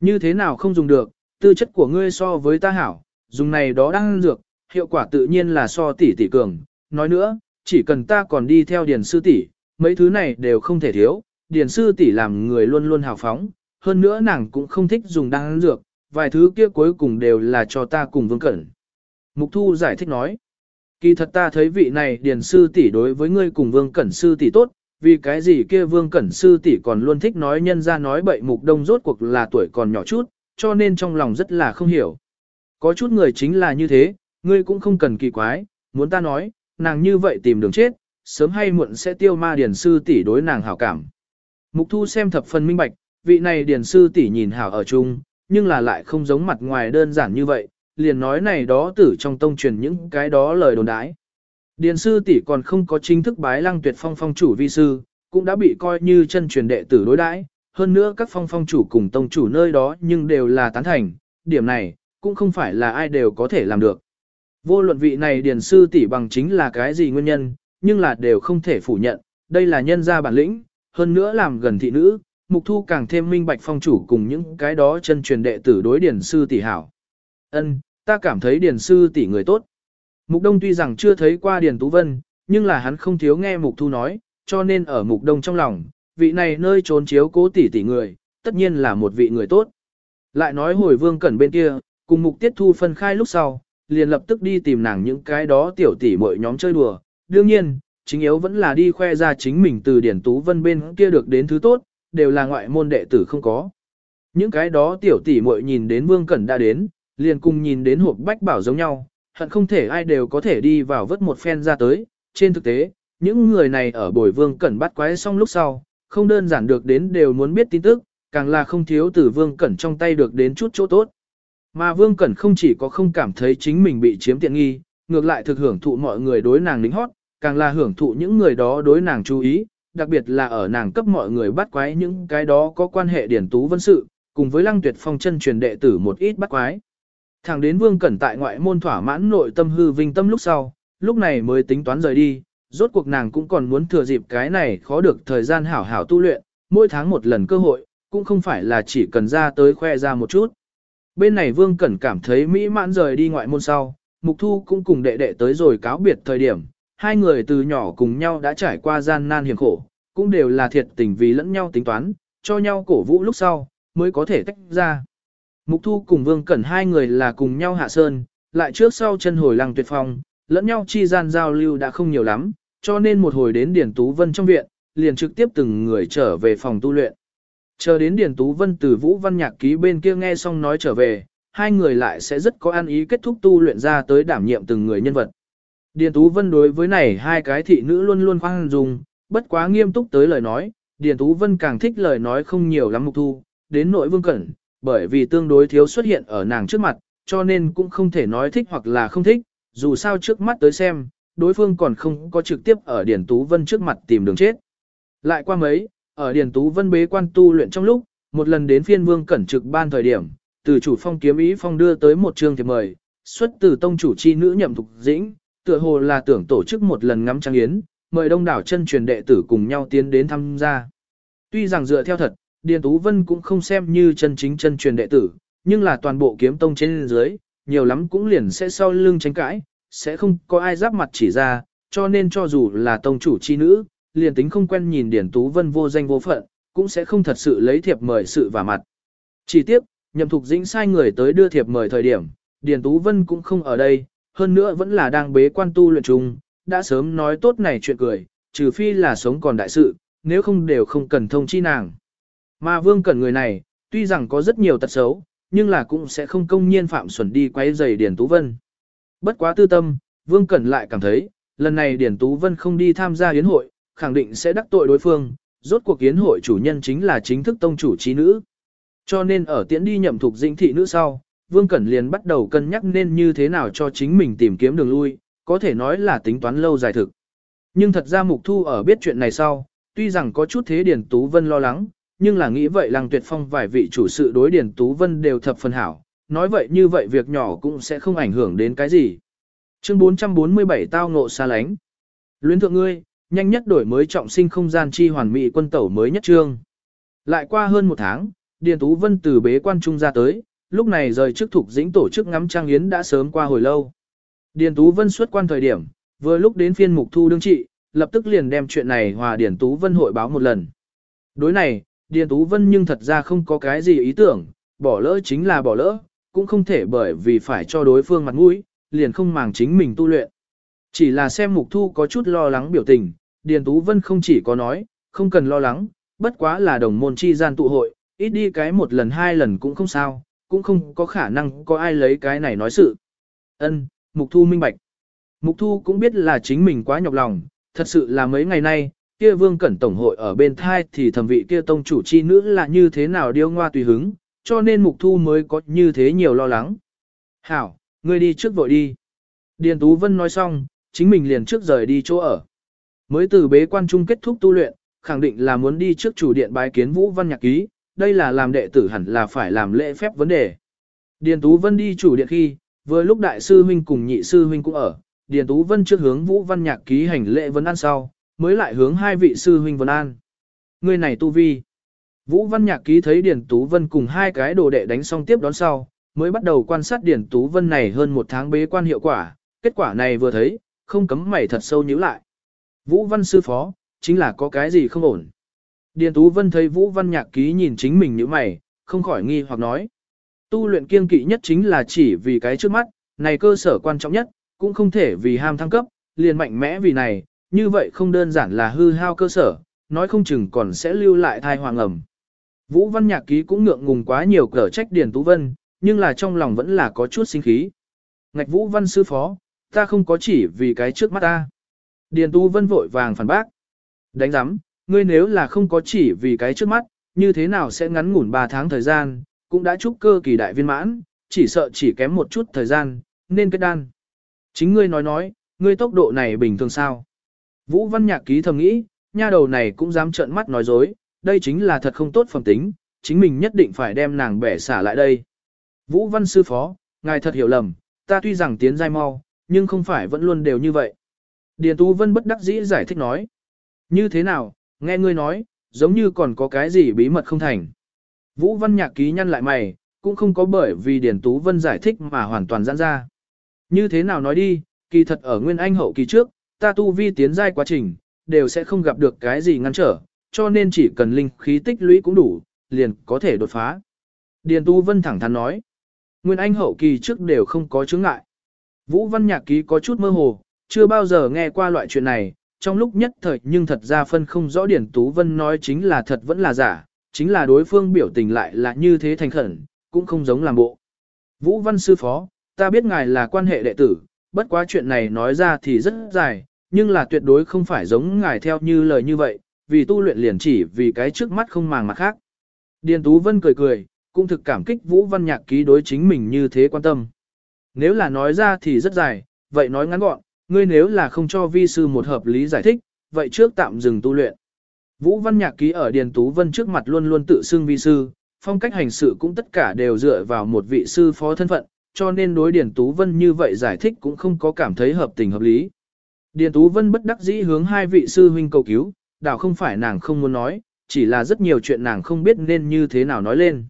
Speaker 1: Như thế nào không dùng được, tư chất của ngươi so với ta hảo, dùng này đó đang dược, hiệu quả tự nhiên là so tỷ tỷ cường. Nói nữa, chỉ cần ta còn đi theo điền sư tỷ, mấy thứ này đều không thể thiếu, điền sư tỷ làm người luôn luôn hào phóng, hơn nữa nàng cũng không thích dùng đan dược, vài thứ kia cuối cùng đều là cho ta cùng vương cẩn. Mục Thu giải thích nói, kỳ thật ta thấy vị này điền sư tỷ đối với ngươi cùng vương cẩn sư tỷ tốt, vì cái gì kia vương cẩn sư tỷ còn luôn thích nói nhân ra nói bậy mục đông rốt cuộc là tuổi còn nhỏ chút, cho nên trong lòng rất là không hiểu. Có chút người chính là như thế, ngươi cũng không cần kỳ quái, muốn ta nói, nàng như vậy tìm đường chết, sớm hay muộn sẽ tiêu ma điển sư tỷ đối nàng hảo cảm. Mục thu xem thập phần minh bạch, vị này điển sư tỷ nhìn hảo ở chung, nhưng là lại không giống mặt ngoài đơn giản như vậy, liền nói này đó tử trong tông truyền những cái đó lời đồn đãi. Điền sư tỷ còn không có chính thức bái lăng tuyệt phong phong chủ vi sư, cũng đã bị coi như chân truyền đệ tử đối đãi. hơn nữa các phong phong chủ cùng tông chủ nơi đó nhưng đều là tán thành, điểm này, cũng không phải là ai đều có thể làm được. Vô luận vị này điền sư tỷ bằng chính là cái gì nguyên nhân, nhưng là đều không thể phủ nhận, đây là nhân gia bản lĩnh, hơn nữa làm gần thị nữ, mục thu càng thêm minh bạch phong chủ cùng những cái đó chân truyền đệ tử đối điển sư tỷ hảo. Ân, ta cảm thấy điển sư tỷ người tốt. Mục Đông tuy rằng chưa thấy qua Điền Tú Vân, nhưng là hắn không thiếu nghe Mục Thu nói, cho nên ở Mục Đông trong lòng, vị này nơi trốn chiếu cố tỷ tỷ người, tất nhiên là một vị người tốt. Lại nói hồi Vương Cẩn bên kia, cùng Mục Tiết Thu phân khai lúc sau, liền lập tức đi tìm nàng những cái đó tiểu tỷ muội nhóm chơi đùa. Đương nhiên, chính yếu vẫn là đi khoe ra chính mình từ Điển Tú Vân bên kia được đến thứ tốt, đều là ngoại môn đệ tử không có. Những cái đó tiểu tỷ muội nhìn đến Vương Cẩn đã đến, liền cùng nhìn đến hộp bách bảo giống nhau, hận không thể ai đều có thể đi vào vớt một phen ra tới. Trên thực tế, những người này ở bồi Vương Cẩn bắt quái xong lúc sau, không đơn giản được đến đều muốn biết tin tức, càng là không thiếu từ Vương Cẩn trong tay được đến chút chỗ tốt. Mà Vương Cẩn không chỉ có không cảm thấy chính mình bị chiếm tiện nghi, ngược lại thực hưởng thụ mọi người đối nàng lính hót, càng là hưởng thụ những người đó đối nàng chú ý, đặc biệt là ở nàng cấp mọi người bắt quái những cái đó có quan hệ điển tú vân sự, cùng với lăng tuyệt phong chân truyền đệ tử một ít bắt quái. Thẳng đến Vương Cẩn tại ngoại môn thỏa mãn nội tâm hư vinh tâm lúc sau, lúc này mới tính toán rời đi, rốt cuộc nàng cũng còn muốn thừa dịp cái này khó được thời gian hảo hảo tu luyện, mỗi tháng một lần cơ hội, cũng không phải là chỉ cần ra tới khoe ra một chút. Bên này Vương Cẩn cảm thấy mỹ mãn rời đi ngoại môn sau, Mục Thu cũng cùng đệ đệ tới rồi cáo biệt thời điểm, hai người từ nhỏ cùng nhau đã trải qua gian nan hiểm khổ, cũng đều là thiệt tình vì lẫn nhau tính toán, cho nhau cổ vũ lúc sau, mới có thể tách ra. Mục Thu cùng Vương Cẩn hai người là cùng nhau hạ sơn, lại trước sau chân hồi lăng tuyệt phong, lẫn nhau chi gian giao lưu đã không nhiều lắm, cho nên một hồi đến Điển Tú Vân trong viện, liền trực tiếp từng người trở về phòng tu luyện. Chờ đến Điền Tú Vân từ Vũ Văn Nhạc ký bên kia nghe xong nói trở về, hai người lại sẽ rất có ăn ý kết thúc tu luyện ra tới đảm nhiệm từng người nhân vật. Điền Tú Vân đối với này hai cái thị nữ luôn luôn khoan dung, bất quá nghiêm túc tới lời nói, Điền Tú Vân càng thích lời nói không nhiều lắm mục thu, đến nội vương cẩn, bởi vì tương đối thiếu xuất hiện ở nàng trước mặt, cho nên cũng không thể nói thích hoặc là không thích, dù sao trước mắt tới xem, đối phương còn không có trực tiếp ở Điền Tú Vân trước mặt tìm đường chết. Lại qua mấy, ở Điền Tú Vân bế quan tu luyện trong lúc, một lần đến phiên vương cẩn trực ban thời điểm, từ chủ phong kiếm ý phong đưa tới một trường thiệp mời, xuất từ tông chủ chi nữ nhậm thục dĩnh, tựa hồ là tưởng tổ chức một lần ngắm trăng yến, mời đông đảo chân truyền đệ tử cùng nhau tiến đến tham gia. Tuy rằng dựa theo thật, Điền Tú Vân cũng không xem như chân chính chân truyền đệ tử, nhưng là toàn bộ kiếm tông trên dưới, nhiều lắm cũng liền sẽ sau lưng tranh cãi, sẽ không có ai giáp mặt chỉ ra, cho nên cho dù là tông chủ chi nữ, liền tính không quen nhìn Điển Tú Vân vô danh vô phận, cũng sẽ không thật sự lấy thiệp mời sự và mặt. Chỉ tiếp, nhậm thục dĩnh sai người tới đưa thiệp mời thời điểm, Điền Tú Vân cũng không ở đây, hơn nữa vẫn là đang bế quan tu luyện chung, đã sớm nói tốt này chuyện cười, trừ phi là sống còn đại sự, nếu không đều không cần thông chi nàng. Mà Vương Cẩn người này, tuy rằng có rất nhiều tật xấu, nhưng là cũng sẽ không công nhiên phạm xuẩn đi quay giày Điền Tú Vân. Bất quá tư tâm, Vương Cẩn lại cảm thấy, lần này Điền Tú Vân không đi tham gia yến hội, khẳng định sẽ đắc tội đối phương, rốt cuộc yến hội chủ nhân chính là chính thức tông chủ trí nữ. Cho nên ở tiễn đi nhậm thục dĩnh thị nữ sau, Vương Cẩn liền bắt đầu cân nhắc nên như thế nào cho chính mình tìm kiếm đường lui, có thể nói là tính toán lâu dài thực. Nhưng thật ra Mục Thu ở biết chuyện này sau, tuy rằng có chút thế Điền Tú Vân lo lắng, nhưng là nghĩ vậy Lăng Tuyệt Phong vài vị chủ sự đối Điền Tú Vân đều thập phần hảo, nói vậy như vậy việc nhỏ cũng sẽ không ảnh hưởng đến cái gì. Chương 447 tao ngộ xa lánh. Luyến thượng ngươi, nhanh nhất đổi mới trọng sinh không gian chi hoàn mỹ quân tẩu mới nhất trương. Lại qua hơn một tháng, Điền Tú Vân từ bế quan trung ra tới, lúc này rời chức thuộc dĩnh tổ chức ngắm trang yến đã sớm qua hồi lâu. Điền Tú Vân xuất quan thời điểm, vừa lúc đến phiên mục thu đương trị, lập tức liền đem chuyện này hòa Điền Tú Vân hội báo một lần. Đối này, Điền Tú Vân nhưng thật ra không có cái gì ý tưởng, bỏ lỡ chính là bỏ lỡ, cũng không thể bởi vì phải cho đối phương mặt mũi, liền không màng chính mình tu luyện. Chỉ là xem mục thu có chút lo lắng biểu tình, Điền Tú Vân không chỉ có nói, không cần lo lắng, bất quá là đồng môn chi gian tụ hội, ít đi cái một lần hai lần cũng không sao, cũng không có khả năng có ai lấy cái này nói sự. Ân, Mục Thu minh bạch. Mục Thu cũng biết là chính mình quá nhọc lòng, thật sự là mấy ngày nay, kia Vương Cẩn Tổng hội ở bên thai thì thẩm vị kia tông chủ chi nữ là như thế nào điêu ngoa tùy hứng, cho nên Mục Thu mới có như thế nhiều lo lắng. Hảo, ngươi đi trước vội đi. Điền Tú Vân nói xong, chính mình liền trước rời đi chỗ ở. Mới từ bế quan trung kết thúc tu luyện, khẳng định là muốn đi trước chủ điện bái kiến Vũ Văn Nhạc Ký, đây là làm đệ tử hẳn là phải làm lễ phép vấn đề. Điền Tú Vân đi chủ điện khi, vừa lúc đại sư huynh cùng nhị sư huynh cũng ở, Điền Tú Vân trước hướng Vũ Văn Nhạc Ký hành lễ vấn an sau, mới lại hướng hai vị sư huynh vấn an. Người này tu vi. Vũ Văn Nhạc Ký thấy Điền Tú Vân cùng hai cái đồ đệ đánh xong tiếp đón sau, mới bắt đầu quan sát Điền Tú Vân này hơn một tháng bế quan hiệu quả, kết quả này vừa thấy, không cấm mày thật sâu nhíu lại. Vũ Văn sư phó, chính là có cái gì không ổn. Điền Tú Vân thấy Vũ Văn nhạc ký nhìn chính mình như mày, không khỏi nghi hoặc nói. Tu luyện kiên kỵ nhất chính là chỉ vì cái trước mắt, này cơ sở quan trọng nhất, cũng không thể vì ham thăng cấp, liền mạnh mẽ vì này, như vậy không đơn giản là hư hao cơ sở, nói không chừng còn sẽ lưu lại thai hoàng ẩm. Vũ Văn Nhạc Ký cũng ngượng ngùng quá nhiều cở trách Điền Tú Vân, nhưng là trong lòng vẫn là có chút sinh khí. Ngạch Vũ Văn sư phó, ta không có chỉ vì cái trước mắt ta. Điền Tú Vân vội vàng phản bác. Đánh giám, ngươi nếu là không có chỉ vì cái trước mắt, như thế nào sẽ ngắn ngủn 3 tháng thời gian, cũng đã chúc cơ kỳ đại viên mãn, chỉ sợ chỉ kém một chút thời gian, nên kết đan. Chính ngươi nói nói, ngươi tốc độ này bình thường sao? Vũ Văn Nhạc ký thầm nghĩ, nha đầu này cũng dám trợn mắt nói dối, đây chính là thật không tốt phẩm tính, chính mình nhất định phải đem nàng bẻ xả lại đây. Vũ Văn sư phó, ngài thật hiểu lầm, ta tuy rằng tiến giai mau, nhưng không phải vẫn luôn đều như vậy. Điền Tú Vân bất đắc dĩ giải thích nói. Như thế nào, nghe ngươi nói, giống như còn có cái gì bí mật không thành. Vũ Văn Nhạc ký nhăn lại mày, cũng không có bởi vì Điền Tú Vân giải thích mà hoàn toàn giãn ra. Như thế nào nói đi, kỳ thật ở Nguyên Anh hậu kỳ trước, ta tu vi tiến giai quá trình, đều sẽ không gặp được cái gì ngăn trở, cho nên chỉ cần linh khí tích lũy cũng đủ, liền có thể đột phá. Điền Tu Vân thẳng thắn nói, Nguyên Anh hậu kỳ trước đều không có chướng ngại. Vũ Văn Nhạc Ký có chút mơ hồ, chưa bao giờ nghe qua loại chuyện này, trong lúc nhất thời nhưng thật ra phân không rõ điển Tú Vân nói chính là thật vẫn là giả, chính là đối phương biểu tình lại là như thế thành khẩn, cũng không giống làm bộ. Vũ Văn Sư Phó, ta biết ngài là quan hệ đệ tử, bất quá chuyện này nói ra thì rất dài, nhưng là tuyệt đối không phải giống ngài theo như lời như vậy, vì tu luyện liền chỉ vì cái trước mắt không màng mặt khác. Điền Tú Vân cười cười, cũng thực cảm kích Vũ Văn Nhạc ký đối chính mình như thế quan tâm. Nếu là nói ra thì rất dài, vậy nói ngắn gọn, ngươi nếu là không cho vi sư một hợp lý giải thích, vậy trước tạm dừng tu luyện. Vũ Văn Nhạc ký ở Điền Tú Vân trước mặt luôn luôn tự xưng vi sư, phong cách hành sự cũng tất cả đều dựa vào một vị sư phó thân phận, cho nên đối Điền Tú Vân như vậy giải thích cũng không có cảm thấy hợp tình hợp lý. Điền Tú Vân bất đắc dĩ hướng hai vị sư huynh cầu cứu, đảo không phải nàng không muốn nói, chỉ là rất nhiều chuyện nàng không biết nên như thế nào nói lên.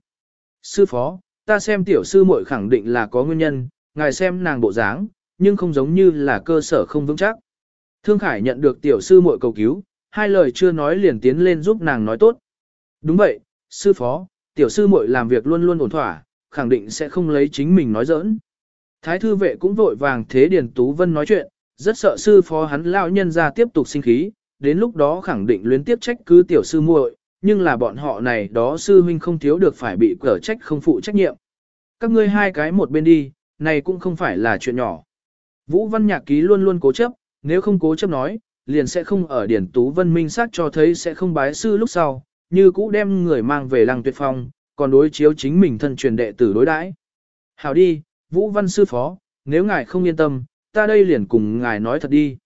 Speaker 1: Sư phó, ta xem tiểu sư muội khẳng định là có nguyên nhân, ngài xem nàng bộ dáng, nhưng không giống như là cơ sở không vững chắc. Thương Khải nhận được tiểu sư muội cầu cứu, hai lời chưa nói liền tiến lên giúp nàng nói tốt. Đúng vậy, sư phó, tiểu sư muội làm việc luôn luôn ổn thỏa, khẳng định sẽ không lấy chính mình nói giỡn. Thái thư vệ cũng vội vàng thế Điền Tú Vân nói chuyện, rất sợ sư phó hắn lão nhân ra tiếp tục sinh khí, đến lúc đó khẳng định luyến tiếp trách cứ tiểu sư muội, nhưng là bọn họ này đó sư huynh không thiếu được phải bị cở trách không phụ trách nhiệm. Các ngươi hai cái một bên đi, này cũng không phải là chuyện nhỏ. Vũ Văn Nhạc Ký luôn luôn cố chấp, nếu không cố chấp nói, liền sẽ không ở Điển Tú Vân Minh sát cho thấy sẽ không bái sư lúc sau, như cũ đem người mang về lăng tuyệt phong, còn đối chiếu chính mình thân truyền đệ tử đối đãi. Hảo đi, Vũ Văn Sư Phó, nếu ngài không yên tâm, ta đây liền cùng ngài nói thật đi.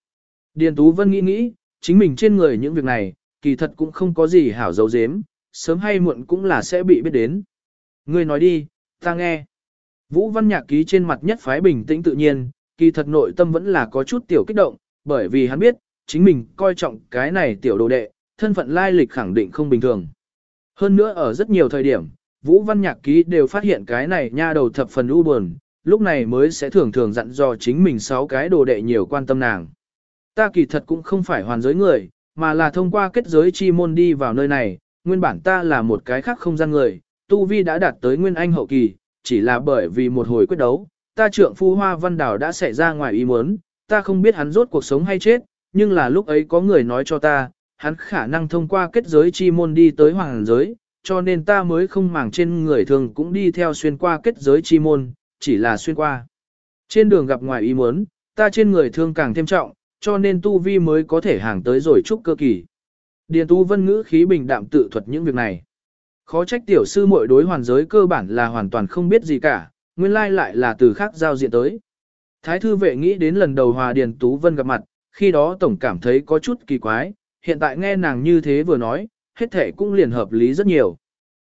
Speaker 1: Điền Tú Vân nghĩ nghĩ, chính mình trên người những việc này, kỳ thật cũng không có gì hảo dấu dếm, sớm hay muộn cũng là sẽ bị biết đến. Ngươi nói đi, ta nghe. Vũ Văn Nhạc ký trên mặt nhất phái bình tĩnh tự nhiên, kỳ thật nội tâm vẫn là có chút tiểu kích động, bởi vì hắn biết, chính mình coi trọng cái này tiểu đồ đệ, thân phận lai lịch khẳng định không bình thường. Hơn nữa ở rất nhiều thời điểm, Vũ Văn Nhạc ký đều phát hiện cái này nha đầu thập phần u buồn, lúc này mới sẽ thường thường dặn dò chính mình sáu cái đồ đệ nhiều quan tâm nàng. Ta kỳ thật cũng không phải hoàn giới người, mà là thông qua kết giới chi môn đi vào nơi này, nguyên bản ta là một cái khác không gian người, tu vi đã đạt tới nguyên anh hậu kỳ, chỉ là bởi vì một hồi quyết đấu, ta trượng phu hoa văn đảo đã xảy ra ngoài ý muốn, ta không biết hắn rốt cuộc sống hay chết, nhưng là lúc ấy có người nói cho ta, hắn khả năng thông qua kết giới chi môn đi tới hoàng giới, cho nên ta mới không màng trên người thường cũng đi theo xuyên qua kết giới chi môn, chỉ là xuyên qua. Trên đường gặp ngoài ý muốn, ta trên người thương càng thêm trọng, cho nên tu vi mới có thể hàng tới rồi chúc cơ kỳ. Điền tu vân ngữ khí bình đạm tự thuật những việc này. Khó trách tiểu sư muội đối hoàn giới cơ bản là hoàn toàn không biết gì cả, nguyên lai lại là từ khác giao diện tới. Thái thư vệ nghĩ đến lần đầu hòa Điền Tú Vân gặp mặt, khi đó tổng cảm thấy có chút kỳ quái, hiện tại nghe nàng như thế vừa nói, hết thể cũng liền hợp lý rất nhiều.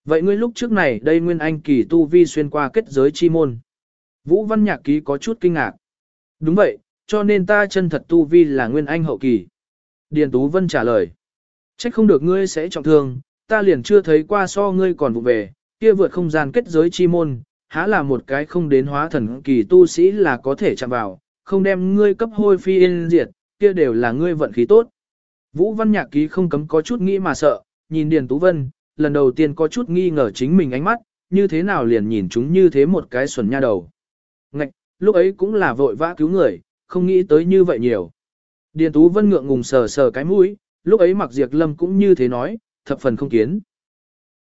Speaker 1: Vậy ngươi lúc trước này đây Nguyên Anh kỳ tu vi xuyên qua kết giới chi môn. Vũ Văn Nhạc Ký có chút kinh ngạc. Đúng vậy, cho nên ta chân thật tu vi là Nguyên Anh hậu kỳ. Điền Tú Vân trả lời. Trách không được ngươi sẽ trọng thương, ta liền chưa thấy qua so ngươi còn vụ về, kia vượt không gian kết giới chi môn, há là một cái không đến hóa thần kỳ tu sĩ là có thể chạm vào, không đem ngươi cấp hôi phi yên diệt, kia đều là ngươi vận khí tốt. Vũ Văn Nhạc Ký không cấm có chút nghĩ mà sợ, nhìn Điền Tú Vân, lần đầu tiên có chút nghi ngờ chính mình ánh mắt, như thế nào liền nhìn chúng như thế một cái xuẩn nha đầu. Ngạch, lúc ấy cũng là vội vã cứu người, không nghĩ tới như vậy nhiều. Điền Tú Vân ngượng ngùng sờ sờ cái mũi, lúc ấy mặc diệt lâm cũng như thế nói, thập phần không kiến.